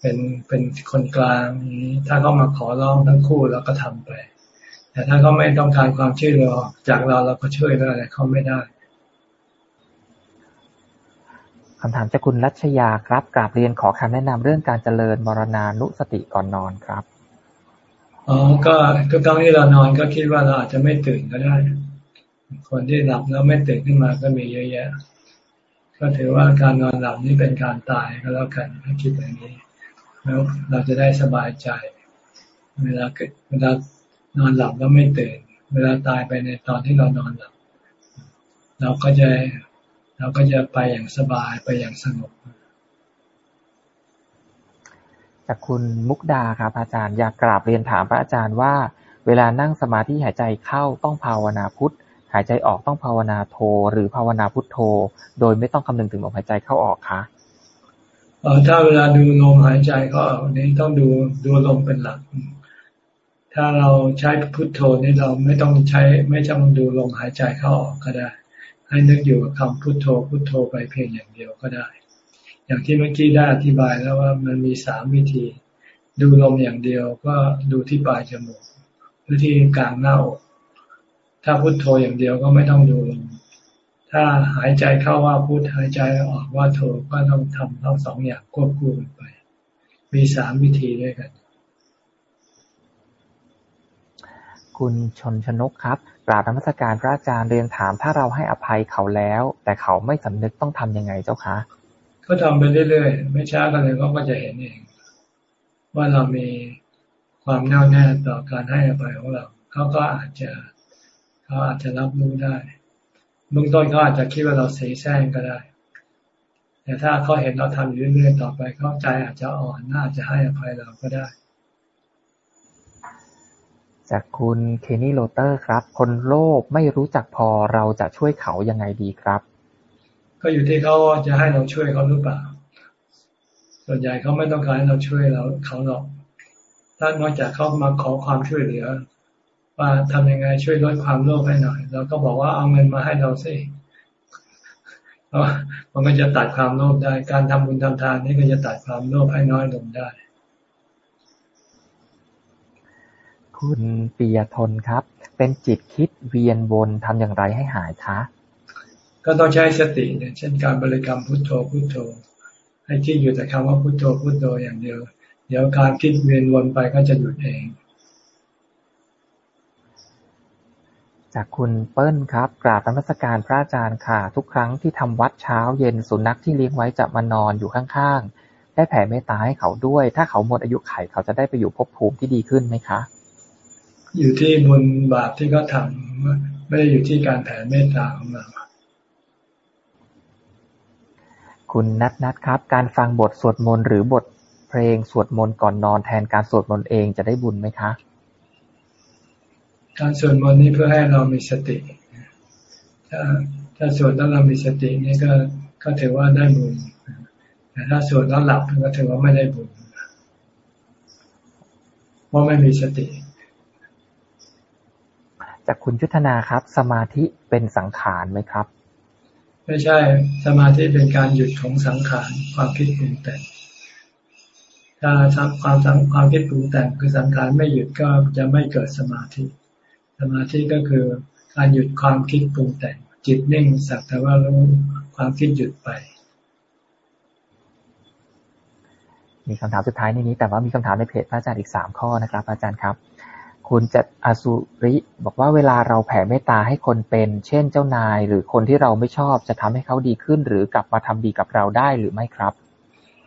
เป็นเป็นคนกลางนี้ถ้าเขามาขอร้องทั้งคู่เราก็ทำไป แต่ถ้าเขาไม่ต้องการความช่วยเหลือจากเราเราก็ช่วยอะไรเขาไม่ได้ คำถามจากคุณรัชยาครับ กราบเรียนขอคำแนะนำเรื่องการเจริญมรณานุสติก่อนนอนครับ อ๋อ ก็ก็ตอนที่เรานอนก็คิดว่าเราอาจจะไม่ตื่นก็ได้ คนที่หลับแล้วไม่ตื่นขึ้นมาก็มีเยอะแยะ ก็ถือว่าการนอนหลับนี่เป็นการตายก็แล้วกันถ้าคิดอย่างนี้ แล้วเราจะได้สบายใจ เวลาเกิดเวลานอนหลับแล้วไม่ตื่น เวลาตายไปในตอนที่เรานอนหลับ เราก็จะ เราก็จะไปอย่างสบายไปอย่างสงบจากคุณมุกดาครับอาจารย์อยากกราบเรียนถามพระอาจารย์ว่า เวลานั่งสมาธิหายใจเข้าต้องภาวนาพุทหายใจออกต้องภาวนาโท หรือภาวนาพุทโธ โดยไม่ต้องคำนึงถึงลมหายใจเข้าออกคะเออถ้าเวลาดูลมหายใจเข้าออกนี้ต้องดูดูลมเป็นหลัก ถ้าเราใช้พุทโธนี่เราไม่ต้องใช้ไม่จำดูลมหายใจเข้าออกก็ได้ ให้นึกอยู่กับคำพุทโธพุทโธไปเพียงอย่างเดียวก็ได้ อย่างที่เมื่อกี้ได้อธิบายแล้วว่ามันมีสามวิธี ดูลมอย่างเดียวก็ดูที่ปลายจมูกหรือที่กลางหน้าอกถ้าพุทโธอย่างเดียวก็ไม่ต้องดูลมถ้าหายใจเข้าว่าพุทหายใจออกว่าโธก็ต้องทำทั้งสองอย่างควบคู่กันไป มีสามวิธีด้วยกัน คุณชนชนกครับ กราบธรรมสการพระอาจารย์เรียนถามถ้าเราให้อภัยเขาแล้ว แต่เขาไม่สำนึกต้องทํำยังไงเจ้าคะก็ทำไปเรื่อยๆ ไม่ช้าก็เลยเขาก็จะเห็นเอง ว่าเรามีความแน่วแน่ต่อการให้อภัยของเรา เขาก็อาจจะเขาอาจจะรับรู้ได้เบื้องต้นเขาอาจจะคิดว่าเราเสียแซงก็ได้ แต่ถ้าเขาเห็นเราทำอยู่เรื่อยๆต่อไปเขาใจอาจจะอ่อนน่าจะให้อภัยเราก็ได้ จากคุณเคนี่โรเตอร์ครับ คนโลภไม่รู้จักพอเราจะช่วยเขายังไงดีครับ ก็อยู่ที่เขาจะให้เราช่วยเขาหรือเปล่า ส่วนใหญ่เขาไม่ต้องการให้เราช่วยเราเขาหรอกถ้านอกจากเขามาขอความช่วยเหลือ ว่าทำยังไงช่วยลดความโลภให้หน่อยเราก็บอกว่าเอาเงินมาให้เราสิเพราะมันก็จะตัดความโลภได้ การทำบุญทำทานนี่ก็จะตัดความโลภให้น้อยลงได้ คุณปียทนครับ เป็นจิตคิดเวียนวนทำอย่างไรให้หายคะก็ต้องใช้สติเนี่ยเช่นการบริกรรมพุทโธพุทโธ ให้คิดอยู่แต่คำว่าพุทโธพุทโธอย่างเดียว เดี๋ยวการคิดเวียนวนไปก็จะหยุดเอง จากคุณเปิ้ลครับ กราบธรรมสการพระอาจารย์ค่ะ ทุกครั้งที่ทำวัดเช้าเย็นสุนัขที่เลี้ยงไว้จะมานอนอยู่ข้างๆ ได้แผ่เมตตาให้เขาด้วย ถ้าเขาหมดอายุไขเขาจะได้ไปอยู่ภพภูมิที่ดีขึ้นไหมคะ อยู่ที่บุญบาปที่เขาทาไม่ได้อยู่ที่การแผ่เมตตาของเราคุณนัทนัทครับ การฟังบทสวดมนต์หรือบทเพลงสวดมนต์ก่อนนอนแทนการสวดมนต์เองจะได้บุญไหมคะ การสวดมนต์นี้เพื่อให้เรามีสติถ้าสวดแล้วเรามีสตินี่ก็ก็ถือว่าได้บุญแต่ถ้าสวดแล้วหลับก็ถือว่าไม่ได้บุญเพราะไม่มีสติ จากคุณยุทธนาครับ สมาธิเป็นสังขารไหมครับ ไม่ใช่สมาธิเป็นการหยุดของสังขารความคิดปรุงแต่งถ้าความความคิดปรุงแต่งคือสังขารไม่หยุดก็จะไม่เกิดสมาธิ สมาธิก็คือการหยุดความคิดปรุงแต่ง จิตนิ่งสักแต่ว่ารู้ความคิดหยุดไป มีคำถามสุดท้ายในนี้ แต่ว่ามีคำถามในเพจพระอาจารย์อีกสามข้อนะครับ อาจารย์ครับ คุณจัดอาสุริบอกว่า เวลาเราแผ่เมตตาให้คนเป็น เช่น เจ้านาย หรือคนที่เราไม่ชอบ จะทำให้เขาดีขึ้น หรือกลับมาทำดีกับเราได้หรือไม่ครับ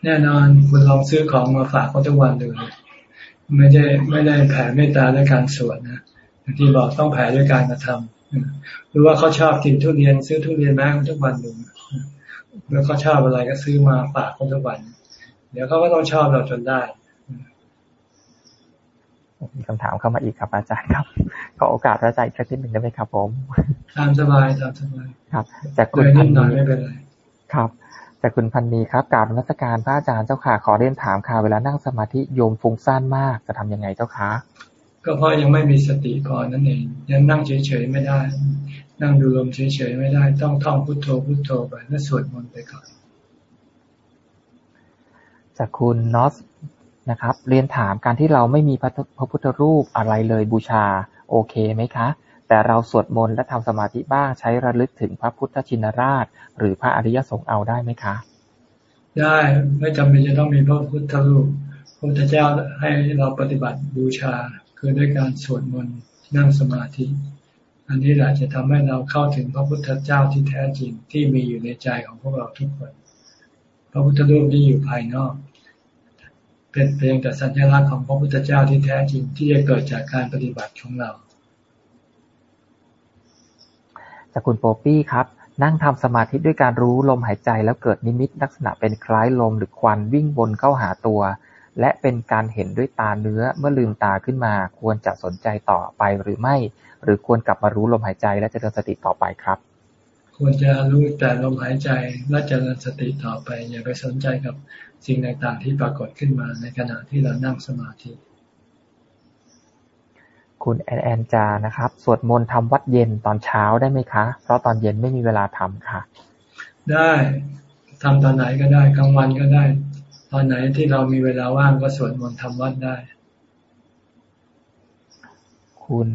แน่นอนคุณลองซื้อของมาฝากเขาทุกวันดูไม่ได้ไม่ได้แผ่เมตตาด้วยการสวดนะที่บอกต้องแผ่ด้วยการกระทำหรือว่าเขาชอบกินทุเรียนซื้อทุเรียนแม้ทุกวันหนึ่งแล้วเขาชอบอะไรก็ซื้อมาฝากเขาทุกวัน เดี๋ยวเขาก็ต้องชอบเราจนได้ มีคำถามเข้ามาอีกครับอาจารย์ครับ ขอโอกาสอาจารย์อีกสักนิดหนึ่งได้ไหมครับผมตามสบายตามสบายครับจากคุณพันนีไม่เป็นไรครับจากคุณพันนีครับกราบนมัสการพระอาจารย์เจ้าค่ะขอเรียนถามค่ะเวลานั่งสมาธิโยมฟุ้งซ่านมากจะทำยังไงเจ้าคะก็เพราะยังไม่มีสติพอนั่นเองยังนั่งเฉยๆไม่ได้ นั่งดูลมเฉยๆไม่ได้ ต้องท่องพุทโธพุทโธไปแล้วสวดมนต์ไปก่อนจากคุณนอส นะครับ เรียนถามการที่เราไม่มีพระพุทธรูปอะไรเลยบูชา โอเคไหมคะ แต่เราสวดมนต์และทำสมาธิบ้างใช้ระลึกถึงพระพุทธชินราช หรือพระอริยสงฆ์เอาได้ไหมคะ ได้ไม่จำเป็นจะต้องมีพระพุทธรูปพระพุทธเจ้าให้เราปฏิบัติบูชา คือด้วยการสวดมนต์นั่งสมาธิ อันนี้แหละจะทำให้เราเข้าถึงพระพุทธเจ้าที่แท้จริงที่มีอยู่ในใจของพวกเราทุกคน พระพุทธรูปที่อยู่ภายนอก เป็นเพียงแต่สัญลักษณ์ของพระพุทธเจ้าที่แท้จริงที่จะเกิดจากการปฏิบัติของเราจากคุณโปปี้ครับ นั่งทำสมาธิด้วยการรู้ลมหายใจแล้วเกิดนิมิตลักษณะเป็นคล้ายลมหรือควันวิ่งบนเข้าหาตัว และเป็นการเห็นด้วยตาเนื้อเมื่อลืมตาขึ้นมา ควรจะสนใจต่อไปหรือไม่ หรือควรกลับมารู้ลมหายใจและเจริญสติต่อไปครับ ควรจะรู้แต่ลมหายใจและเจริญสติต่อไป อย่าไปสนใจกับ สิ่งต่างๆที่ปรากฏขึ้นมาในขณะที่เรานั่งสมาธิ คุณแอนแอนจานะครับ สวดมนต์ทำวัดเย็นตอนเช้าได้ไหมคะ เพราะตอนเย็นไม่มีเวลาทำค่ะ ได้ทำตอนไหนก็ได้กลางวันก็ได้ ตอนไหนที่เรามีเวลาว่างก็สวดมนต์ทำวัดได้ คุณ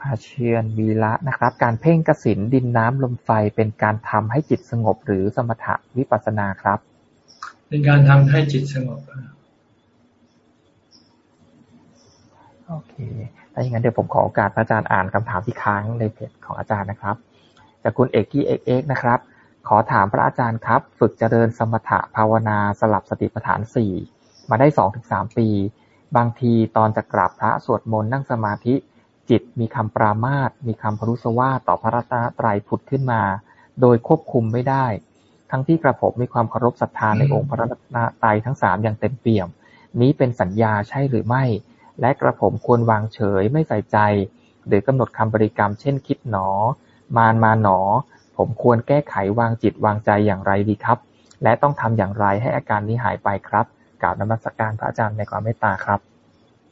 พาเชียนวีระนะครับ การเพ่งกสินดินน้ำลมไฟเป็นการทำให้จิตสงบหรือสมถะวิปัสสนาครับ เป็นการทำให้จิตสงบโอเคถ้าอย่างนั้นเดี๋ยวผมขอโอกาสพระอาจารย์อ่านคำถามที่ค้างในเพจของอาจารย์นะครับ จากคุณเอกี่เอกเอกนะครับ ขอถามพระอาจารย์ครับ ฝึกเจริญสมถะภาวนาสลับสติปัฏฐานสี่มาได้สองถึงสามปี บางทีตอนจะกราบพระสวดมนต์นั่งสมาธิ จิตมีคำปรามาสมีคำพรุสวาต่อพระรัตนตรัยผุดขึ้นมา โดยควบคุมไม่ได้ ทั้งที่กระผมมีความเคารพศรัทธาในองค์พระรัตนตรัยทั้งสามอย่างเต็มเปี่ยม นี้เป็นสัญญาใช่หรือไม่ และกระผมควรวางเฉยไม่ใส่ใจ หรือกำหนดคำบริกรรมเช่นคิดหนอ มานมาหนอ ผมควรแก้ไขวางจิตวางใจอย่างไรดีครับ และต้องทำอย่างไรให้อาการนี้หายไปครับกล่าวนมัสการพระอาจารย์ในความเมตตาครับ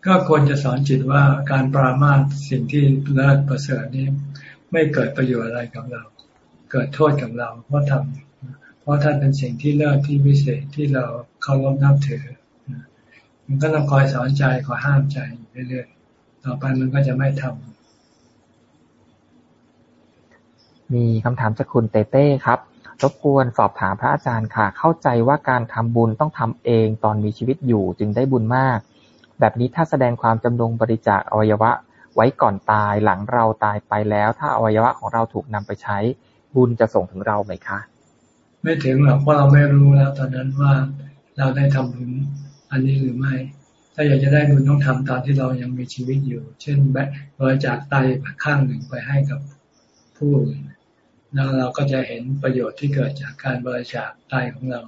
ก็ควรจะสอนจิตว่าการปรามาสสิ่งที่เลิศประเสริฐนี้ ไม่เกิดประโยชน์อะไรกับเรา เกิดโทษกับเราเพราะทำ เพราะท่านเป็นสิ่งที่เลิศที่วิเศษที่เราเคารพนับถือ มันก็ต้องคอยสอนใจคอยห้ามใจเรื่อยๆ ต่อไปมันก็จะไม่ทำมีคำถามจากคุณเต้เต้ครับรบกวนสอบถามพระอาจารย์ค่ะ เข้าใจว่าการทำบุญต้องทำเองตอนมีชีวิตอยู่จึงได้บุญมาก แบบนี้ถ้าแสดงความจำนงบริจาคอวัยวะไว้ก่อนตายหลังเราตายไปแล้ว ถ้าอวัยวะของเราถูกนำไปใช้ บุญจะส่งถึงเราไหมคะ ไม่ถึงหรอกเพราะเราไม่รู้แล้ว ตอนนั้นว่าเราได้ทำบุญอันนี้หรือไม่ ถ้าอยากจะได้บุญต้องทำตอนที่เรายังมีชีวิตอยู่ เช่นบริจาคไตข้างหนึ่งไปให้กับผู้อื่นแล้วเราก็จะเห็นประโยชน์ที่เกิดจากการบริจาคไตของเรา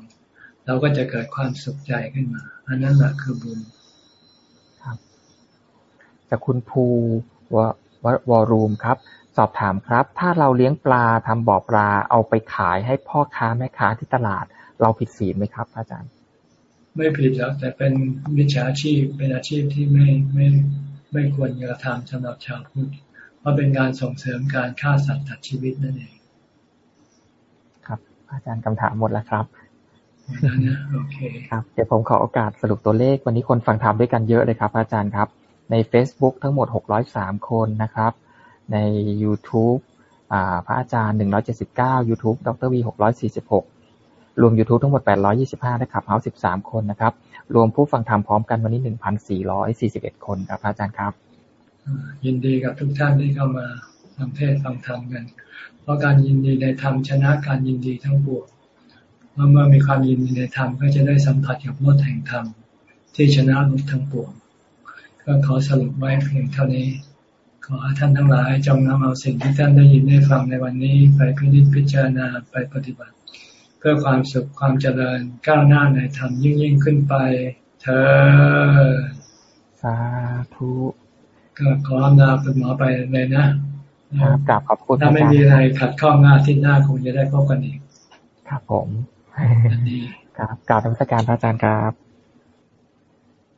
เราก็จะเกิดความสุขใจขึ้นมา อันนั้นแหละคือบุญครับจากคุณภูวววรูมครับ สอบถามครับ ถ้าเราเลี้ยงปลาทำบ่อปลา เอาไปขายให้พ่อค้าแม่ค้าที่ตลาด เราผิดศีลไหมครับ อาจารย์ ไม่ผิดแล้วแต่เป็นมิจฉาชีพเป็นอาชีพที่ไม่ไม่ไม่ควรกระทำสำหรับชาวพุทธเพราะเป็นการส่งเสริมการฆ่าสัตว์ตัดชีวิตนั่นเอง ครับ อาจารย์คำถามหมดแล้วครับนะโอเคครับเดี๋ยวผมขอโอกาสสรุปตัวเลข วันนี้คนฟังธรรมด้วยกันเยอะเลยครับ อาจารย์ครับ ใน Facebook ทั้งหมด 603 คนนะครับ ใน YouTube พระอาจารย์ 179 YouTube ดรวี646 รวม YouTube ทั้งหมด 825 นะครับเฮา13 คนนะครับ รวมผู้ฟังธรรมพร้อมกันวันนี้ 1,441 คนครับ พระอาจารย์ครับ ยินดีกับทุกท่านที่เข้ามาฟังเทศฟังธรรมกัน เพราะการยินดีในธรรมชนะการยินดีทั้งปวงเมื่อมีความยินดีในธรรมก็จะได้สัมผัสกับรสแห่งธรรมที่ชนะรสทั้งปวง ก็ขอสรุปไว้เพียงเท่านี้ ขอท่านทั้งหลายจงนำเอาสิ่งที่ท่านได้ยินได้ฟังในวันนี้ไปพิจิตพิจารณาไปปฏิบัติ เพื่อความสุขความเจริญก้าวหน้าในธรรมยิ่งยิ่งขึ้นไป เธอสาธุก็ขออำนาจเป็นหมอไปเลยนะครับกราบขอบคุณถ้าไม่มีอะไรขัดข้องหน้าที่หน้าคงจะได้พบกันอีกครับผมดีครับกราบธรรมสการพระอาจารย์ครับ